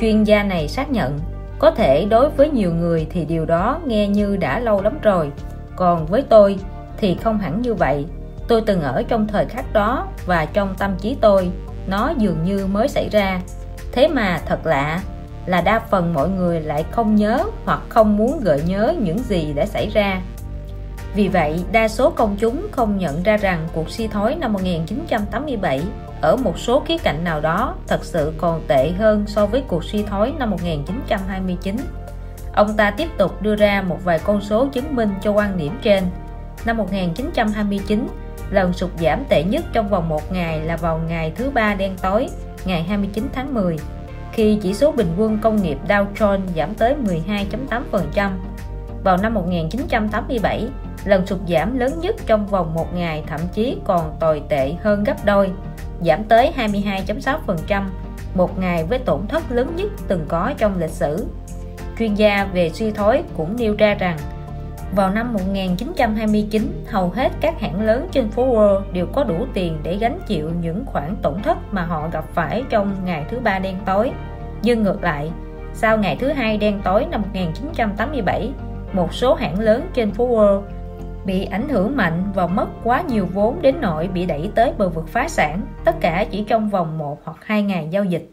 A: Chuyên gia này xác nhận, có thể đối với nhiều người thì điều đó nghe như đã lâu lắm rồi, còn với tôi thì không hẳn như vậy. Tôi từng ở trong thời khắc đó và trong tâm trí tôi, nó dường như mới xảy ra. Thế mà thật lạ là đa phần mọi người lại không nhớ hoặc không muốn gợi nhớ những gì đã xảy ra vì vậy, đa số công chúng không nhận ra rằng cuộc suy thoái năm 1987 ở một số khía cạnh nào đó thật sự còn tệ hơn so với cuộc suy thoái năm 1929. Ông ta tiếp tục đưa ra một vài con số chứng minh cho quan điểm trên. Năm 1929, lần sụt giảm tệ nhất trong vòng một ngày là vào ngày thứ ba đen tối, ngày 29 tháng 10, khi chỉ số bình quân công nghiệp Dow Jones giảm tới 12.8%. Vào năm 1987, lần sụt giảm lớn nhất trong vòng một ngày thậm chí còn tồi tệ hơn gấp đôi, giảm tới 22.6%, một ngày với tổn thất lớn nhất từng có trong lịch sử. Chuyên gia về suy thoái cũng nêu ra rằng vào năm 1929, hầu hết các hãng lớn trên phố Wall đều có đủ tiền để gánh chịu những khoản tổn thất mà họ gặp phải trong ngày thứ ba đen tối. Nhưng ngược lại, sau ngày thứ hai đen tối năm 1987, một số hãng lớn trên phố Wall bị ảnh hưởng mạnh và mất quá nhiều vốn đến nỗi bị đẩy tới bờ vực phá sản, tất cả chỉ trong vòng 1 hoặc 2 ngày giao dịch.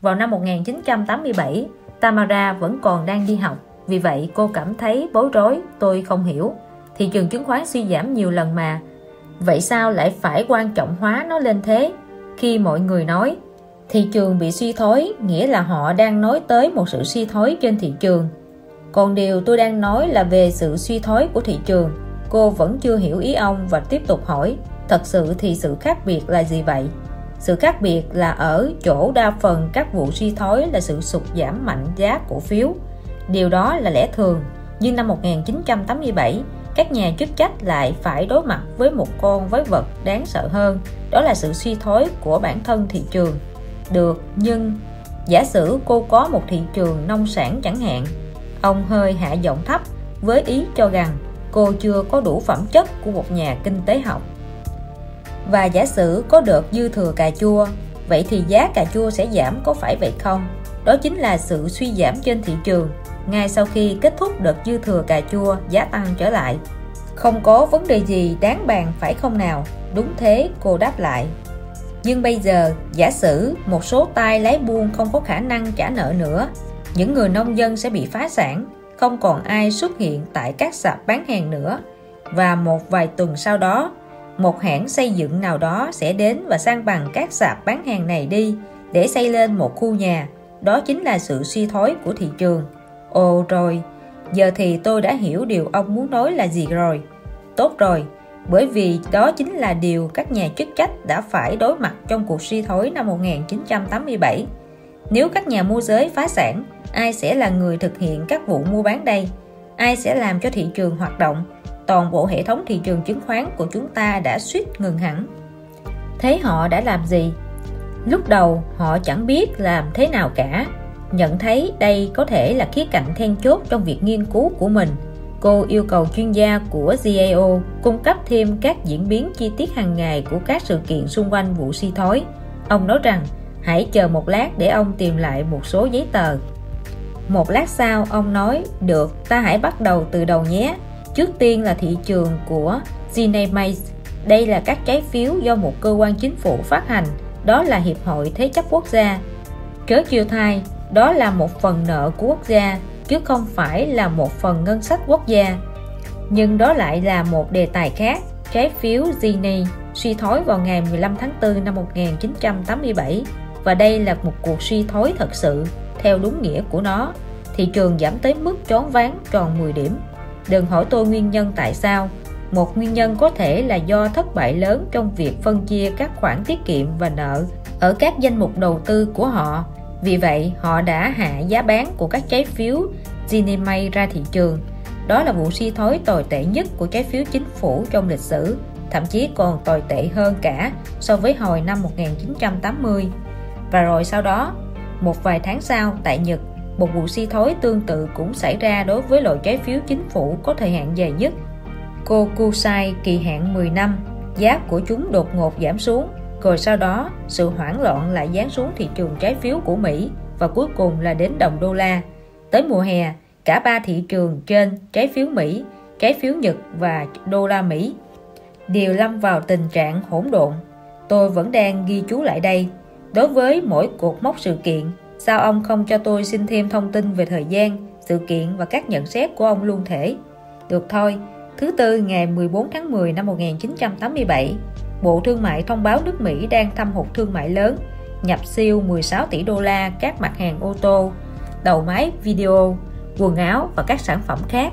A: Vào năm 1987, Tamara vẫn còn đang đi học, vì vậy cô cảm thấy bối rối, tôi không hiểu. Thị trường chứng khoán suy giảm nhiều lần mà, vậy sao lại phải quan trọng hóa nó lên thế? Khi mọi người nói thị trường bị suy thoái, nghĩa là họ đang nói tới một sự suy thoái trên thị trường. Còn điều tôi đang nói là về sự suy thoái của thị trường Cô vẫn chưa hiểu ý ông và tiếp tục hỏi, thật sự thì sự khác biệt là gì vậy? Sự khác biệt là ở chỗ đa phần các vụ suy thoái là sự sụt giảm mạnh giá cổ phiếu. Điều đó là lẽ thường, nhưng năm 1987, các nhà chức trách lại phải đối mặt với một con với vật đáng sợ hơn, đó là sự suy thoái của bản thân thị trường. Được, nhưng giả sử cô có một thị trường nông sản chẳng hạn, ông hơi hạ giọng thấp với ý cho rằng cô chưa có đủ phẩm chất của một nhà kinh tế học. Và giả sử có được dư thừa cà chua, vậy thì giá cà chua sẽ giảm có phải vậy không? Đó chính là sự suy giảm trên thị trường. Ngay sau khi kết thúc đợt dư thừa cà chua, giá tăng trở lại. Không có vấn đề gì đáng bàn phải không nào? Đúng thế, cô đáp lại. Nhưng bây giờ, giả sử một số tay lái buôn không có khả năng trả nợ nữa, những người nông dân sẽ bị phá sản, không còn ai xuất hiện tại các sạp bán hàng nữa. Và một vài tuần sau đó, một hãng xây dựng nào đó sẽ đến và sang bằng các sạp bán hàng này đi để xây lên một khu nhà. Đó chính là sự suy thoái của thị trường. Ồ, rồi, giờ thì tôi đã hiểu điều ông muốn nói là gì rồi. Tốt rồi, bởi vì đó chính là điều các nhà chức trách đã phải đối mặt trong cuộc suy thoái năm 1987 nếu các nhà môi giới phá sản, ai sẽ là người thực hiện các vụ mua bán đây? Ai sẽ làm cho thị trường hoạt động? Toàn bộ hệ thống thị trường chứng khoán của chúng ta đã suýt ngừng hẳn. Thế họ đã làm gì? Lúc đầu họ chẳng biết làm thế nào cả. Nhận thấy đây có thể là khía cạnh then chốt trong việc nghiên cứu của mình. Cô yêu cầu chuyên gia của GAO cung cấp thêm các diễn biến chi tiết hàng ngày của các sự kiện xung quanh vụ suy thoái. Ông nói rằng hãy chờ một lát để ông tìm lại một số giấy tờ. Một lát sau, ông nói, được, ta hãy bắt đầu từ đầu nhé. Trước tiên là thị trường của Zinemaze đây là các trái phiếu do một cơ quan chính phủ phát hành. Đó là Hiệp hội Thế chấp Quốc gia. Chớ chiêu thai đó là một phần nợ của quốc gia, chứ không phải là một phần ngân sách quốc gia. Nhưng đó lại là một đề tài khác. Trái phiếu Zini suy thoái vào ngày 15 tháng 4 năm 1987 và đây là một cuộc suy thoái thật sự, theo đúng nghĩa của nó. Thị trường giảm tới mức chón ván tròn 10 điểm. Đừng hỏi tôi nguyên nhân tại sao. Một nguyên nhân có thể là do thất bại lớn trong việc phân chia các khoản tiết kiệm và nợ ở các danh mục đầu tư của họ. Vì vậy, họ đã hạ giá bán của các trái phiếu Ginnie ra thị trường. Đó là vụ suy thoái tồi tệ nhất của trái phiếu chính phủ trong lịch sử, thậm chí còn tồi tệ hơn cả so với hồi năm 1980 và rồi sau đó, một vài tháng sau tại Nhật, một vụ suy thoái tương tự cũng xảy ra đối với loại trái phiếu chính phủ có thời hạn dài nhất. Kokusai kỳ hạn 10 năm, giá của chúng đột ngột giảm xuống, rồi sau đó sự hoảng loạn lại giáng xuống thị trường trái phiếu của Mỹ và cuối cùng là đến đồng đô la. Tới mùa hè, cả ba thị trường trên trái phiếu Mỹ, trái phiếu Nhật và đô la Mỹ đều lâm vào tình trạng hỗn độn. Tôi vẫn đang ghi chú lại đây đối với mỗi cột mốc sự kiện, sao ông không cho tôi xin thêm thông tin về thời gian, sự kiện và các nhận xét của ông luôn thể? Được thôi, thứ tư ngày 14 tháng 10 năm 1987 Bộ Thương mại thông báo nước Mỹ đang thâm hụt thương mại lớn, nhập siêu 16 tỷ đô la các mặt hàng ô tô, đầu máy, video, quần áo và các sản phẩm khác.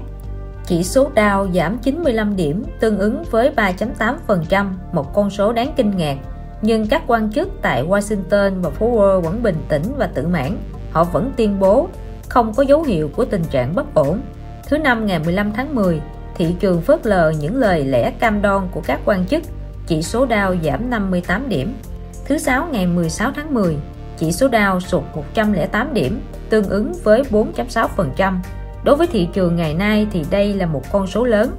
A: Chỉ số Dow giảm 95 điểm tương ứng với 3.8% một con số đáng kinh ngạc nhưng các quan chức tại Washington và phố Wall vẫn bình tĩnh và tự mãn. Họ vẫn tuyên bố không có dấu hiệu của tình trạng bất ổn. Thứ năm ngày 15 tháng 10, thị trường phớt lờ những lời lẽ cam đoan của các quan chức. Chỉ số Dow giảm 58 điểm. Thứ sáu ngày 16 tháng 10, chỉ số Dow sụt 108 điểm, tương ứng với 4.6%. Đối với thị trường ngày nay thì đây là một con số lớn.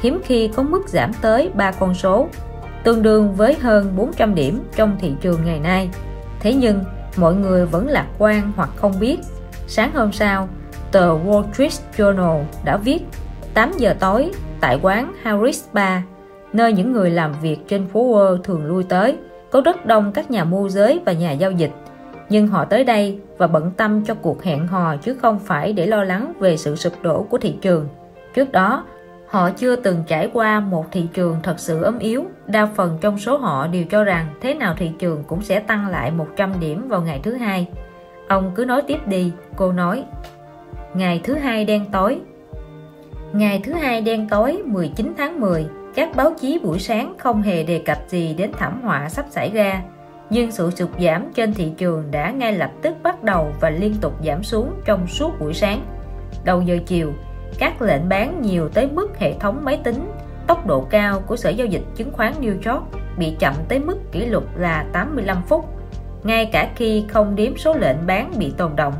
A: Hiếm khi có mức giảm tới ba con số tương đương với hơn 400 điểm trong thị trường ngày nay. Thế nhưng, mọi người vẫn lạc quan hoặc không biết. Sáng hôm sau, tờ Wall Street Journal đã viết 8 giờ tối tại quán Harris Bar, nơi những người làm việc trên phố Wall thường lui tới, có rất đông các nhà môi giới và nhà giao dịch. Nhưng họ tới đây và bận tâm cho cuộc hẹn hò chứ không phải để lo lắng về sự sụp đổ của thị trường. Trước đó, Họ chưa từng trải qua một thị trường thật sự ấm yếu. Đa phần trong số họ đều cho rằng thế nào thị trường cũng sẽ tăng lại 100 điểm vào ngày thứ hai. Ông cứ nói tiếp đi, cô nói. Ngày thứ hai đen tối Ngày thứ hai đen tối 19 tháng 10, các báo chí buổi sáng không hề đề cập gì đến thảm họa sắp xảy ra. Nhưng sự sụt giảm trên thị trường đã ngay lập tức bắt đầu và liên tục giảm xuống trong suốt buổi sáng. Đầu giờ chiều, các lệnh bán nhiều tới mức hệ thống máy tính tốc độ cao của Sở Giao dịch Chứng khoán New York bị chậm tới mức kỷ lục là 85 phút, ngay cả khi không đếm số lệnh bán bị tồn động.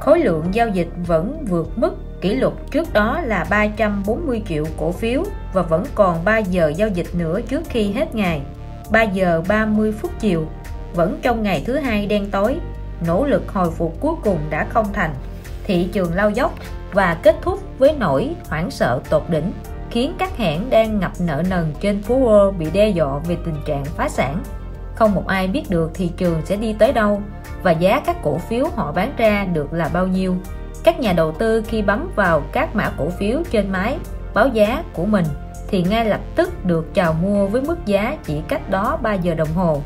A: Khối lượng giao dịch vẫn vượt mức kỷ lục trước đó là 340 triệu cổ phiếu và vẫn còn 3 giờ giao dịch nữa trước khi hết ngày. 3 giờ 30 phút chiều, vẫn trong ngày thứ hai đen tối, nỗ lực hồi phục cuối cùng đã không thành. Thị trường lao dốc và kết thúc với nỗi hoảng sợ tột đỉnh, khiến các hãng đang ngập nợ nần trên phố Wall bị đe dọa về tình trạng phá sản. Không một ai biết được thị trường sẽ đi tới đâu và giá các cổ phiếu họ bán ra được là bao nhiêu. Các nhà đầu tư khi bấm vào các mã cổ phiếu trên máy báo giá của mình thì ngay lập tức được chào mua với mức giá chỉ cách đó 3 giờ đồng hồ,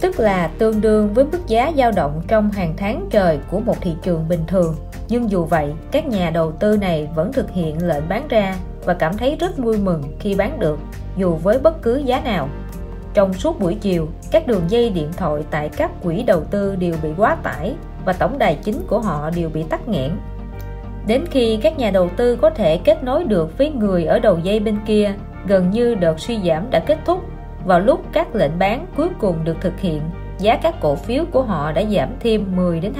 A: tức là tương đương với mức giá dao động trong hàng tháng trời của một thị trường bình thường nhưng dù vậy các nhà đầu tư này vẫn thực hiện lệnh bán ra và cảm thấy rất vui mừng khi bán được dù với bất cứ giá nào trong suốt buổi chiều các đường dây điện thoại tại các quỹ đầu tư đều bị quá tải và tổng đài chính của họ đều bị tắc nghẽn. Đến khi các nhà đầu tư có thể kết nối được với người ở đầu dây bên kia, gần như đợt suy giảm đã kết thúc. Vào lúc các lệnh bán cuối cùng được thực hiện, giá các cổ phiếu của họ đã giảm thêm 10 đến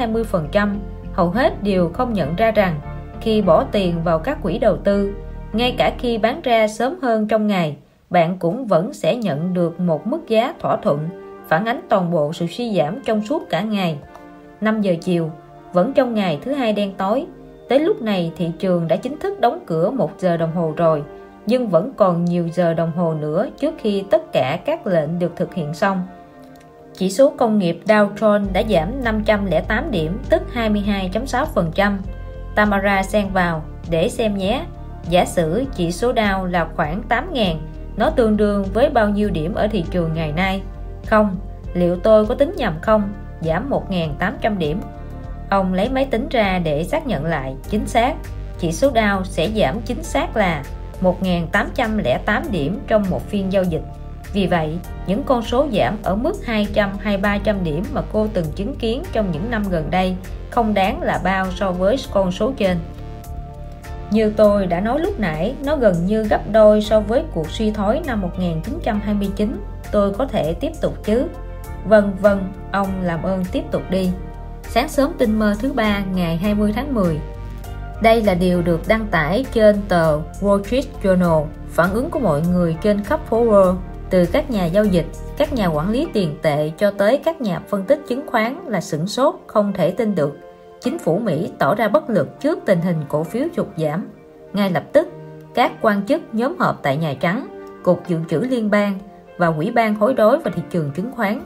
A: 20%. Hầu hết đều không nhận ra rằng khi bỏ tiền vào các quỹ đầu tư, ngay cả khi bán ra sớm hơn trong ngày, bạn cũng vẫn sẽ nhận được một mức giá thỏa thuận phản ánh toàn bộ sự suy giảm trong suốt cả ngày. 5 giờ chiều vẫn trong ngày thứ hai đen tối tới lúc này thị trường đã chính thức đóng cửa một giờ đồng hồ rồi nhưng vẫn còn nhiều giờ đồng hồ nữa trước khi tất cả các lệnh được thực hiện xong chỉ số công nghiệp Dow Jones đã giảm 508 điểm, tức 22.6% Tamara xen vào để xem nhé. Giả sử chỉ số Dow là khoảng 8.000 nó tương đương với bao nhiêu điểm ở thị trường ngày nay? Không, liệu tôi có tính nhầm không? Giảm 1.800 điểm. Ông lấy máy tính ra để xác nhận lại, chính xác. Chỉ số Dow sẽ giảm chính xác là 1.808 điểm trong một phiên giao dịch vì vậy những con số giảm ở mức 200 hay 300 điểm mà cô từng chứng kiến trong những năm gần đây không đáng là bao so với con số trên như tôi đã nói lúc nãy, nó gần như gấp đôi so với cuộc suy thoái năm 1929. Tôi có thể tiếp tục chứ? Vâng, vâng, ông làm ơn tiếp tục đi. Sáng sớm tinh mơ thứ ba ngày 20 tháng 10. Đây là điều được đăng tải trên tờ Wall Street Journal, phản ứng của mọi người trên khắp phố Wall, từ các nhà giao dịch, các nhà quản lý tiền tệ cho tới các nhà phân tích chứng khoán là sửng sốt, không thể tin được chính phủ Mỹ tỏ ra bất lực trước tình hình cổ phiếu sụt giảm. Ngay lập tức, các quan chức nhóm họp tại Nhà Trắng, Cục Dự trữ Liên bang và Quỹ ban hối đoái và thị trường chứng khoán.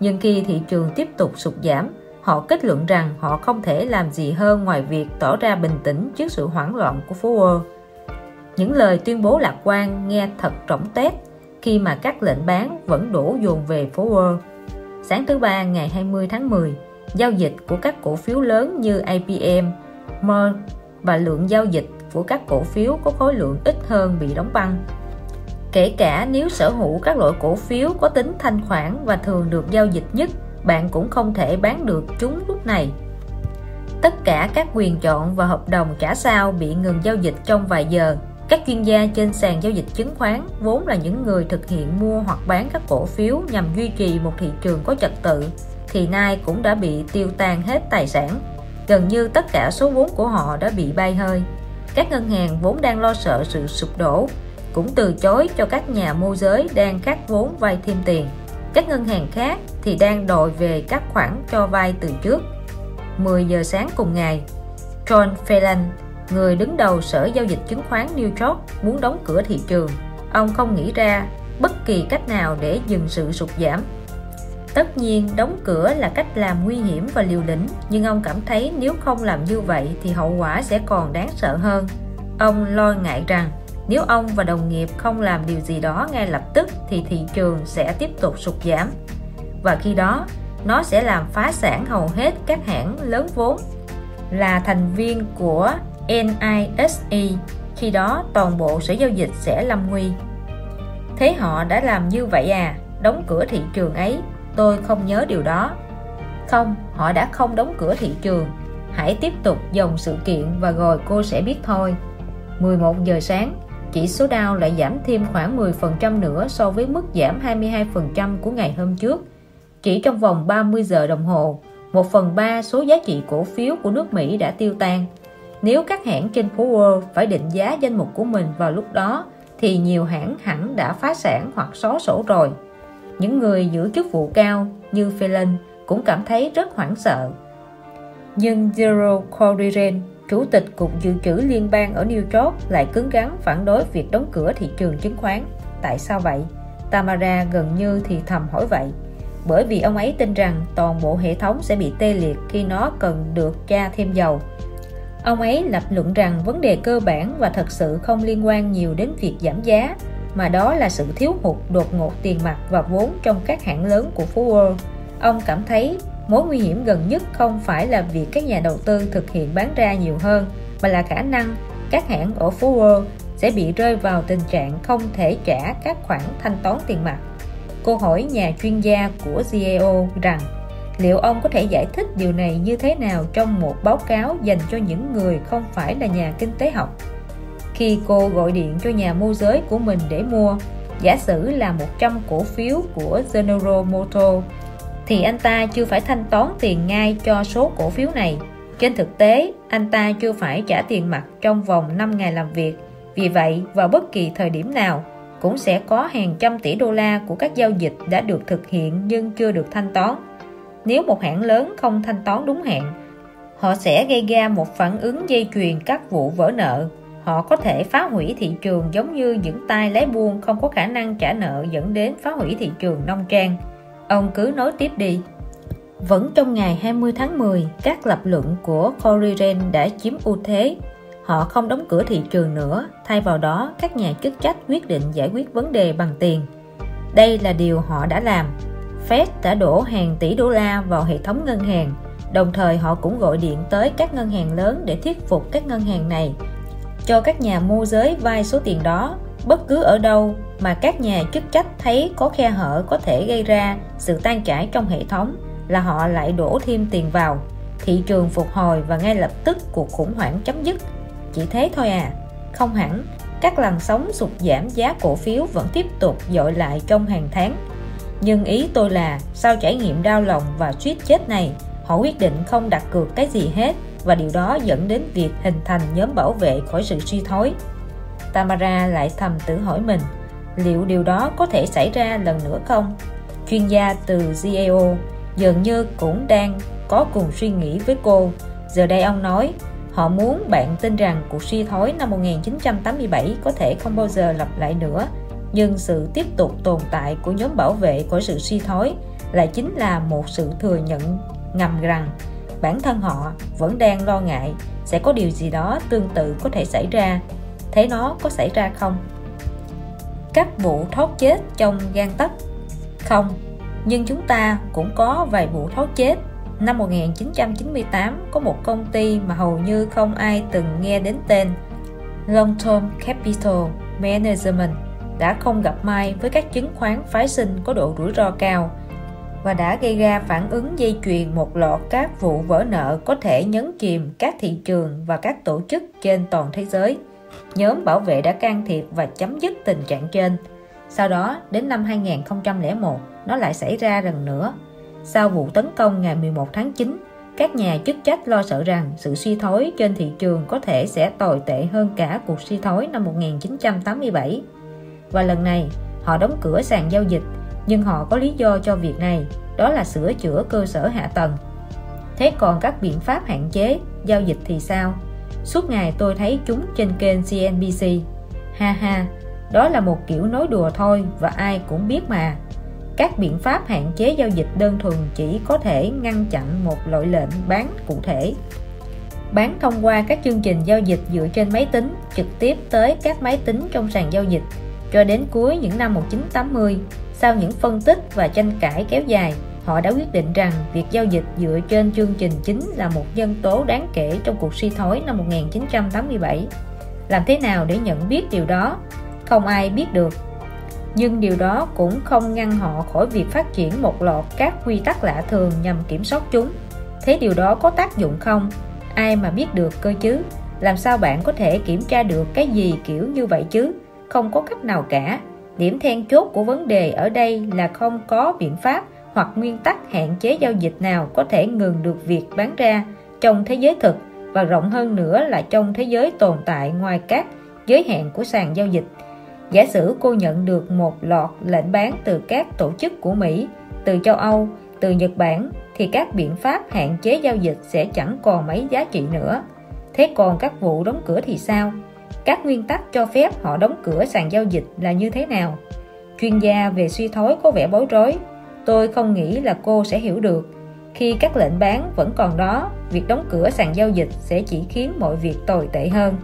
A: Nhưng khi thị trường tiếp tục sụt giảm, họ kết luận rằng họ không thể làm gì hơn ngoài việc tỏ ra bình tĩnh trước sự hoảng loạn của phố Wall. Những lời tuyên bố lạc quan nghe thật rỗng tét khi mà các lệnh bán vẫn đổ dồn về phố Wall. Sáng thứ ba ngày 20 tháng 10, giao dịch của các cổ phiếu lớn như APM, MER và lượng giao dịch của các cổ phiếu có khối lượng ít hơn bị đóng băng. Kể cả nếu sở hữu các loại cổ phiếu có tính thanh khoản và thường được giao dịch nhất, bạn cũng không thể bán được chúng lúc này. Tất cả các quyền chọn và hợp đồng trả sao bị ngừng giao dịch trong vài giờ. Các chuyên gia trên sàn giao dịch chứng khoán vốn là những người thực hiện mua hoặc bán các cổ phiếu nhằm duy trì một thị trường có trật tự thì nay cũng đã bị tiêu tan hết tài sản. Gần như tất cả số vốn của họ đã bị bay hơi. Các ngân hàng vốn đang lo sợ sự sụp đổ cũng từ chối cho các nhà môi giới đang khát vốn vay thêm tiền. Các ngân hàng khác thì đang đòi về các khoản cho vay từ trước. 10 giờ sáng cùng ngày, John Phelan, người đứng đầu Sở Giao dịch Chứng khoán New York muốn đóng cửa thị trường. Ông không nghĩ ra bất kỳ cách nào để dừng sự sụt giảm Tất nhiên, đóng cửa là cách làm nguy hiểm và liều lĩnh, nhưng ông cảm thấy nếu không làm như vậy thì hậu quả sẽ còn đáng sợ hơn. Ông lo ngại rằng nếu ông và đồng nghiệp không làm điều gì đó ngay lập tức thì thị trường sẽ tiếp tục sụt giảm. Và khi đó, nó sẽ làm phá sản hầu hết các hãng lớn vốn là thành viên của NISE. Khi đó, toàn bộ sở giao dịch sẽ lâm nguy. Thế họ đã làm như vậy à? Đóng cửa thị trường ấy Tôi không nhớ điều đó. Không, họ đã không đóng cửa thị trường. Hãy tiếp tục dòng sự kiện và rồi cô sẽ biết thôi. 11 giờ sáng, chỉ số Dow lại giảm thêm khoảng 10% nữa so với mức giảm 22% của ngày hôm trước. Chỉ trong vòng 30 giờ đồng hồ, 1 phần 3 số giá trị cổ phiếu của nước Mỹ đã tiêu tan. Nếu các hãng trên phố Wall phải định giá danh mục của mình vào lúc đó, thì nhiều hãng hẳn đã phá sản hoặc xóa sổ rồi. Những người giữ chức vụ cao như Phelan cũng cảm thấy rất hoảng sợ. Nhưng Zero Corrigan, chủ tịch Cục Dự trữ Liên bang ở New York lại cứng rắn phản đối việc đóng cửa thị trường chứng khoán. Tại sao vậy? Tamara gần như thì thầm hỏi vậy. Bởi vì ông ấy tin rằng toàn bộ hệ thống sẽ bị tê liệt khi nó cần được tra thêm dầu. Ông ấy lập luận rằng vấn đề cơ bản và thật sự không liên quan nhiều đến việc giảm giá mà đó là sự thiếu hụt đột ngột tiền mặt và vốn trong các hãng lớn của phố Wall. Ông cảm thấy mối nguy hiểm gần nhất không phải là việc các nhà đầu tư thực hiện bán ra nhiều hơn, mà là khả năng các hãng ở phố Wall sẽ bị rơi vào tình trạng không thể trả các khoản thanh toán tiền mặt. Cô hỏi nhà chuyên gia của GEO rằng liệu ông có thể giải thích điều này như thế nào trong một báo cáo dành cho những người không phải là nhà kinh tế học? Khi cô gọi điện cho nhà môi giới của mình để mua, giả sử là 100 cổ phiếu của General Motors, thì anh ta chưa phải thanh toán tiền ngay cho số cổ phiếu này. Trên thực tế, anh ta chưa phải trả tiền mặt trong vòng 5 ngày làm việc. Vì vậy, vào bất kỳ thời điểm nào, cũng sẽ có hàng trăm tỷ đô la của các giao dịch đã được thực hiện nhưng chưa được thanh toán nếu một hãng lớn không thanh toán đúng hạn họ sẽ gây ra một phản ứng dây chuyền các vụ vỡ nợ họ có thể phá hủy thị trường giống như những tay lái buôn không có khả năng trả nợ dẫn đến phá hủy thị trường nông trang ông cứ nói tiếp đi vẫn trong ngày 20 tháng 10, các lập luận của Corriere đã chiếm ưu thế. Họ không đóng cửa thị trường nữa, thay vào đó các nhà chức trách quyết định giải quyết vấn đề bằng tiền. Đây là điều họ đã làm. Fed đã đổ hàng tỷ đô la vào hệ thống ngân hàng, đồng thời họ cũng gọi điện tới các ngân hàng lớn để thuyết phục các ngân hàng này. Cho các nhà môi giới vay số tiền đó bất cứ ở đâu mà các nhà chức trách thấy có khe hở có thể gây ra sự tan chảy trong hệ thống là họ lại đổ thêm tiền vào. Thị trường phục hồi và ngay lập tức cuộc khủng hoảng chấm dứt. Chỉ thế thôi à. Không hẳn các làn sóng sụt giảm giá cổ phiếu vẫn tiếp tục dội lại trong hàng tháng nhưng ý tôi là sau trải nghiệm đau lòng và suýt chết này họ quyết định không đặt cược cái gì hết và điều đó dẫn đến việc hình thành nhóm bảo vệ khỏi sự suy thoái Tamara lại thầm tự hỏi mình liệu điều đó có thể xảy ra lần nữa không? Chuyên gia từ GAO dường như cũng đang có cùng suy nghĩ với cô. Giờ đây ông nói, họ muốn bạn tin rằng cuộc suy thoái năm 1987 có thể không bao giờ lặp lại nữa, nhưng sự tiếp tục tồn tại của nhóm bảo vệ của sự suy thoái lại chính là một sự thừa nhận ngầm rằng bản thân họ vẫn đang lo ngại sẽ có điều gì đó tương tự có thể xảy ra. Thế nó có xảy ra không? Các vụ thoát chết trong gan tấc? Không, nhưng chúng ta cũng có vài vụ thoát chết. Năm 1998 có một công ty mà hầu như không ai từng nghe đến tên Long Term Capital Management đã không gặp may với các chứng khoán phái sinh có độ rủi ro cao và đã gây ra phản ứng dây chuyền một loạt các vụ vỡ nợ có thể nhấn chìm các thị trường và các tổ chức trên toàn thế giới. Nhóm bảo vệ đã can thiệp và chấm dứt tình trạng trên. Sau đó, đến năm 2001, nó lại xảy ra lần nữa. Sau vụ tấn công ngày 11 tháng 9, các nhà chức trách lo sợ rằng sự suy thoái trên thị trường có thể sẽ tồi tệ hơn cả cuộc suy thoái năm 1987. Và lần này, họ đóng cửa sàn giao dịch, nhưng họ có lý do cho việc này, đó là sửa chữa cơ sở hạ tầng. Thế còn các biện pháp hạn chế giao dịch thì sao? Suốt ngày tôi thấy chúng trên kênh CNBC. Ha ha, đó là một kiểu nói đùa thôi và ai cũng biết mà các biện pháp hạn chế giao dịch đơn thuần chỉ có thể ngăn chặn một loại lệnh bán cụ thể bán thông qua các chương trình giao dịch dựa trên máy tính trực tiếp tới các máy tính trong sàn giao dịch cho đến cuối những năm 1980 sau những phân tích và tranh cãi kéo dài, họ đã quyết định rằng việc giao dịch dựa trên chương trình chính là một nhân tố đáng kể trong cuộc suy thoái năm 1987 làm thế nào để nhận biết điều đó? Không ai biết được. Nhưng điều đó cũng không ngăn họ khỏi việc phát triển một loạt các quy tắc lạ thường nhằm kiểm soát chúng. Thế điều đó có tác dụng không? Ai mà biết được cơ chứ? Làm sao bạn có thể kiểm tra được cái gì kiểu như vậy chứ? Không có cách nào cả điểm then chốt của vấn đề ở đây là không có biện pháp hoặc nguyên tắc hạn chế giao dịch nào có thể ngừng được việc bán ra trong thế giới thực và rộng hơn nữa là trong thế giới tồn tại ngoài các giới hạn của sàn giao dịch Giả sử cô nhận được một loạt lệnh bán từ các tổ chức của Mỹ, từ châu Âu, từ Nhật Bản thì các biện pháp hạn chế giao dịch sẽ chẳng còn mấy giá trị nữa. Thế còn các vụ đóng cửa thì sao? Các nguyên tắc cho phép họ đóng cửa sàn giao dịch là như thế nào? Chuyên gia về suy thoái có vẻ bối rối. Tôi không nghĩ là cô sẽ hiểu được. Khi các lệnh bán vẫn còn đó, việc đóng cửa sàn giao dịch sẽ chỉ khiến mọi việc tồi tệ hơn.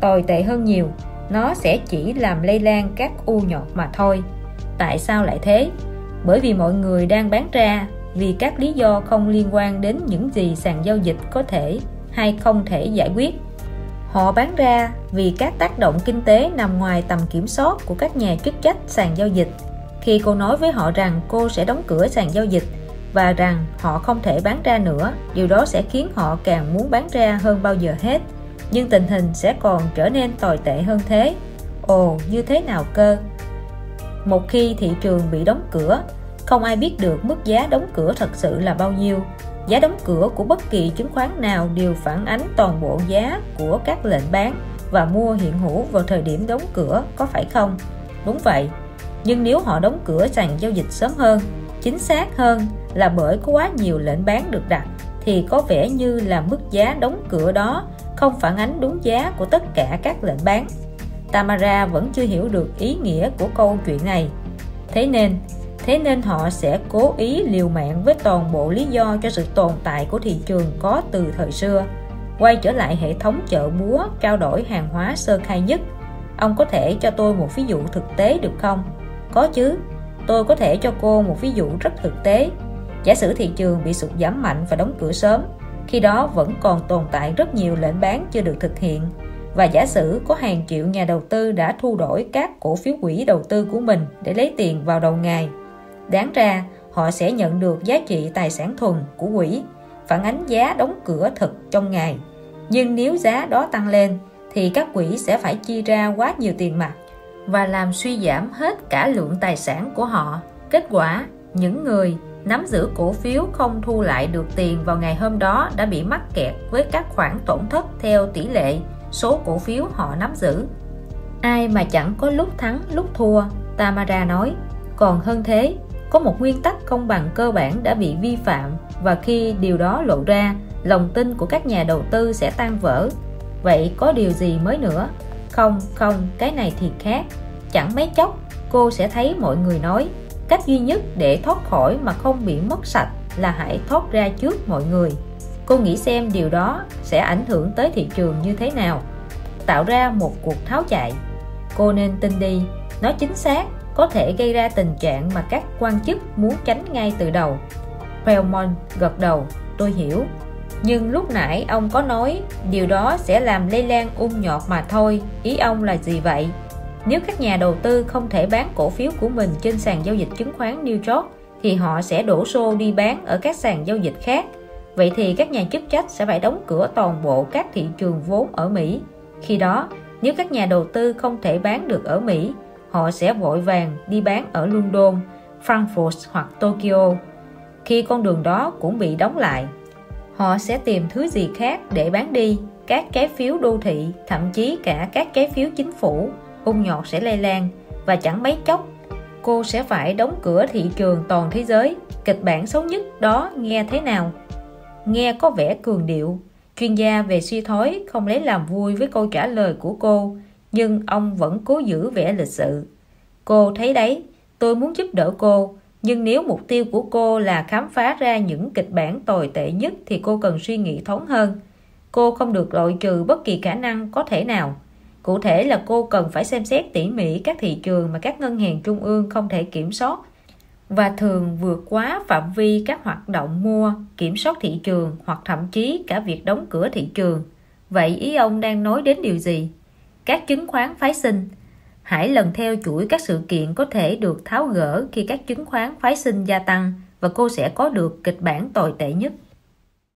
A: Tồi tệ hơn nhiều nó sẽ chỉ làm lây lan các u nhọt mà thôi tại sao lại thế bởi vì mọi người đang bán ra vì các lý do không liên quan đến những gì sàn giao dịch có thể hay không thể giải quyết họ bán ra vì các tác động kinh tế nằm ngoài tầm kiểm soát của các nhà chức trách sàn giao dịch. Khi cô nói với họ rằng cô sẽ đóng cửa sàn giao dịch và rằng họ không thể bán ra nữa, điều đó sẽ khiến họ càng muốn bán ra hơn bao giờ hết. Nhưng tình hình sẽ còn trở nên tồi tệ hơn thế. Ồ, như thế nào cơ? Một khi thị trường bị đóng cửa, không ai biết được mức giá đóng cửa thật sự là bao nhiêu giá đóng cửa của bất kỳ chứng khoán nào đều phản ánh toàn bộ giá của các lệnh bán và mua hiện hữu vào thời điểm đóng cửa, có phải không? Đúng vậy. Nhưng nếu họ đóng cửa sàn giao dịch sớm hơn, chính xác hơn là bởi có quá nhiều lệnh bán được đặt, thì có vẻ như là mức giá đóng cửa đó không phản ánh đúng giá của tất cả các lệnh bán. Tamara vẫn chưa hiểu được ý nghĩa của câu chuyện này. Thế nên thế nên họ sẽ cố ý liều mạng với toàn bộ lý do cho sự tồn tại của thị trường có từ thời xưa. Quay trở lại hệ thống chợ búa, trao đổi hàng hóa sơ khai nhất. Ông có thể cho tôi một ví dụ thực tế được không? Có chứ, tôi có thể cho cô một ví dụ rất thực tế. Giả sử thị trường bị sụt giảm mạnh và đóng cửa sớm, khi đó vẫn còn tồn tại rất nhiều lệnh bán chưa được thực hiện. Và giả sử có hàng triệu nhà đầu tư đã thu đổi các cổ phiếu quỹ đầu tư của mình để lấy tiền vào đầu ngày đáng ra, họ sẽ nhận được giá trị tài sản thuần của quỹ phản ánh giá đóng cửa thực trong ngày. Nhưng nếu giá đó tăng lên, thì các quỹ sẽ phải chi ra quá nhiều tiền mặt và làm suy giảm hết cả lượng tài sản của họ. Kết quả, những người nắm giữ cổ phiếu không thu lại được tiền vào ngày hôm đó đã bị mắc kẹt với các khoản tổn thất theo tỷ lệ số cổ phiếu họ nắm giữ. Ai mà chẳng có lúc thắng lúc thua, Tamara nói. Còn hơn thế có một nguyên tắc công bằng cơ bản đã bị vi phạm và khi điều đó lộ ra, lòng tin của các nhà đầu tư sẽ tan vỡ. Vậy có điều gì mới nữa? Không không, cái này thì khác. Chẳng mấy chốc, cô sẽ thấy mọi người nói, cách duy nhất để thoát khỏi mà không bị mất sạch là hãy thoát ra trước mọi người. Cô nghĩ xem điều đó sẽ ảnh hưởng tới thị trường như thế nào. Tạo ra một cuộc tháo chạy. Cô nên tin đi. Nó chính xác có thể gây ra tình trạng mà các quan chức muốn tránh ngay từ đầu. Belmont gật đầu, tôi hiểu. Nhưng lúc nãy ông có nói điều đó sẽ làm lây lan ung nhọt mà thôi, ý ông là gì vậy? Nếu các nhà đầu tư không thể bán cổ phiếu của mình trên sàn giao dịch chứng khoán New York, thì họ sẽ đổ xô đi bán ở các sàn giao dịch khác. Vậy thì các nhà chức trách sẽ phải đóng cửa toàn bộ các thị trường vốn ở Mỹ. Khi đó, nếu các nhà đầu tư không thể bán được ở Mỹ họ sẽ vội vàng đi bán ở London, Frankfurt hoặc Tokyo. Khi con đường đó cũng bị đóng lại họ sẽ tìm thứ gì khác để bán đi các trái phiếu đô thị thậm chí cả các trái phiếu chính phủ. Ung nhọt sẽ lây lan và chẳng mấy chốc cô sẽ phải đóng cửa thị trường toàn thế giới. Kịch bản xấu nhất đó nghe thế nào? Nghe có vẻ cường điệu. Chuyên gia về suy thoái không lấy làm vui với câu trả lời của cô nhưng ông vẫn cố giữ vẻ lịch sự. Cô thấy đấy, tôi muốn giúp đỡ cô, nhưng nếu mục tiêu của cô là khám phá ra những kịch bản tồi tệ nhất thì cô cần suy nghĩ thoáng hơn. Cô không được loại trừ bất kỳ khả năng có thể nào. Cụ thể là cô cần phải xem xét tỉ mỉ các thị trường mà các ngân hàng trung ương không thể kiểm soát. Và thường vượt quá phạm vi các hoạt động mua, kiểm soát thị trường hoặc thậm chí cả việc đóng cửa thị trường. Vậy ý ông đang nói đến điều gì? Các chứng khoán phái sinh. Hãy lần theo chuỗi các sự kiện có thể được tháo gỡ khi các chứng khoán phái sinh gia tăng và cô sẽ có được kịch bản tồi tệ nhất.